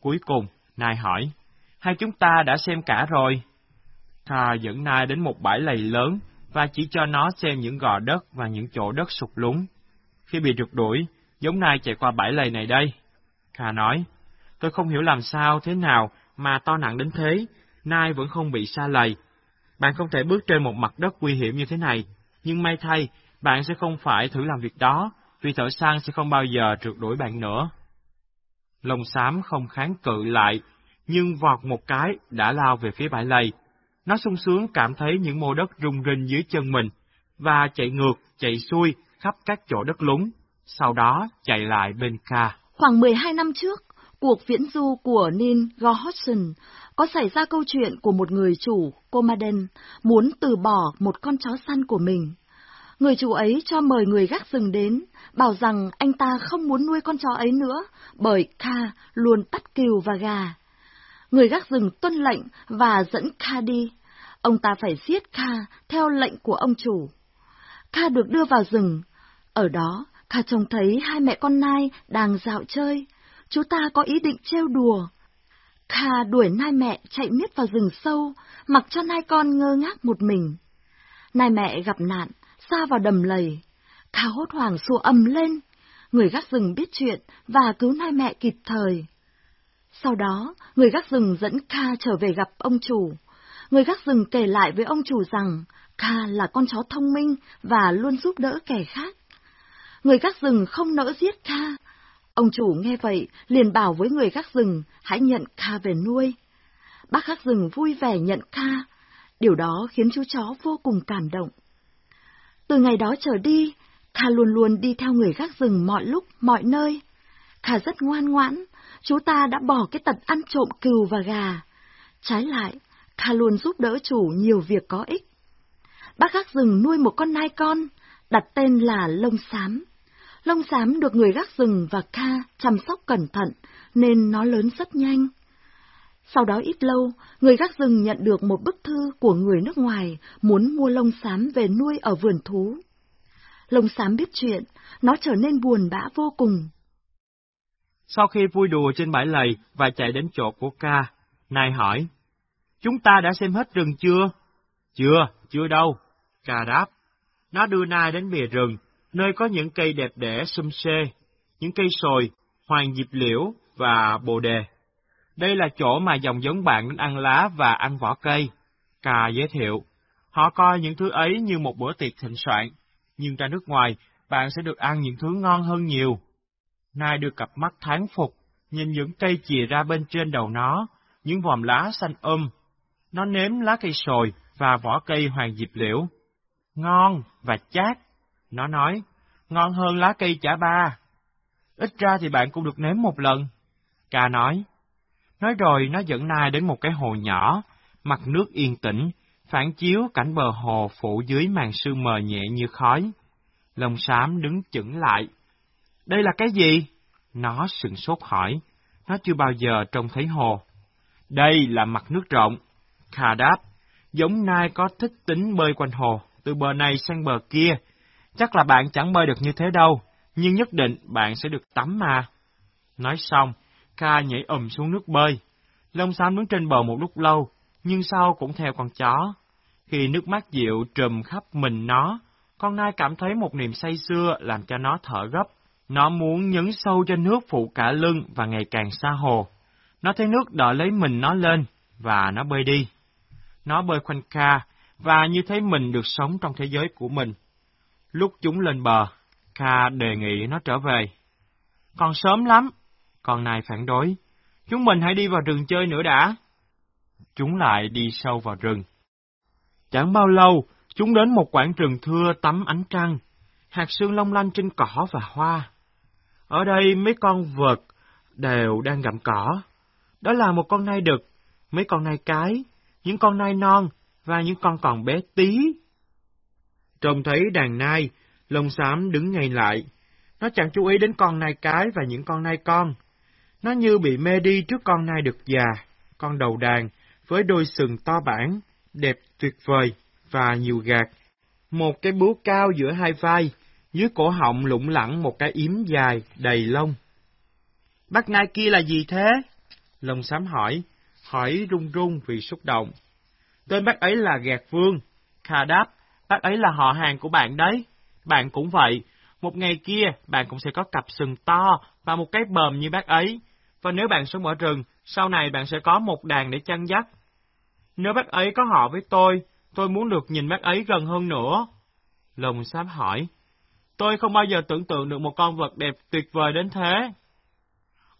Cuối cùng, Nai hỏi, hai chúng ta đã xem cả rồi. Kha dẫn Nai đến một bãi lầy lớn và chỉ cho nó xem những gò đất và những chỗ đất sụt lún. Khi bị rượt đuổi, giống Nai chạy qua bãi lầy này đây. Kha nói, tôi không hiểu làm sao thế nào mà to nặng đến thế, Nai vẫn không bị xa lầy. Bạn không thể bước trên một mặt đất nguy hiểm như thế này, nhưng may thay, bạn sẽ không phải thử làm việc đó, vì thợ săn sẽ không bao giờ trượt đuổi bạn nữa. Lông xám không kháng cự lại, nhưng vọt một cái đã lao về phía bãi lầy. Nó sung sướng cảm thấy những mô đất rung rinh dưới chân mình, và chạy ngược, chạy xuôi khắp các chỗ đất lúng, sau đó chạy lại bên Kha. Khoảng 12 năm trước, cuộc viễn du của Neil Gohodson có xảy ra câu chuyện của một người chủ, Comaden, muốn từ bỏ một con chó săn của mình. Người chủ ấy cho mời người gác rừng đến, bảo rằng anh ta không muốn nuôi con chó ấy nữa, bởi Kha luôn bắt cừu và gà. Người gác rừng tuân lệnh và dẫn Kha đi. Ông ta phải giết Kha theo lệnh của ông chủ. Kha được đưa vào rừng. Ở đó, Kha trông thấy hai mẹ con nai đang dạo chơi. Chú ta có ý định trêu đùa. Kha đuổi nai mẹ chạy miết vào rừng sâu, mặc cho nai con ngơ ngác một mình. Nai mẹ gặp nạn, xa vào đầm lầy. Kha hốt hoảng sủa ầm lên. Người gác rừng biết chuyện và cứu nai mẹ kịp thời. Sau đó, người gác rừng dẫn Kha trở về gặp ông chủ. Người gác rừng kể lại với ông chủ rằng Kha là con chó thông minh và luôn giúp đỡ kẻ khác. Người gác rừng không nỡ giết Kha. Ông chủ nghe vậy liền bảo với người gác rừng hãy nhận Kha về nuôi. Bác gác rừng vui vẻ nhận Kha. Điều đó khiến chú chó vô cùng cảm động. Từ ngày đó trở đi, Kha luôn luôn đi theo người gác rừng mọi lúc, mọi nơi. Kha rất ngoan ngoãn, chú ta đã bỏ cái tật ăn trộm cừu và gà. Trái lại, Kha luôn giúp đỡ chủ nhiều việc có ích. Bác gác rừng nuôi một con nai con, đặt tên là Lông Xám. Lông Xám được người gác rừng và Kha chăm sóc cẩn thận, nên nó lớn rất nhanh. Sau đó ít lâu, người gác rừng nhận được một bức thư của người nước ngoài muốn mua lông xám về nuôi ở vườn thú. Lông xám biết chuyện, nó trở nên buồn bã vô cùng. Sau khi vui đùa trên bãi lầy và chạy đến chỗ của ca, Nai hỏi, Chúng ta đã xem hết rừng chưa? Chưa, chưa đâu. Ca đáp. Nó đưa Nai đến bìa rừng, nơi có những cây đẹp đẽ xum xê, những cây sồi, hoàng diệp liễu và bồ đề. Đây là chỗ mà dòng giống bạn đến ăn lá và ăn vỏ cây. Cà giới thiệu, họ coi những thứ ấy như một bữa tiệc thịnh soạn, nhưng ra nước ngoài, bạn sẽ được ăn những thứ ngon hơn nhiều. Nai đưa cặp mắt tháng phục, nhìn những cây chìa ra bên trên đầu nó, những vòm lá xanh um. Nó nếm lá cây sồi và vỏ cây hoàng diệp liễu. Ngon và chát, nó nói, ngon hơn lá cây chả ba. Ít ra thì bạn cũng được nếm một lần. Ca nói, Nói rồi nó dẫn Nai đến một cái hồ nhỏ, mặt nước yên tĩnh, phản chiếu cảnh bờ hồ phủ dưới màn sương mờ nhẹ như khói. Lông xám đứng chững lại. Đây là cái gì? Nó sừng sốt hỏi. Nó chưa bao giờ trông thấy hồ. Đây là mặt nước rộng. Kha đáp, giống nai có thích tính bơi quanh hồ, từ bờ này sang bờ kia. Chắc là bạn chẳng bơi được như thế đâu, nhưng nhất định bạn sẽ được tắm mà. Nói xong, Kha nhảy ầm xuống nước bơi. Long xám đứng trên bờ một lúc lâu, nhưng sau cũng theo con chó. Khi nước mắt dịu trùm khắp mình nó, con nai cảm thấy một niềm say xưa làm cho nó thở gấp. Nó muốn nhấn sâu cho nước phụ cả lưng và ngày càng xa hồ. Nó thấy nước đợi lấy mình nó lên, và nó bơi đi. Nó bơi khoanh Kha, và như thấy mình được sống trong thế giới của mình. Lúc chúng lên bờ, Kha đề nghị nó trở về. Còn sớm lắm, con nai phản đối. Chúng mình hãy đi vào rừng chơi nữa đã. Chúng lại đi sâu vào rừng. Chẳng bao lâu, chúng đến một quảng rừng thưa tắm ánh trăng, hạt sương long lanh trên cỏ và hoa. Ở đây mấy con vật đều đang gặm cỏ. Đó là một con nai đực, mấy con nai cái, những con nai non và những con còn bé tí. Trông thấy đàn nai, lông xám đứng ngay lại. Nó chẳng chú ý đến con nai cái và những con nai con. Nó như bị mê đi trước con nai đực già, con đầu đàn, với đôi sừng to bản, đẹp tuyệt vời và nhiều gạt. Một cái bướu cao giữa hai vai, dưới cổ họng lủng lẳng một cái yếm dài, đầy lông. Bác nai kia là gì thế? Lông xám hỏi, hỏi run run vì xúc động. Tên bác ấy là Gạt Vương. Kha đáp, bác ấy là họ hàng của bạn đấy. Bạn cũng vậy, một ngày kia bạn cũng sẽ có cặp sừng to và một cái bờm như bác ấy, và nếu bạn sống ở rừng, sau này bạn sẽ có một đàn để chăn dắt. Nếu bác ấy có họ với tôi, tôi muốn được nhìn bác ấy gần hơn nữa. Lồng sáp hỏi. Tôi không bao giờ tưởng tượng được một con vật đẹp tuyệt vời đến thế.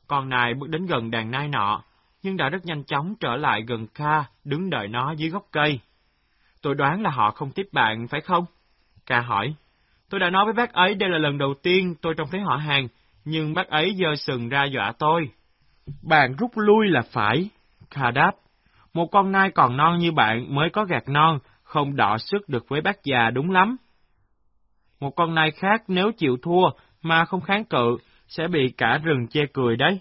Con này bước đến gần đàn nai nọ, nhưng đã rất nhanh chóng trở lại gần Kha, đứng đợi nó dưới gốc cây. Tôi đoán là họ không tiếp bạn, phải không? Kha hỏi. Tôi đã nói với bác ấy đây là lần đầu tiên tôi trông thấy họ hàng, nhưng bác ấy giơ sừng ra dọa tôi. Bạn rút lui là phải. Kha đáp. Một con nai còn non như bạn mới có gạt non, không đọ sức được với bác già đúng lắm. Một con nai khác nếu chịu thua mà không kháng cự, sẽ bị cả rừng che cười đấy.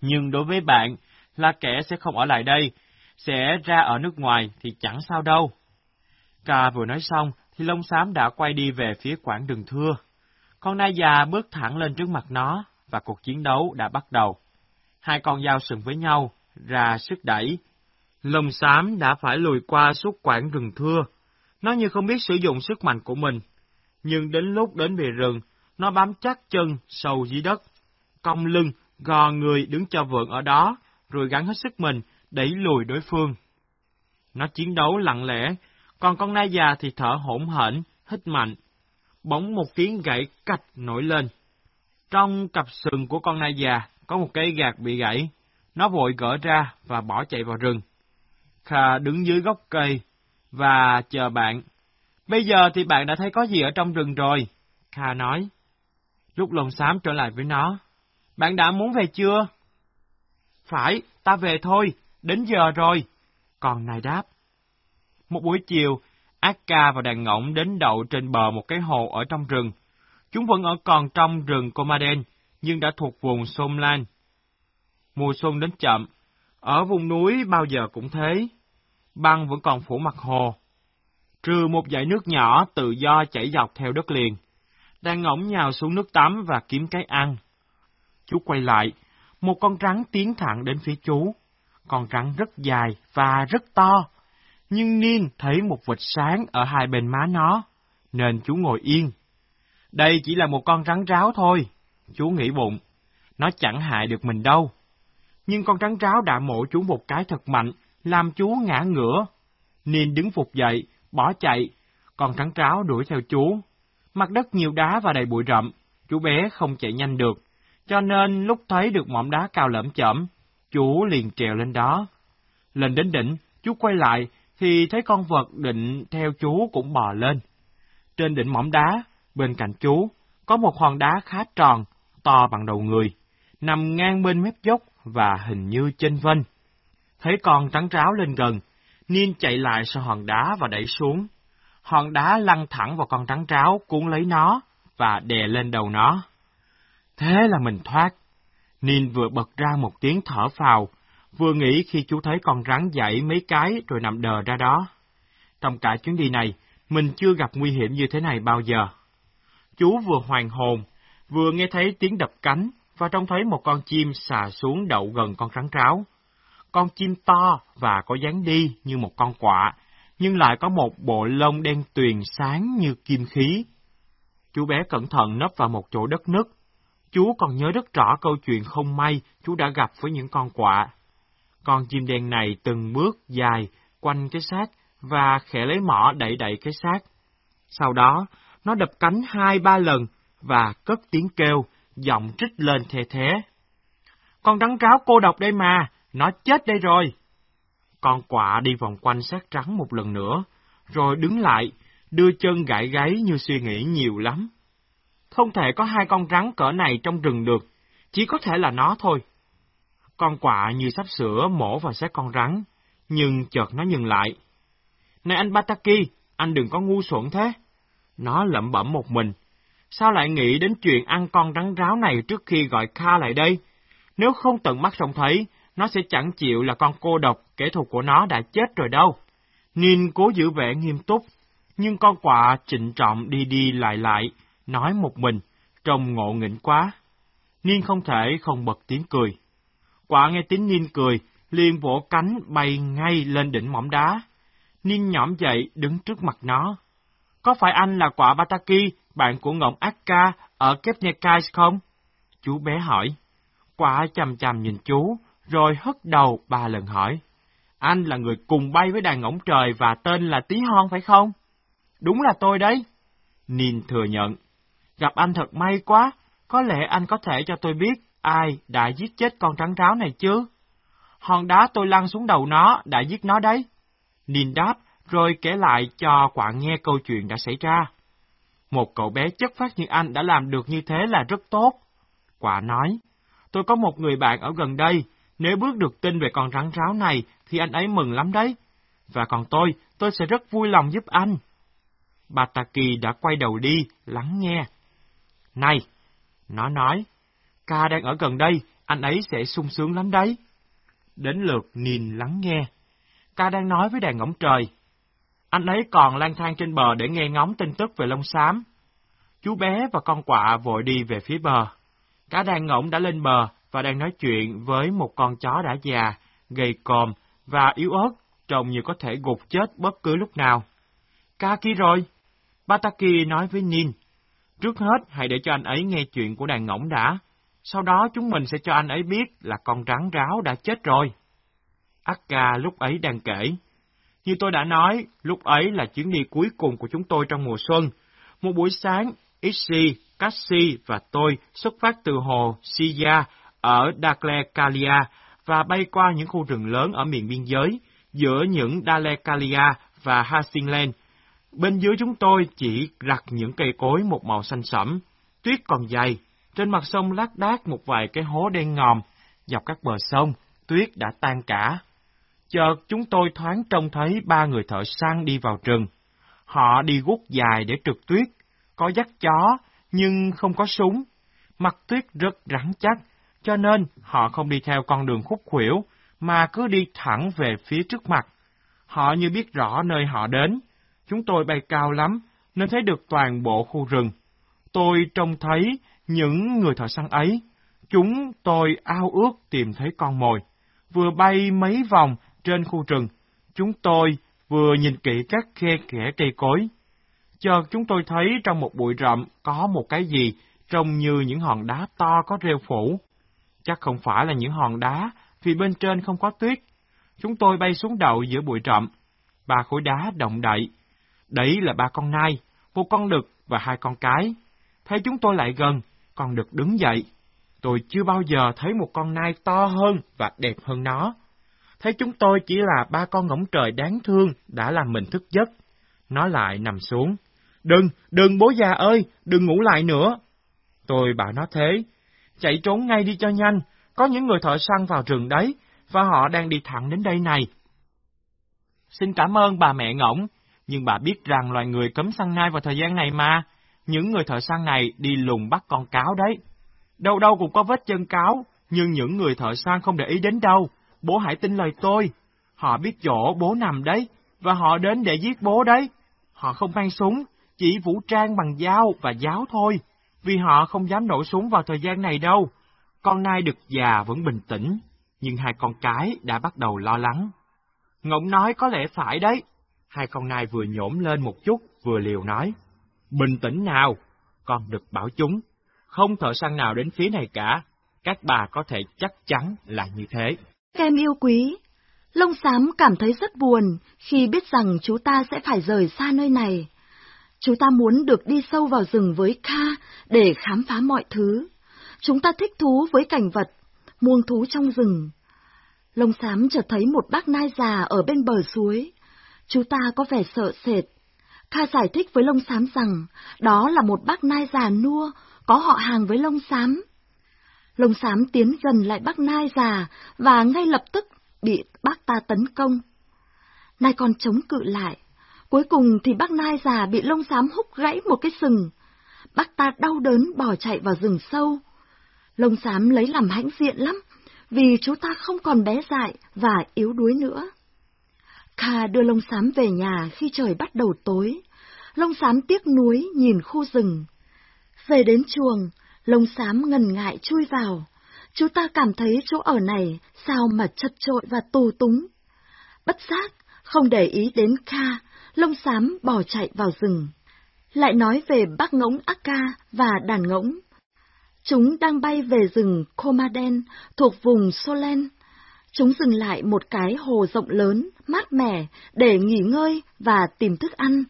Nhưng đối với bạn, là kẻ sẽ không ở lại đây, sẽ ra ở nước ngoài thì chẳng sao đâu. Cà vừa nói xong, thì lông xám đã quay đi về phía quảng đường thưa. Con nai già bước thẳng lên trước mặt nó, và cuộc chiến đấu đã bắt đầu. Hai con dao sừng với nhau, ra sức đẩy. Lông xám đã phải lùi qua suốt quãng rừng thưa. Nó như không biết sử dụng sức mạnh của mình. Nhưng đến lúc đến bìa rừng, nó bám chắc chân sâu dưới đất. Cong lưng, gò người đứng cho vượng ở đó, rồi gắn hết sức mình, đẩy lùi đối phương. Nó chiến đấu lặng lẽ, còn con nai già thì thở hổn hển, hít mạnh. Bỗng một tiếng gãy cạch nổi lên. Trong cặp sừng của con nai già có một cây gạt bị gãy. Nó vội gỡ ra và bỏ chạy vào rừng. Kha đứng dưới gốc cây và chờ bạn. Bây giờ thì bạn đã thấy có gì ở trong rừng rồi, Kha nói. Lúc lồng xám trở lại với nó. Bạn đã muốn về chưa? Phải, ta về thôi, đến giờ rồi. Còn này đáp. Một buổi chiều, Akka và đàn ngỗng đến đậu trên bờ một cái hồ ở trong rừng. Chúng vẫn ở còn trong rừng Comaden, nhưng đã thuộc vùng sông Lan. Mùa xuân đến chậm, ở vùng núi bao giờ cũng thế. Băng vẫn còn phủ mặt hồ. Trừ một dải nước nhỏ tự do chảy dọc theo đất liền. đang ngỗng nhào xuống nước tắm và kiếm cái ăn. Chú quay lại, một con rắn tiến thẳng đến phía chú. Con rắn rất dài và rất to. Nhưng Niên thấy một vệt sáng ở hai bên má nó, nên chú ngồi yên. Đây chỉ là một con rắn ráo thôi, chú nghĩ bụng. Nó chẳng hại được mình đâu. Nhưng con trắng tráo đã mổ chú một cái thật mạnh, làm chú ngã ngửa. nên đứng phục dậy, bỏ chạy, con trắng tráo đuổi theo chú. Mặt đất nhiều đá và đầy bụi rậm, chú bé không chạy nhanh được, cho nên lúc thấy được mỏm đá cao lởm chởm, chú liền trèo lên đó. Lên đến đỉnh, chú quay lại, thì thấy con vật định theo chú cũng bò lên. Trên đỉnh mỏm đá, bên cạnh chú, có một hòn đá khá tròn, to bằng đầu người, nằm ngang bên mép dốc và hình như trên vênh. Thấy con trắng tráo lên gần, Niên chạy lại sau hòn đá và đẩy xuống. Hòn đá lăn thẳng vào con trắng tráo cuốn lấy nó và đè lên đầu nó. Thế là mình thoát. Niên vừa bật ra một tiếng thở phào, vừa nghĩ khi chú thấy con rắn dậy mấy cái rồi nằm đờ ra đó. Trong cả chuyến đi này, mình chưa gặp nguy hiểm như thế này bao giờ. Chú vừa hoàn hồn, vừa nghe thấy tiếng đập cánh và trông thấy một con chim xà xuống đậu gần con rắn ráo. Con chim to và có dáng đi như một con quạ, nhưng lại có một bộ lông đen tuyền sáng như kim khí. Chú bé cẩn thận nấp vào một chỗ đất nứt. Chú còn nhớ rất rõ câu chuyện không may chú đã gặp với những con quạ. Con chim đen này từng bước dài quanh cái xác và khẽ lấy mỏ đẩy đẩy cái xác. Sau đó, nó đập cánh hai ba lần và cất tiếng kêu, giọng trích lên thê thế. Con rắn ráo cô độc đây mà, nó chết đây rồi. Con quạ đi vòng quanh xác trắng một lần nữa, rồi đứng lại, đưa chân gãi gáy như suy nghĩ nhiều lắm. Không thể có hai con rắn cỡ này trong rừng được, chỉ có thể là nó thôi. Con quạ như sắp sửa mổ vào xác con rắn, nhưng chợt nó dừng lại. Này anh Bataki, anh đừng có ngu xuẩn thế. Nó lẩm bẩm một mình. Sao lại nghĩ đến chuyện ăn con rắn ráo này trước khi gọi Kha lại đây? Nếu không tận mắt trông thấy, nó sẽ chẳng chịu là con cô độc, kẻ thù của nó đã chết rồi đâu. Nin cố giữ vẻ nghiêm túc, nhưng con quạ trịnh trọng đi đi lại lại, nói một mình, trông ngộ nghĩnh quá. Niên không thể không bật tiếng cười. Quạ nghe tiếng Niên cười, liền vỗ cánh bay ngay lên đỉnh mỏm đá. Niên nhõm dậy đứng trước mặt nó. Có phải anh là quả Bataki, bạn của ngỗng Akka ở Kepnekais không? Chú bé hỏi. Quả chầm chầm nhìn chú, rồi hất đầu ba lần hỏi. Anh là người cùng bay với đàn ngỗng trời và tên là Tí Hon phải không? Đúng là tôi đấy. Nin thừa nhận. Gặp anh thật may quá, có lẽ anh có thể cho tôi biết ai đã giết chết con trắng ráo này chứ? Hòn đá tôi lăn xuống đầu nó đã giết nó đấy. Nin đáp, rồi kể lại cho Quạng nghe câu chuyện đã xảy ra. Một cậu bé chất phát như anh đã làm được như thế là rất tốt. Quả nói, tôi có một người bạn ở gần đây, nếu bước được tin về con rắn ráo này thì anh ấy mừng lắm đấy. Và còn tôi, tôi sẽ rất vui lòng giúp anh. bà ta kỳ đã quay đầu đi, lắng nghe. Này, nó nói, ca đang ở gần đây, anh ấy sẽ sung sướng lắm đấy. Đến lượt nhìn lắng nghe. Ca đang nói với đàn ngỗng trời. Anh ấy còn lang thang trên bờ để nghe ngóng tin tức về lông xám. Chú bé và con quạ vội đi về phía bờ. Cả đàn ngỗng đã lên bờ và đang nói chuyện với một con chó đã già, gầy còm và yếu ớt, trông như có thể gục chết bất cứ lúc nào. Ca kia rồi. Bataki nói với Nin. Trước hết, hãy để cho anh ấy nghe chuyện của đàn ngỗng đã. Sau đó chúng mình sẽ cho anh ấy biết là con rắn ráo đã chết rồi. Akka lúc ấy đang kể. Như tôi đã nói, lúc ấy là chuyến đi cuối cùng của chúng tôi trong mùa xuân. Một buổi sáng, Ixi, Cassi và tôi xuất phát từ hồ Siya ở Dalecarlia và bay qua những khu rừng lớn ở miền biên giới, giữa những Dalecarlia và Hasinland. Bên dưới chúng tôi chỉ rặt những cây cối một màu xanh sẫm, tuyết còn dày, trên mặt sông lác đác một vài cái hố đen ngòm, dọc các bờ sông, tuyết đã tan cả. Chợt chúng tôi thoáng trông thấy ba người thợ săn đi vào rừng. Họ đi guốc dài để trượt tuyết, có dắt chó, nhưng không có súng. Mặt tuyết rất rắn chắc, cho nên họ không đi theo con đường khúc khuỷu, mà cứ đi thẳng về phía trước mặt. Họ như biết rõ nơi họ đến. Chúng tôi bay cao lắm, nên thấy được toàn bộ khu rừng. Tôi trông thấy những người thợ săn ấy. Chúng tôi ao ước tìm thấy con mồi. Vừa bay mấy vòng trên khu rừng, chúng tôi vừa nhìn kỹ các khe kẽ cây cối. Chợt chúng tôi thấy trong một bụi rậm có một cái gì trông như những hòn đá to có rêu phủ. Chắc không phải là những hòn đá, vì bên trên không có tuyết. Chúng tôi bay xuống đậu giữa bụi rậm. Ba khối đá động đậy. Đấy là ba con nai, một con đực và hai con cái. Thấy chúng tôi lại gần, con đực đứng dậy. Tôi chưa bao giờ thấy một con nai to hơn và đẹp hơn nó. Thấy chúng tôi chỉ là ba con ngỗng trời đáng thương đã làm mình thức giấc. Nó lại nằm xuống. Đừng, đừng bố già ơi, đừng ngủ lại nữa. Tôi bảo nó thế, chạy trốn ngay đi cho nhanh, có những người thợ săn vào rừng đấy, và họ đang đi thẳng đến đây này. Xin cảm ơn bà mẹ ngỗng, nhưng bà biết rằng loài người cấm săn nai vào thời gian này mà. Những người thợ săn này đi lùng bắt con cáo đấy. Đâu đâu cũng có vết chân cáo, nhưng những người thợ săn không để ý đến đâu. Bố hãy tin lời tôi. Họ biết chỗ bố nằm đấy, và họ đến để giết bố đấy. Họ không mang súng, chỉ vũ trang bằng dao và giáo thôi, vì họ không dám nổ súng vào thời gian này đâu. Con nai đực già vẫn bình tĩnh, nhưng hai con cái đã bắt đầu lo lắng. Ngỗng nói có lẽ phải đấy. Hai con nai vừa nhổm lên một chút, vừa liều nói. Bình tĩnh nào, con đực bảo chúng. Không thợ săn nào đến phía này cả, các bà có thể chắc chắn là như thế. Kem yêu quý, Lông Xám cảm thấy rất buồn khi biết rằng chú ta sẽ phải rời xa nơi này. chú ta muốn được đi sâu vào rừng với Kha để khám phá mọi thứ. Chúng ta thích thú với cảnh vật, muông thú trong rừng. Lông xám chợt thấy một bác nai già ở bên bờ suối. Chú ta có vẻ sợ sệt. Kha giải thích với lông xám rằng đó là một bác nai già nua, có họ hàng với lông xám. Lông xám tiến gần lại bác nai già và ngay lập tức bị bác ta tấn công. Nai còn chống cự lại, Cuối cùng thì bác nai già bị lông xám húc gãy một cái sừng. Bác ta đau đớn bỏ chạy vào rừng sâu. Lông xám lấy làm hãnh diện lắm, vì chú ta không còn bé dại và yếu đuối nữa. Kha đưa lông xám về nhà khi trời bắt đầu tối. Lông xám tiếc nuối nhìn khu rừng. Về đến chuồng, lông xám ngần ngại chui vào. Chú ta cảm thấy chỗ ở này sao mà chật trội và tù túng. Bất giác, không để ý đến Kha, lông xám bỏ chạy vào rừng. Lại nói về bác ngỗng Akka và đàn ngỗng. Chúng đang bay về rừng Komaden thuộc vùng Solen. Chúng dừng lại một cái hồ rộng lớn, mát mẻ, để nghỉ ngơi và tìm thức ăn.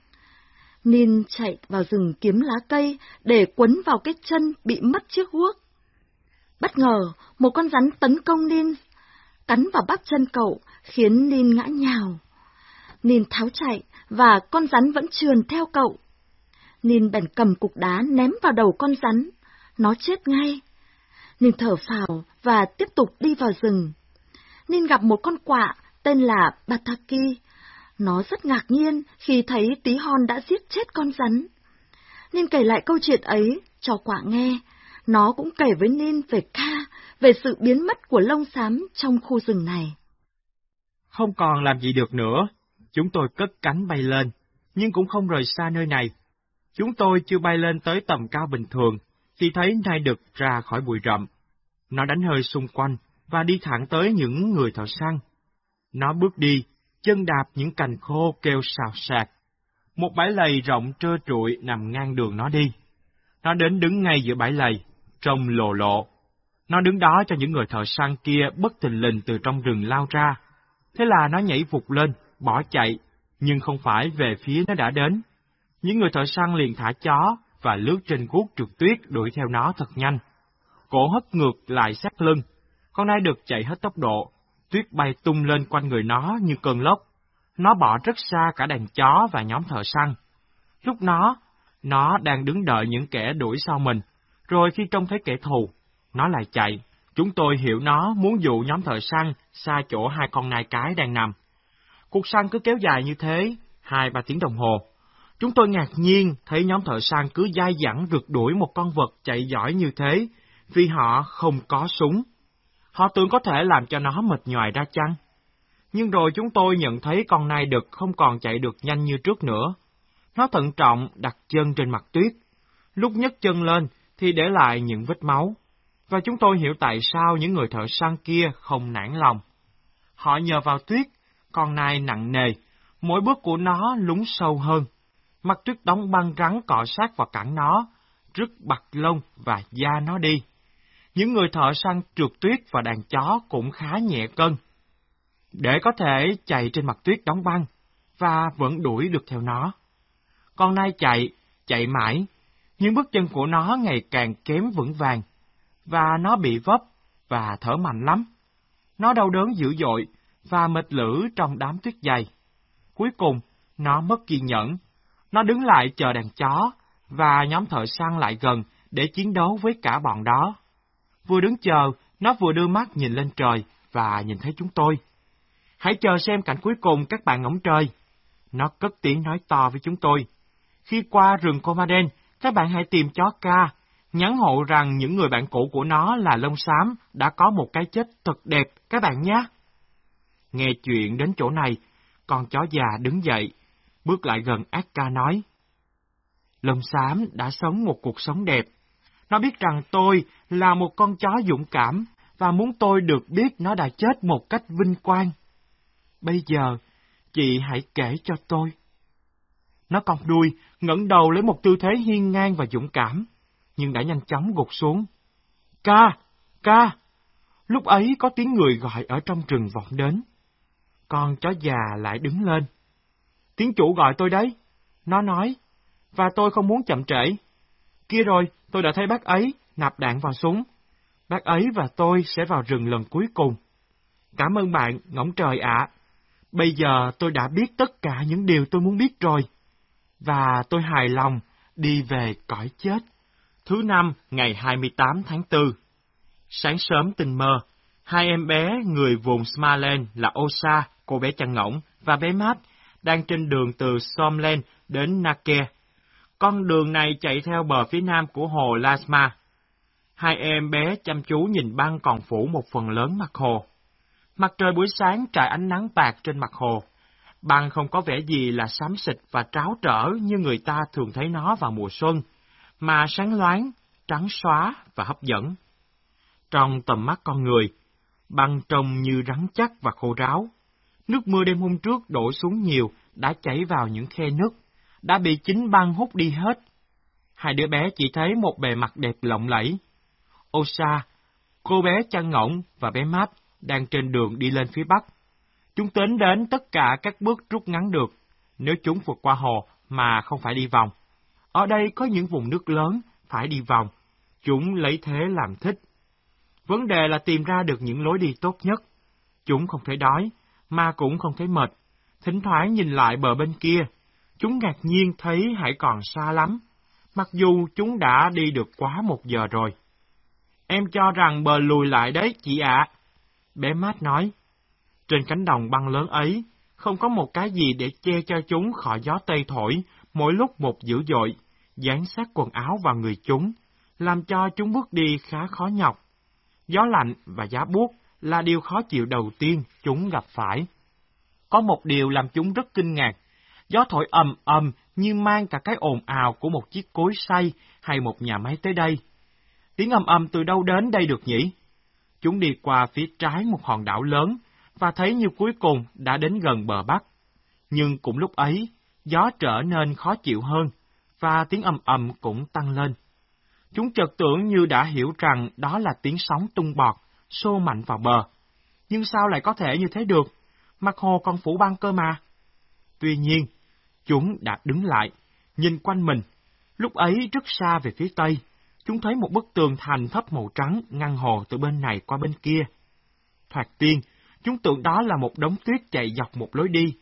Nin chạy vào rừng kiếm lá cây để quấn vào cái chân bị mất chiếc guốc. Bất ngờ, một con rắn tấn công Nin, cắn vào bắp chân cậu, khiến Nin ngã nhào. Nin tháo chạy, và con rắn vẫn trườn theo cậu. Nin bèn cầm cục đá ném vào đầu con rắn, nó chết ngay. Nin thở phào và tiếp tục đi vào rừng. Nin gặp một con quạ tên là Bataki. Nó rất ngạc nhiên khi thấy tí hon đã giết chết con rắn. nên kể lại câu chuyện ấy cho quạ nghe. Nó cũng kể với ninh về ca, về sự biến mất của lông xám trong khu rừng này. Không còn làm gì được nữa, chúng tôi cất cánh bay lên, nhưng cũng không rời xa nơi này. Chúng tôi chưa bay lên tới tầm cao bình thường, thì thấy nai đực ra khỏi bụi rậm. Nó đánh hơi xung quanh và đi thẳng tới những người thợ săn. Nó bước đi, chân đạp những cành khô kêu xào xạc. Một bãi lầy rộng trơ trụi nằm ngang đường nó đi. Nó đến đứng ngay giữa bãi lầy, trông lồ lộ. Nó đứng đó cho những người thợ săn kia bất thình lình từ trong rừng lao ra. Thế là nó nhảy vụt lên, bỏ chạy, nhưng không phải về phía nó đã đến. Những người thợ săn liền thả chó và lướt trên guốc trượt tuyết đuổi theo nó thật nhanh. Cổ hất ngược lại sát lưng, con nai được chạy hết tốc độ, tuyết bay tung lên quanh người nó như cơn lốc. Nó bỏ rất xa cả đàn chó và nhóm thợ săn. Lúc nó, nó đang đứng đợi những kẻ đuổi sau mình, rồi khi trông thấy kẻ thù, nó lại chạy. Chúng tôi hiểu nó muốn dụ nhóm thợ săn xa chỗ hai con nai cái đang nằm. Cuộc săn cứ kéo dài như thế, hai ba tiếng đồng hồ. Chúng tôi ngạc nhiên thấy nhóm thợ săn cứ dai dẳng rượt đuổi một con vật chạy giỏi như thế, vì họ không có súng. Họ tưởng có thể làm cho nó mệt nhòi ra chăng? Nhưng rồi chúng tôi nhận thấy con nai đực không còn chạy được nhanh như trước nữa. Nó thận trọng đặt chân trên mặt tuyết. Lúc nhấc chân lên thì để lại những vết máu. Và chúng tôi hiểu tại sao những người thợ săn kia không nản lòng. Họ nhờ vào tuyết con nai nặng nề, mỗi bước của nó lún sâu hơn. Mặt tuyết đóng băng rắn cọ sát vào cẳng nó, rứt bạc lông và da nó đi. Những người thợ săn trượt tuyết và đàn chó cũng khá nhẹ cân. Để có thể chạy trên mặt tuyết đóng băng, và vẫn đuổi được theo nó. Con nai chạy, chạy mãi, nhưng bước chân của nó ngày càng kém vững vàng, và nó bị vấp và thở mạnh lắm. Nó đau đớn dữ dội, và mệt lử trong đám tuyết dày. Cuối cùng, nó mất kiên nhẫn. Nó đứng lại chờ đàn chó, và nhóm thợ săn lại gần để chiến đấu với cả bọn đó. Vừa đứng chờ, nó vừa đưa mắt nhìn lên trời và nhìn thấy chúng tôi. Hãy chờ xem cảnh cuối cùng các bạn ngỗng trời. Nó cất tiếng nói to với chúng tôi. Khi qua rừng Comaden, các bạn hãy tìm chó ca, nhắn hộ rằng những người bạn cũ của nó là lông xám đã có một cái chết thật đẹp các bạn nhé. Nghe chuyện đến chỗ này, con chó già đứng dậy, bước lại gần Akka nói. Lông xám đã sống một cuộc sống đẹp. Nó biết rằng tôi là một con chó dũng cảm và muốn tôi được biết nó đã chết một cách vinh quang. Bây giờ, chị hãy kể cho tôi. Nó cong đuôi, ngẩng đầu lấy một tư thế hiên ngang và dũng cảm, nhưng đã nhanh chóng gục xuống. Ca! Ca! Lúc ấy có tiếng người gọi ở trong rừng vọng đến con chó già lại đứng lên. Tiếng chủ gọi tôi đấy. Nó nói, và tôi không muốn chậm trễ. Kia rồi, tôi đã thấy bác ấy nạp đạn vào súng. Bác ấy và tôi sẽ vào rừng lần cuối cùng. Cảm ơn bạn, ngỗng trời ạ. Bây giờ tôi đã biết tất cả những điều tôi muốn biết rồi. Và tôi hài lòng đi về cõi chết. Thứ năm, ngày 28 tháng 4. Sáng sớm tình mơ, hai em bé người vùng Smaland là Osa cô bé chăn ngỗng và bé Matt đang trên đường từ Somland đến Nake. Con đường này chạy theo bờ phía nam của hồ Lasma. Hai em bé chăm chú nhìn băng còn phủ một phần lớn mặt hồ. Mặt trời buổi sáng trải ánh nắng bạc trên mặt hồ. Băng không có vẻ gì là xám xịt và tráo trở như người ta thường thấy nó vào mùa xuân, mà sáng loáng, trắng xóa và hấp dẫn. Trong tầm mắt con người, băng trông như rắn chắc và khô ráo. Nước mưa đêm hôm trước đổ xuống nhiều, đã chảy vào những khe nứt đã bị chính băng hút đi hết. Hai đứa bé chỉ thấy một bề mặt đẹp lộng lẫy. Osa, cô bé chăn ngỗng và bé mát đang trên đường đi lên phía bắc. Chúng tính đến tất cả các bước rút ngắn được, nếu chúng vượt qua hồ mà không phải đi vòng. Ở đây có những vùng nước lớn, phải đi vòng. Chúng lấy thế làm thích. Vấn đề là tìm ra được những lối đi tốt nhất. Chúng không thấy đói, mà cũng không thấy mệt. Thỉnh thoảng nhìn lại bờ bên kia, chúng ngạc nhiên thấy hãy còn xa lắm, mặc dù chúng đã đi được quá một giờ rồi. Em cho rằng bờ lùi lại đấy, chị ạ. Bé Mát nói. Trên cánh đồng băng lớn ấy, không có một cái gì để che cho chúng khỏi gió tây thổi, mỗi lúc một dữ dội, dán sát quần áo vào người chúng, làm cho chúng bước đi khá khó nhọc. Gió lạnh và giá buốt là điều khó chịu đầu tiên chúng gặp phải. Có một điều làm chúng rất kinh ngạc, gió thổi ầm ầm như mang cả cái ồn ào của một chiếc cối xay hay một nhà máy tới đây. Tiếng ầm ầm từ đâu đến đây được nhỉ? Chúng đi qua phía trái một hòn đảo lớn, và thấy như cuối cùng đã đến gần bờ bắc. Nhưng cũng lúc ấy, gió trở nên khó chịu hơn, và tiếng ầm ầm cũng tăng lên. Chúng chợt tưởng như đã hiểu rằng đó là tiếng sóng tung bọt, xô mạnh vào bờ. Nhưng sao lại có thể như thế được? Mặt hồ còn phủ băng cơ mà. Tuy nhiên, chúng đã đứng lại, nhìn quanh mình. Lúc ấy rất xa về phía tây, chúng thấy một bức tường thành thấp màu trắng ngăn hồ từ bên này qua bên kia. Thoạt tiên, chúng tưởng đó là một đống tuyết chạy dọc một lối đi.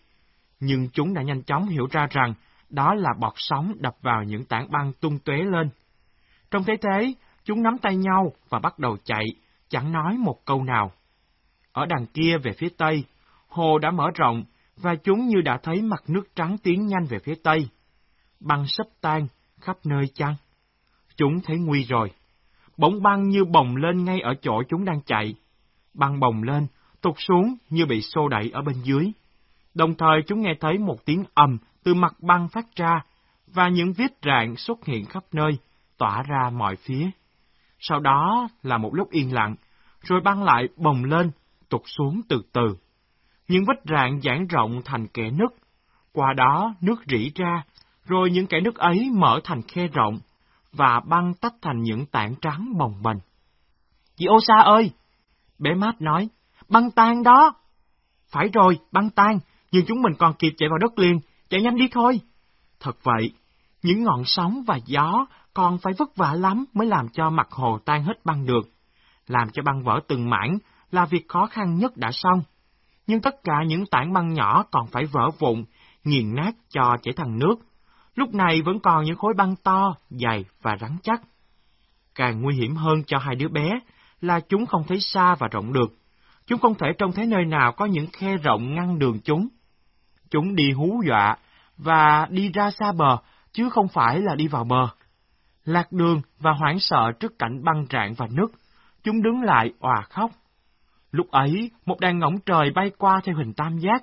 Nhưng chúng đã nhanh chóng hiểu ra rằng đó là bọt sóng đập vào những tảng băng tung tóe lên. Trong thế thế, chúng nắm tay nhau và bắt đầu chạy, chẳng nói một câu nào. Ở đằng kia về phía tây, hồ đã mở rộng, và chúng như đã thấy mặt nước trắng tiến nhanh về phía tây. Băng sắp tan, khắp nơi chăng? Chúng thấy nguy rồi. Bỗng băng như bồng lên ngay ở chỗ chúng đang chạy. Băng bồng lên, tụt xuống như bị xô đẩy ở bên dưới. Đồng thời chúng nghe thấy một tiếng ầm từ mặt băng phát ra, và những vết rạn xuất hiện khắp nơi, tỏa ra mọi phía. Sau đó là một lúc yên lặng, rồi băng lại bồng lên, tụt xuống từ từ. Những vết rạn giãn rộng thành kẽ nứt, qua đó nước rỉ ra, rồi những kẽ nứt ấy mở thành khe rộng, và băng tách thành những tảng trắng bồng bềnh. Chị ô sa ơi! Bé mát nói, băng tan đó! Phải rồi, băng tan, nhưng chúng mình còn kịp chạy vào đất liền, chạy nhanh đi thôi. Thật vậy, những ngọn sóng và gió còn phải vất vả lắm mới làm cho mặt hồ tan hết băng được. Làm cho băng vỡ từng mảng là việc khó khăn nhất đã xong. Nhưng tất cả những tảng băng nhỏ còn phải vỡ vụn, nghiền nát cho chảy thành nước. Lúc này vẫn còn những khối băng to, dày và rắn chắc. Càng nguy hiểm hơn cho hai đứa bé là chúng không thấy xa và rộng được. Chúng không thể trông thấy nơi nào có những khe rộng ngăn đường chúng. Chúng đi hú dọa và đi ra xa bờ, chứ không phải là đi vào bờ. Lạc đường và hoảng sợ trước cảnh băng rạn và nứt, chúng đứng lại òa khóc. Lúc ấy, một đàn ngỗng trời bay qua theo hình tam giác.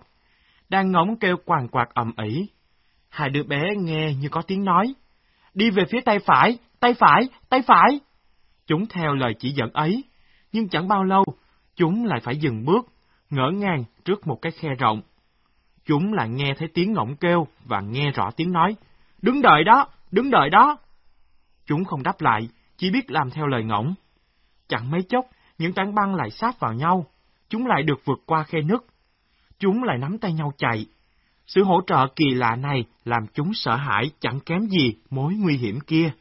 Đàn ngỗng kêu quàng quạt ầm ĩ. Hai đứa bé nghe như có tiếng nói. Đi về phía tay phải, tay phải, tay phải. Chúng theo lời chỉ dẫn ấy, nhưng chẳng bao lâu, chúng lại phải dừng bước, ngỡ ngàng trước một cái khe rộng. Chúng lại nghe thấy tiếng ngỗng kêu và nghe rõ tiếng nói. Đứng đợi đó, đứng đợi đó. Chúng không đáp lại, chỉ biết làm theo lời ngỗng. Chẳng mấy chốc, những tảng băng lại sát vào nhau, chúng lại được vượt qua khe nứt. Chúng lại nắm tay nhau chạy. Sự hỗ trợ kỳ lạ này làm chúng sợ hãi chẳng kém gì mối nguy hiểm kia.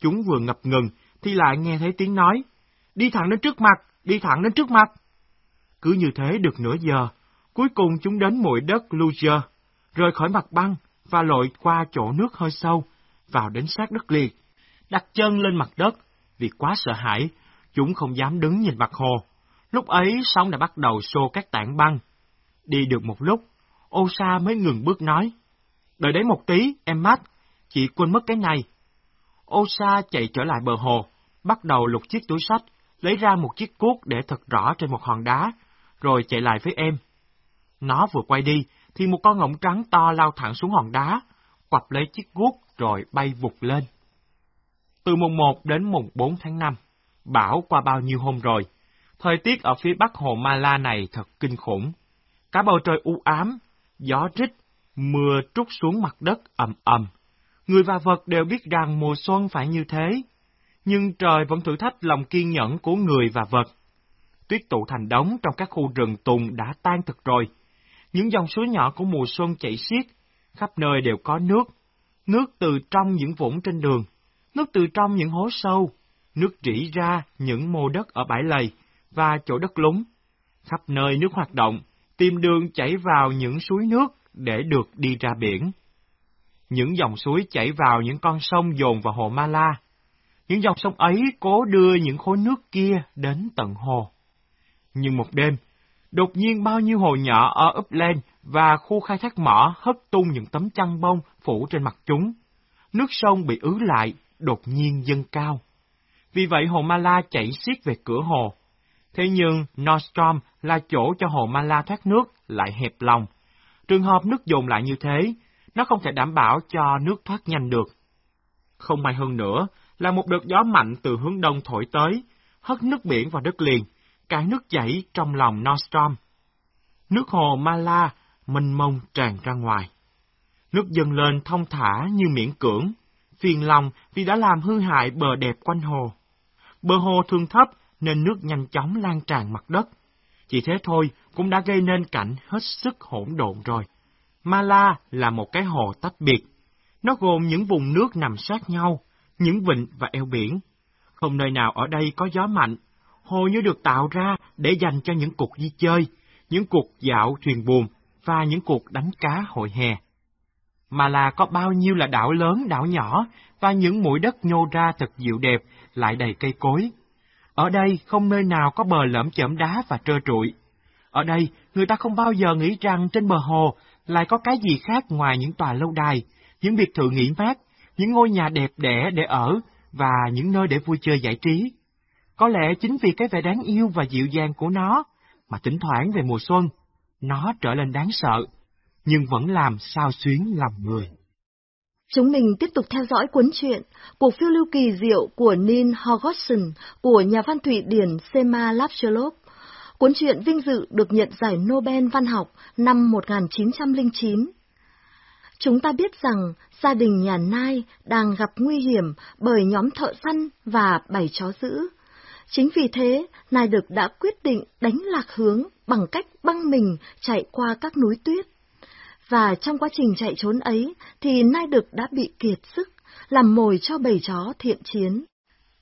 Chúng vừa ngập ngừng thì lại nghe thấy tiếng nói, đi thẳng đến trước mặt, đi thẳng đến trước mặt. Cứ như thế được nửa giờ, cuối cùng chúng đến mũi đất Luger, rời khỏi mặt băng và lội qua chỗ nước hơi sâu, vào đến sát đất liền, đặt chân lên mặt đất, vì quá sợ hãi, chúng không dám đứng nhìn mặt hồ. Lúc ấy sóng đã bắt đầu xô các tảng băng. Đi được một lúc, Osa mới ngừng bước nói, đợi đấy một tí, em mắt, chị quên mất cái này. Osa chạy trở lại bờ hồ, bắt đầu lục chiếc túi sách, lấy ra một chiếc cuốc để thật rõ trên một hòn đá, rồi chạy lại với em. Nó vừa quay đi, thì một con ngỗng trắng to lao thẳng xuống hòn đá, quặp lấy chiếc cuốc rồi bay vụt lên. Từ mùng 1 đến mùng 4 tháng 5, bão qua bao nhiêu hôm rồi, thời tiết ở phía bắc hồ Mala này thật kinh khủng. Cả bầu trời u ám, gió rít, mưa trút xuống mặt đất ầm ầm. Người và vật đều biết rằng mùa xuân phải như thế, nhưng trời vẫn thử thách lòng kiên nhẫn của người và vật. tuyết tụ thành đống trong các khu rừng tùng đã tan thực rồi. Những dòng suối nhỏ của mùa xuân chảy xiết, khắp nơi đều có nước. Nước từ trong những vũng trên đường, nước từ trong những hố sâu, nước rỉ ra những mô đất ở bãi lầy và chỗ đất lúng. Khắp nơi nước hoạt động, tìm đường chảy vào những suối nước để được đi ra biển. Những dòng suối chảy vào những con sông dồn vào hồ Mala. Những dòng sông ấy cố đưa những khối nước kia đến tận hồ. Nhưng một đêm, đột nhiên bao nhiêu hồ nhỏ ở Upland và khu khai thác mỏ hất tung những tấm chăn bông phủ trên mặt chúng. Nước sông bị ứ lại, đột nhiên dâng cao. Vì vậy hồ Mala chảy xiết về cửa hồ. Thế nhưng Nordstrom là chỗ cho hồ Mala thoát nước lại hẹp lòng. Trường hợp nước dồn lại như thế, nó không thể đảm bảo cho nước thoát nhanh được. Không may hơn nữa là một đợt gió mạnh từ hướng đông thổi tới, hất nước biển vào đất liền, cái nước chảy trong lòng Nordstrom. Nước hồ Mala mênh mông tràn ra ngoài. Nước dâng lên thông thả như miễn cưỡng, phiền lòng vì đã làm hư hại bờ đẹp quanh hồ. Bờ hồ thường thấp nên nước nhanh chóng lan tràn mặt đất. Chỉ thế thôi cũng đã gây nên cảnh hết sức hỗn độn rồi. Mala là một cái hồ tách biệt. Nó gồm những vùng nước nằm sát nhau, những vịnh và eo biển. Không nơi nào ở đây có gió mạnh. Hồ như được tạo ra để dành cho những cuộc đi chơi, những cuộc dạo thuyền buồm và những cuộc đánh cá hội hè. Mala có bao nhiêu là đảo lớn, đảo nhỏ và những mũi đất nhô ra thật dịu đẹp, lại đầy cây cối. Ở đây không nơi nào có bờ lởm chởm đá và trơ trụi. Ở đây, người ta không bao giờ nghĩ rằng trên bờ hồ lại có cái gì khác ngoài những tòa lâu đài, những biệt thự nghỉ mát, những ngôi nhà đẹp đẽ để ở và những nơi để vui chơi giải trí. Có lẽ chính vì cái vẻ đáng yêu và dịu dàng của nó, mà thỉnh thoảng về mùa xuân, nó trở nên đáng sợ, nhưng vẫn làm sao xuyến lòng người. Chúng mình tiếp tục theo dõi cuốn truyện Cuộc phiêu lưu kỳ diệu của Neil Hodgson của nhà văn Thụy Điển Sema Lapchelov. Cuốn truyện vinh dự được nhận giải Nobel văn học năm 1909. Chúng ta biết rằng gia đình nhà Nai đang gặp nguy hiểm bởi nhóm thợ săn và bảy chó dữ. Chính vì thế, Nai Đực đã quyết định đánh lạc hướng bằng cách băng mình chạy qua các núi tuyết. Và trong quá trình chạy trốn ấy thì Nai Đực đã bị kiệt sức, làm mồi cho bầy chó thiện chiến.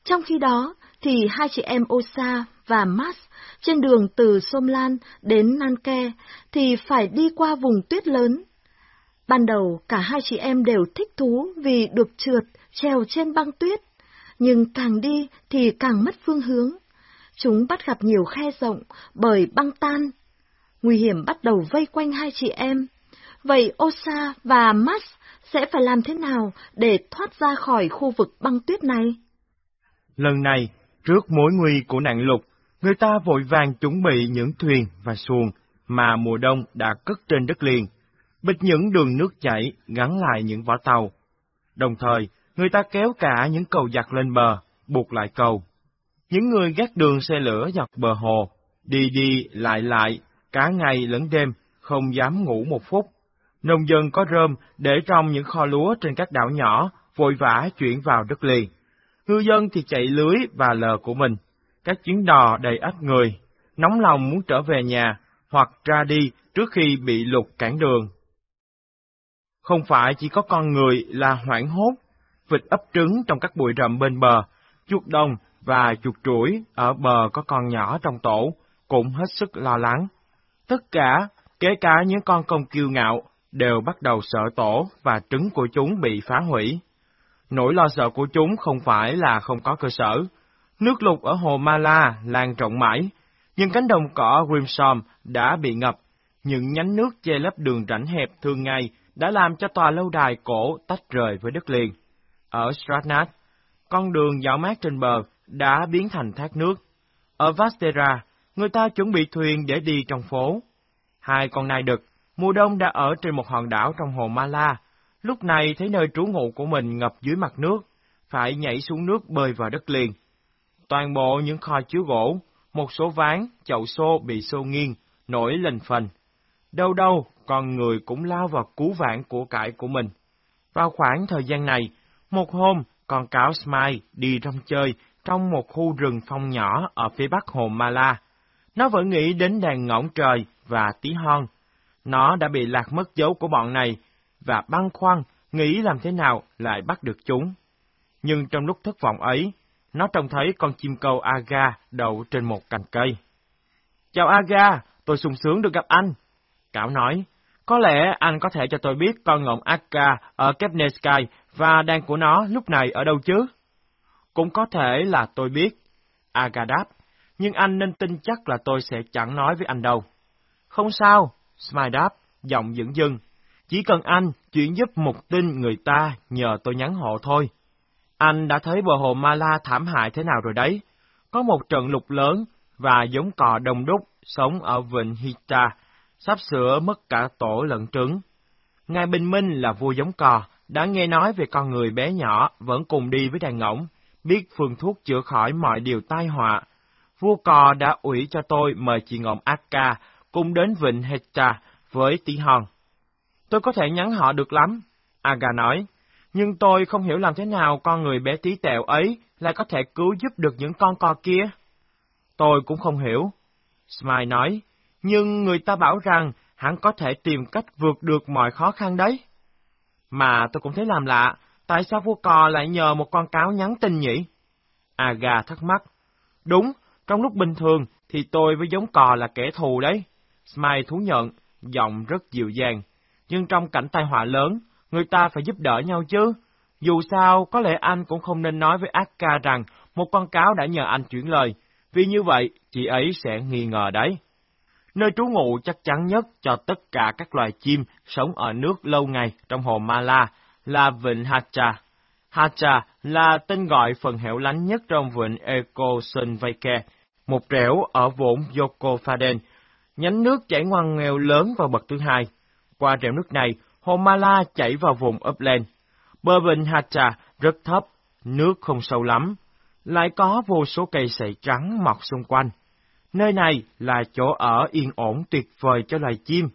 Trong khi đó thì hai chị em Osa và Mas trên đường từ Somlan đến Nanke thì phải đi qua vùng tuyết lớn. Ban đầu cả hai chị em đều thích thú vì được trượt, trèo trên băng tuyết, nhưng càng đi thì càng mất phương hướng. Chúng bắt gặp nhiều khe rộng bởi băng tan. Nguy hiểm bắt đầu vây quanh hai chị em. Vậy Osa và Max sẽ phải làm thế nào để thoát ra khỏi khu vực băng tuyết này? Lần này, trước mối nguy của nạn lục, người ta vội vàng chuẩn bị những thuyền và xuồng mà mùa đông đã cất trên đất liền, bịt những đường nước chảy gắn lại những vỏ tàu. Đồng thời, người ta kéo cả những cầu giặt lên bờ, buộc lại cầu. Những người gác đường xe lửa dọc bờ hồ, đi đi lại lại, cả ngày lẫn đêm, không dám ngủ một phút. Nông dân có rơm để trong những kho lúa trên các đảo nhỏ, vội vã chuyển vào đất liền. Ngư dân thì chạy lưới và lờ của mình. Các chuyến đò đầy ắp người, nóng lòng muốn trở về nhà, hoặc ra đi trước khi bị lục cản đường. Không phải chỉ có con người là hoảng hốt, vịt ấp trứng trong các bụi rậm bên bờ, chuột đồng và chuột chuỗi ở bờ có con nhỏ trong tổ, cũng hết sức lo lắng. Tất cả, kể cả những con công kiêu ngạo, đều bắt đầu sợ tổ và trứng của chúng bị phá hủy. Nỗi lo sợ của chúng không phải là không có cơ sở. Nước lụt ở hồ Mala lan rộng mãi, nhưng cánh đồng cỏ Grimsom đã bị ngập. Những nhánh nước che lấp đường rãnh hẹp thường ngày đã làm cho tòa lâu đài cổ tách rời với đất liền. Ở Stratnat, con đường dạo mát trên bờ đã biến thành thác nước. Ở Vastera, người ta chuẩn bị thuyền để đi trong phố. Hai con nai đực, mùa đông đã ở trên một hòn đảo trong hồ Mala, lúc này thấy nơi trú ngụ của mình ngập dưới mặt nước, phải nhảy xuống nước bơi vào đất liền. Toàn bộ những kho chứa gỗ, một số ván, chậu xô bị xô nghiêng, nổi lên phần. Đâu đâu, con người cũng lao vào cứu vãn của cải của mình. Vào khoảng thời gian này, một hôm, con cáo Smile đi rong chơi trong một khu rừng phong nhỏ ở phía bắc hồ Mala. Nó vẫn nghĩ đến đàn ngỗng trời và tí hon. Nó đã bị lạc mất dấu của bọn này, và băn khoăn nghĩ làm thế nào lại bắt được chúng. Nhưng trong lúc thất vọng ấy, nó trông thấy con chim câu Aga đậu trên một cành cây. Chào Aga, tôi sung sướng được gặp anh. Cảo nói, có lẽ anh có thể cho tôi biết con ngỗng Aga ở Kepneskai và đàn của nó lúc này ở đâu chứ? Cũng có thể là tôi biết. Aga đáp, nhưng anh nên tin chắc là tôi sẽ chẳng nói với anh đâu. Không sao, Smile đáp, giọng dững dưng. Chỉ cần anh chuyển giúp một tin người ta nhờ tôi nhắn hộ thôi. Anh đã thấy bờ hồ Mala thảm hại thế nào rồi đấy. Có một trận lục lớn và giống cò đông đúc sống ở vịnh Hita, sắp sửa mất cả tổ lẫn trứng. Ngài Bình Minh là vua giống cò, đã nghe nói về con người bé nhỏ vẫn cùng đi với đàn ngỗng, biết phương thuốc chữa khỏi mọi điều tai họa. Vua cò đã ủy cho tôi mời chị ngỗng Akka cùng đến vịnh Heta với tí Hòn. Tôi có thể nhắn họ được lắm, Aga nói, nhưng tôi không hiểu làm thế nào con người bé tí tẹo ấy lại có thể cứu giúp được những con cò kia. Tôi cũng không hiểu. Smile nói, nhưng người ta bảo rằng hắn có thể tìm cách vượt được mọi khó khăn đấy. Mà tôi cũng thấy làm lạ, tại sao vua cò lại nhờ một con cáo nhắn tin nhỉ? Aga thắc mắc. Đúng, trong lúc bình thường thì tôi với giống cò là kẻ thù đấy. Smile thú nhận, giọng rất dịu dàng. Nhưng trong cảnh tai họa lớn, người ta phải giúp đỡ nhau chứ. Dù sao, có lẽ anh cũng không nên nói với Akka rằng một con cáo đã nhờ anh chuyển lời, vì như vậy chị ấy sẽ nghi ngờ đấy. Nơi trú ngụ chắc chắn nhất cho tất cả các loài chim sống ở nước lâu ngày trong hồ Mala là vịnh Hacha. Hacha là tên gọi phần hẻo lánh nhất trong vịnh Ekosunvake, một rẻo ở vốn Yokofaden, nhánh nước chảy ngoằn nghèo lớn vào bậc thứ hai. Qua rẻo nước này, hồ Mala chảy vào vùng upland. Bờ vịnh Hacha rất thấp, nước không sâu lắm, lại có vô số cây sậy trắng mọc xung quanh. Nơi này là chỗ ở yên ổn tuyệt vời cho loài chim.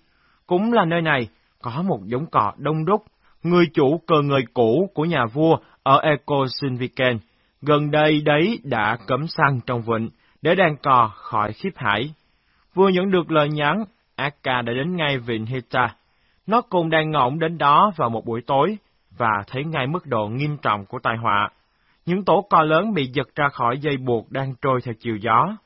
Cũng là nơi này có một giống cò đông đúc, người chủ cờ người cũ của nhà vua ở Ecosinviken, gần đây đấy đã cấm săn trong vịnh để đàn cò khỏi khiếp hải. Vừa nhận được lời nhắn, Akka đã đến ngay vịnh Heta. Nó cùng đàn ngỗng đến đó vào một buổi tối và thấy ngay mức độ nghiêm trọng của tai họa. Những tổ cò lớn bị giật ra khỏi dây buộc đang trôi theo chiều gió.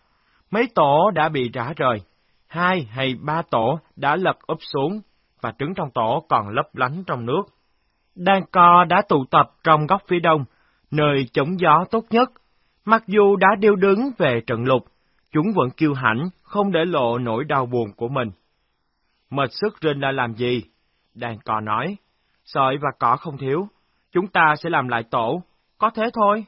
Mấy tổ đã bị rã rời, hai hay ba tổ đã lật úp xuống, và trứng trong tổ còn lấp lánh trong nước. Đàn cò đã tụ tập trong góc phía đông, nơi chống gió tốt nhất. Mặc dù đã điêu đứng về trận lục, chúng vẫn kiêu hãnh, không để lộ nỗi đau buồn của mình. Mệt sức rên là làm gì? Đàn cò nói. Sợi và cỏ không thiếu, chúng ta sẽ làm lại tổ, có thế thôi.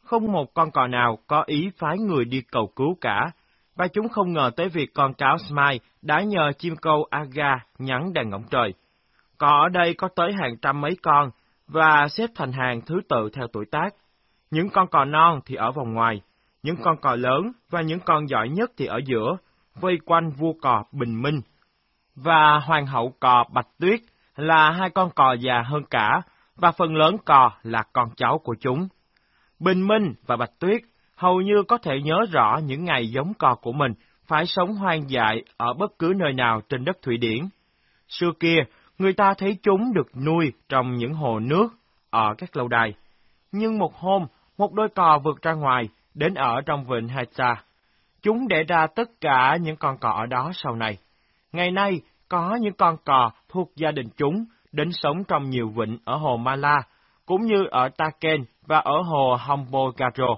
Không một con cò nào có ý phái người đi cầu cứu cả, và chúng không ngờ tới việc con cáo Smile đã nhờ chim câu Aga nhắn đàn ngỗng trời. Cò ở đây có tới hàng trăm mấy con, và xếp thành hàng thứ tự theo tuổi tác. Những con cò non thì ở vòng ngoài, những con cò lớn và những con giỏi nhất thì ở giữa, vây quanh vua cò Bình Minh. Và hoàng hậu cò Bạch Tuyết là hai con cò già hơn cả, và phần lớn cò là con cháu của chúng. Bình Minh và Bạch Tuyết hầu như có thể nhớ rõ những ngày giống cò của mình phải sống hoang dại ở bất cứ nơi nào trên đất Thụy Điển. Xưa kia, người ta thấy chúng được nuôi trong những hồ nước ở các lâu đài. Nhưng một hôm, một đôi cò vượt ra ngoài, đến ở trong vịnh Haita. Chúng để ra tất cả những con cò ở đó sau này. Ngày nay, có những con cò thuộc gia đình chúng đến sống trong nhiều vịnh ở hồ Mala, cũng như ở Taken và ở hồ Hombogaro.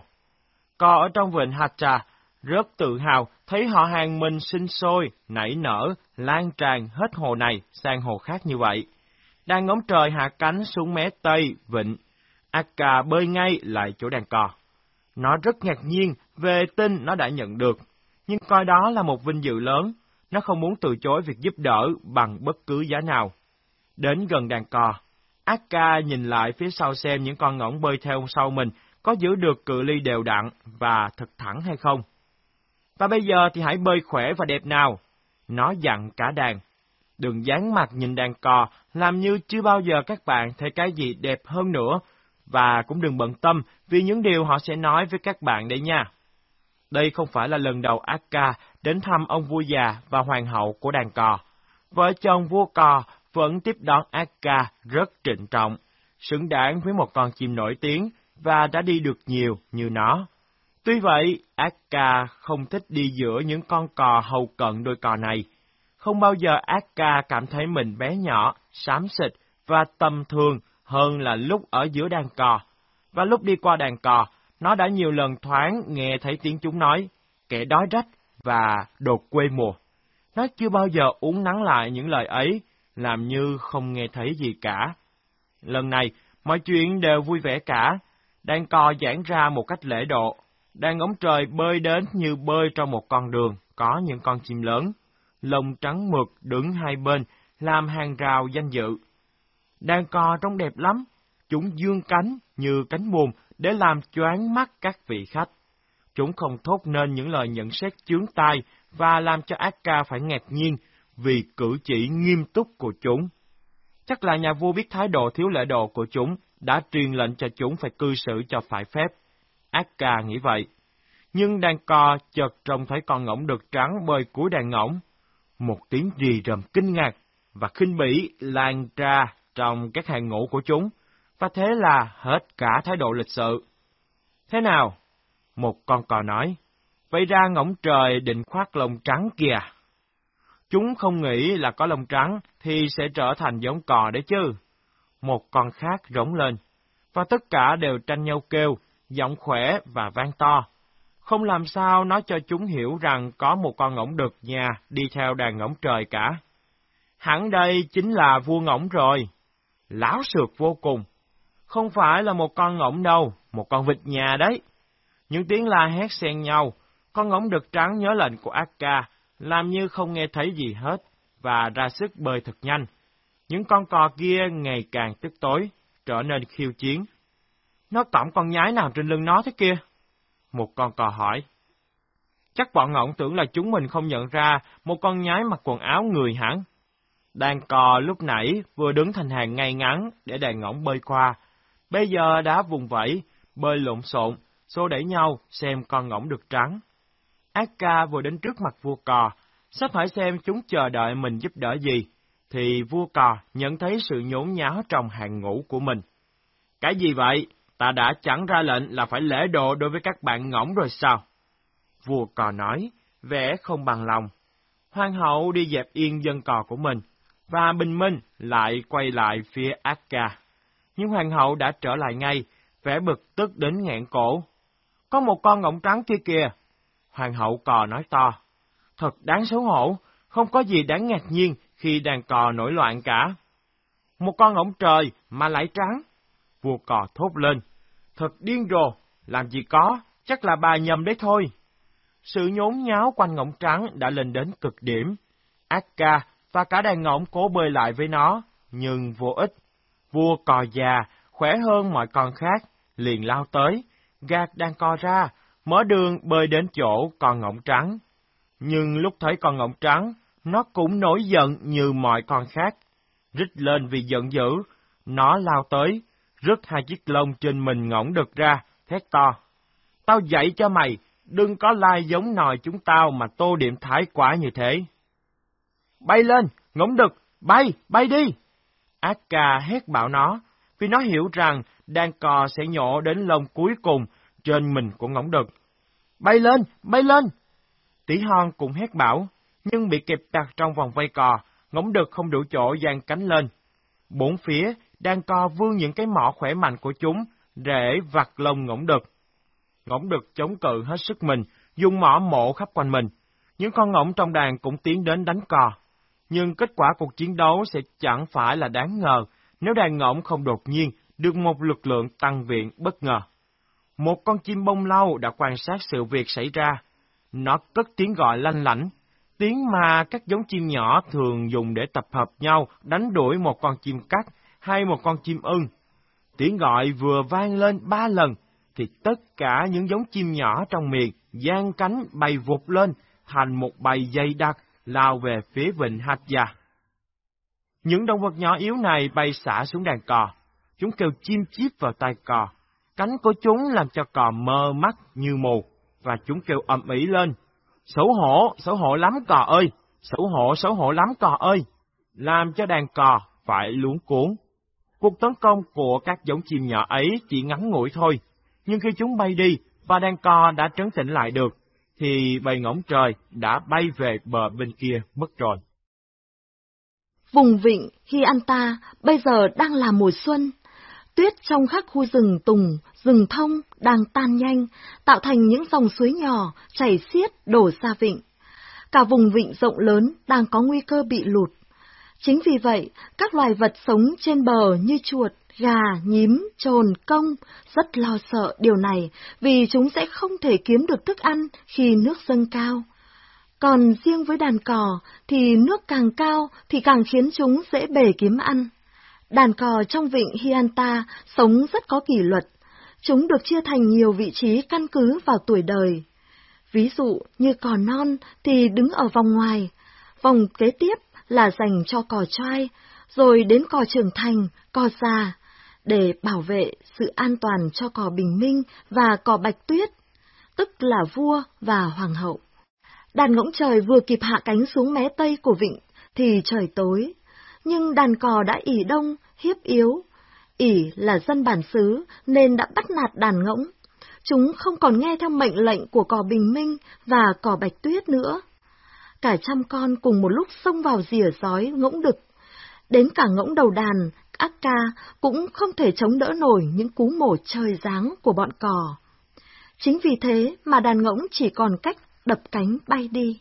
Cò ở trong vịnh Hacha rất tự hào thấy họ hàng mình sinh sôi, nảy nở, lan tràn hết hồ này sang hồ khác như vậy. Đang ngóng trời hạ cánh xuống mé tây vịnh, Akka bơi ngay lại chỗ đàn cò. Nó rất ngạc nhiên về tin nó đã nhận được, nhưng coi đó là một vinh dự lớn, nó không muốn từ chối việc giúp đỡ bằng bất cứ giá nào. Đến gần đàn cò, Akka nhìn lại phía sau xem những con ngỗng bơi theo sau mình có giữ được cự ly đều đặn và thật thẳng hay không. Và bây giờ thì hãy bơi khỏe và đẹp nào. Nó dặn cả đàn. Đừng dán mặt nhìn đàn cò, làm như chưa bao giờ các bạn thấy cái gì đẹp hơn nữa, và cũng đừng bận tâm vì những điều họ sẽ nói với các bạn đấy nha. Đây không phải là lần đầu Akka đến thăm ông vua già và hoàng hậu của đàn cò. Vợ chồng vua cò vẫn tiếp đón Akka rất trịnh trọng, xứng đáng với một con chim nổi tiếng và đã đi được nhiều như nó. Tuy vậy, Akka không thích đi giữa những con cò hầu cận đôi cò này. Không bao giờ Akka cảm thấy mình bé nhỏ, xám xịt và tầm thường hơn là lúc ở giữa đàn cò. Và lúc đi qua đàn cò, nó đã nhiều lần thoáng nghe thấy tiếng chúng nói, kẻ đói rách và đột quê mùa. Nó chưa bao giờ uống nắng lại những lời ấy, làm như không nghe thấy gì cả. Lần này, mọi chuyện đều vui vẻ cả, đàn cò giãn ra một cách lễ độ, đàn ống trời bơi đến như bơi trong một con đường, có những con chim lớn, lông trắng mượt đứng hai bên, làm hàng rào danh dự. Đàn cò trông đẹp lắm, chúng dương cánh như cánh buồm để làm choáng mắt các vị khách. Chúng không thốt nên những lời nhận xét chướng tai và làm cho Akka phải ngạc nhiên vì cử chỉ nghiêm túc của chúng. Chắc là nhà vua biết thái độ thiếu lễ độ của chúng, đã truyền lệnh cho chúng phải cư xử cho phải phép. Akka nghĩ vậy. Nhưng đàn cò chợt trông thấy con ngỗng đực trắng bơi cuối đàn ngỗng. Một tiếng rì rầm kinh ngạc và khinh bỉ lan ra trong các hàng ngũ của chúng, và thế là hết cả thái độ lịch sự. Thế nào? Một con cò nói, vậy ra ngỗng trời định khoác lông trắng kìa. Chúng không nghĩ là có lông trắng thì sẽ trở thành giống cò đấy chứ. Một con khác rống lên, và tất cả đều tranh nhau kêu, giọng khỏe và vang to. Không làm sao nói cho chúng hiểu rằng có một con ngỗng đực nhà đi theo đàn ngỗng trời cả. Hẳn đây chính là vua ngỗng rồi. Láo sượt vô cùng. Không phải là một con ngỗng đâu, một con vịt nhà đấy. Những tiếng la hét xen nhau, con ngỗng đực trắng nhớ lệnh của Akka, làm như không nghe thấy gì hết, và ra sức bơi thật nhanh. Những con cò kia ngày càng tức tối, trở nên khiêu chiến. Nó cõng con nhái nào trên lưng nó thế kia? Một con cò hỏi. Chắc bọn ngỗng tưởng là chúng mình không nhận ra một con nhái mặc quần áo người hẳn. Đàn cò lúc nãy vừa đứng thành hàng ngay ngắn để đàn ngỗng bơi qua, bây giờ đã vùng vẫy, bơi lộn xộn, xô đẩy nhau xem con ngỗng được trắng. Ác ca vừa đến trước mặt vua cò, sắp hỏi xem chúng chờ đợi mình giúp đỡ gì, thì vua cò nhận thấy sự nhốn nháo trong hàng ngũ của mình. Cái gì vậy? Ta đã chẳng ra lệnh là phải lễ độ đối với các bạn ngỗng rồi sao? Vua cò nói, vẻ không bằng lòng. Hoàng hậu đi dẹp yên dân cò của mình, và bình minh lại quay lại phía Akka. Nhưng hoàng hậu đã trở lại ngay, vẻ bực tức đến nghẹn cổ. Có một con ngỗng trắng kia kìa. Hoàng hậu cò nói to. Thật đáng xấu hổ, không có gì đáng ngạc nhiên khi đàn cò nổi loạn cả. Một con ngỗng trời mà lại trắng. Vua cò thốt lên. Thật điên rồ, làm gì có, chắc là bà nhầm đấy thôi. Sự nhốn nháo quanh ngỗng trắng đã lên đến cực điểm. Akka và cả đàn ngỗng cố bơi lại với nó, nhưng vô ích. Vua cò già, khỏe hơn mọi con khác, liền lao tới, gạt đang cò ra, mở đường bơi đến chỗ con ngỗng trắng. Nhưng lúc thấy con ngỗng trắng, nó cũng nổi giận như mọi con khác. Rít lên vì giận dữ, nó lao tới, rứt hai chiếc lông trên mình ngỗng đực ra, thét to. Tao dạy cho mày, đừng có lai giống nòi chúng tao mà tô điểm thái quá như thế. Bay lên, ngỗng đực, bay, bay đi! Akka hét bảo nó, vì nó hiểu rằng đàn cò sẽ nhổ đến lông cuối cùng trên mình của ngỗng đực. Bay lên, bay lên! Tỷ hon cũng hét bảo, nhưng bị kẹp chặt trong vòng vây cò, ngỗng đực không đủ chỗ dang cánh lên. Bốn phía, đàn cò vươn những cái mỏ khỏe mạnh của chúng, để vặt lông ngỗng đực. Ngỗng đực chống cự hết sức mình, dùng mỏ mổ khắp quanh mình. Những con ngỗng trong đàn cũng tiến đến đánh cò. Nhưng kết quả cuộc chiến đấu sẽ chẳng phải là đáng ngờ nếu đàn ngỗng không đột nhiên được một lực lượng tăng viện bất ngờ. Một con chim bông lau đã quan sát sự việc xảy ra. Nó cất tiếng gọi lanh lảnh, tiếng mà các giống chim nhỏ thường dùng để tập hợp nhau đánh đuổi một con chim cắt hay một con chim ưng. Tiếng gọi vừa vang lên ba lần, thì tất cả những giống chim nhỏ trong miền giang cánh bay vụt lên thành một bầy dây đặc lao về phía vịnh Hatya. Những động vật nhỏ yếu này bay xả xuống đàn cò. Chúng kêu chim chíp vào tai cò. Cánh của chúng làm cho cò mơ mắt như mù. và chúng kêu ầm ĩ lên. Xấu hổ, xấu hổ lắm cò ơi! Xấu hổ, xấu hổ lắm cò ơi! Làm cho đàn cò phải luống cuốn. Cuộc tấn công của các giống chim nhỏ ấy chỉ ngắn ngủi thôi, nhưng khi chúng bay đi và đàn cò đã trấn tĩnh lại được, thì bầy ngỗng trời đã bay về bờ bên kia mất rồi. Vùng vịnh khi anh ta bây giờ đang là mùa xuân. Tuyết trong các khu rừng tùng, rừng thông đang tan nhanh, tạo thành những dòng suối nhỏ chảy xiết đổ ra vịnh. Cả vùng vịnh rộng lớn đang có nguy cơ bị lụt. Chính vì vậy, các loài vật sống trên bờ như chuột, gà, nhím, trồn, công rất lo sợ điều này vì chúng sẽ không thể kiếm được thức ăn khi nước dâng cao. Còn riêng với đàn cò thì nước càng cao thì càng khiến chúng dễ bể kiếm ăn. Đàn cò trong vịnh Hianta sống rất có kỷ luật. Chúng được chia thành nhiều vị trí căn cứ vào tuổi đời. Ví dụ như cò non thì đứng ở vòng ngoài, vòng kế tiếp là dành cho cò trai, rồi đến cò trưởng thành, cò già, để bảo vệ sự an toàn cho cò bình minh và cò bạch tuyết, tức là vua và hoàng hậu. Đàn ngỗng trời vừa kịp hạ cánh xuống mé tây của vịnh, thì trời tối, nhưng đàn cò đã ỉ đông, hiếp yếu. ỉ là dân bản xứ nên đã bắt nạt đàn ngỗng. Chúng không còn nghe theo mệnh lệnh của cò bình minh và cò bạch tuyết nữa. Cả trăm con cùng một lúc xông vào rìa giói ngỗng đực. Đến cả ngỗng đầu đàn, ác ca cũng không thể chống đỡ nổi những cú mổ trời giáng của bọn cò. Chính vì thế mà đàn ngỗng chỉ còn cách đập cánh bay đi.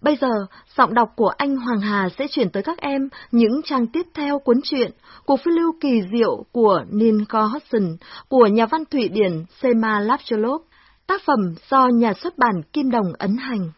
Bây giờ, giọng đọc của anh Hoàng Hà sẽ chuyển tới các em những trang tiếp theo cuốn truyện Cuộc phiêu lưu kỳ diệu của Neil Hodgson của nhà văn Thụy Điển Sema Lapcholov, tác phẩm do nhà xuất bản Kim Đồng ấn hành.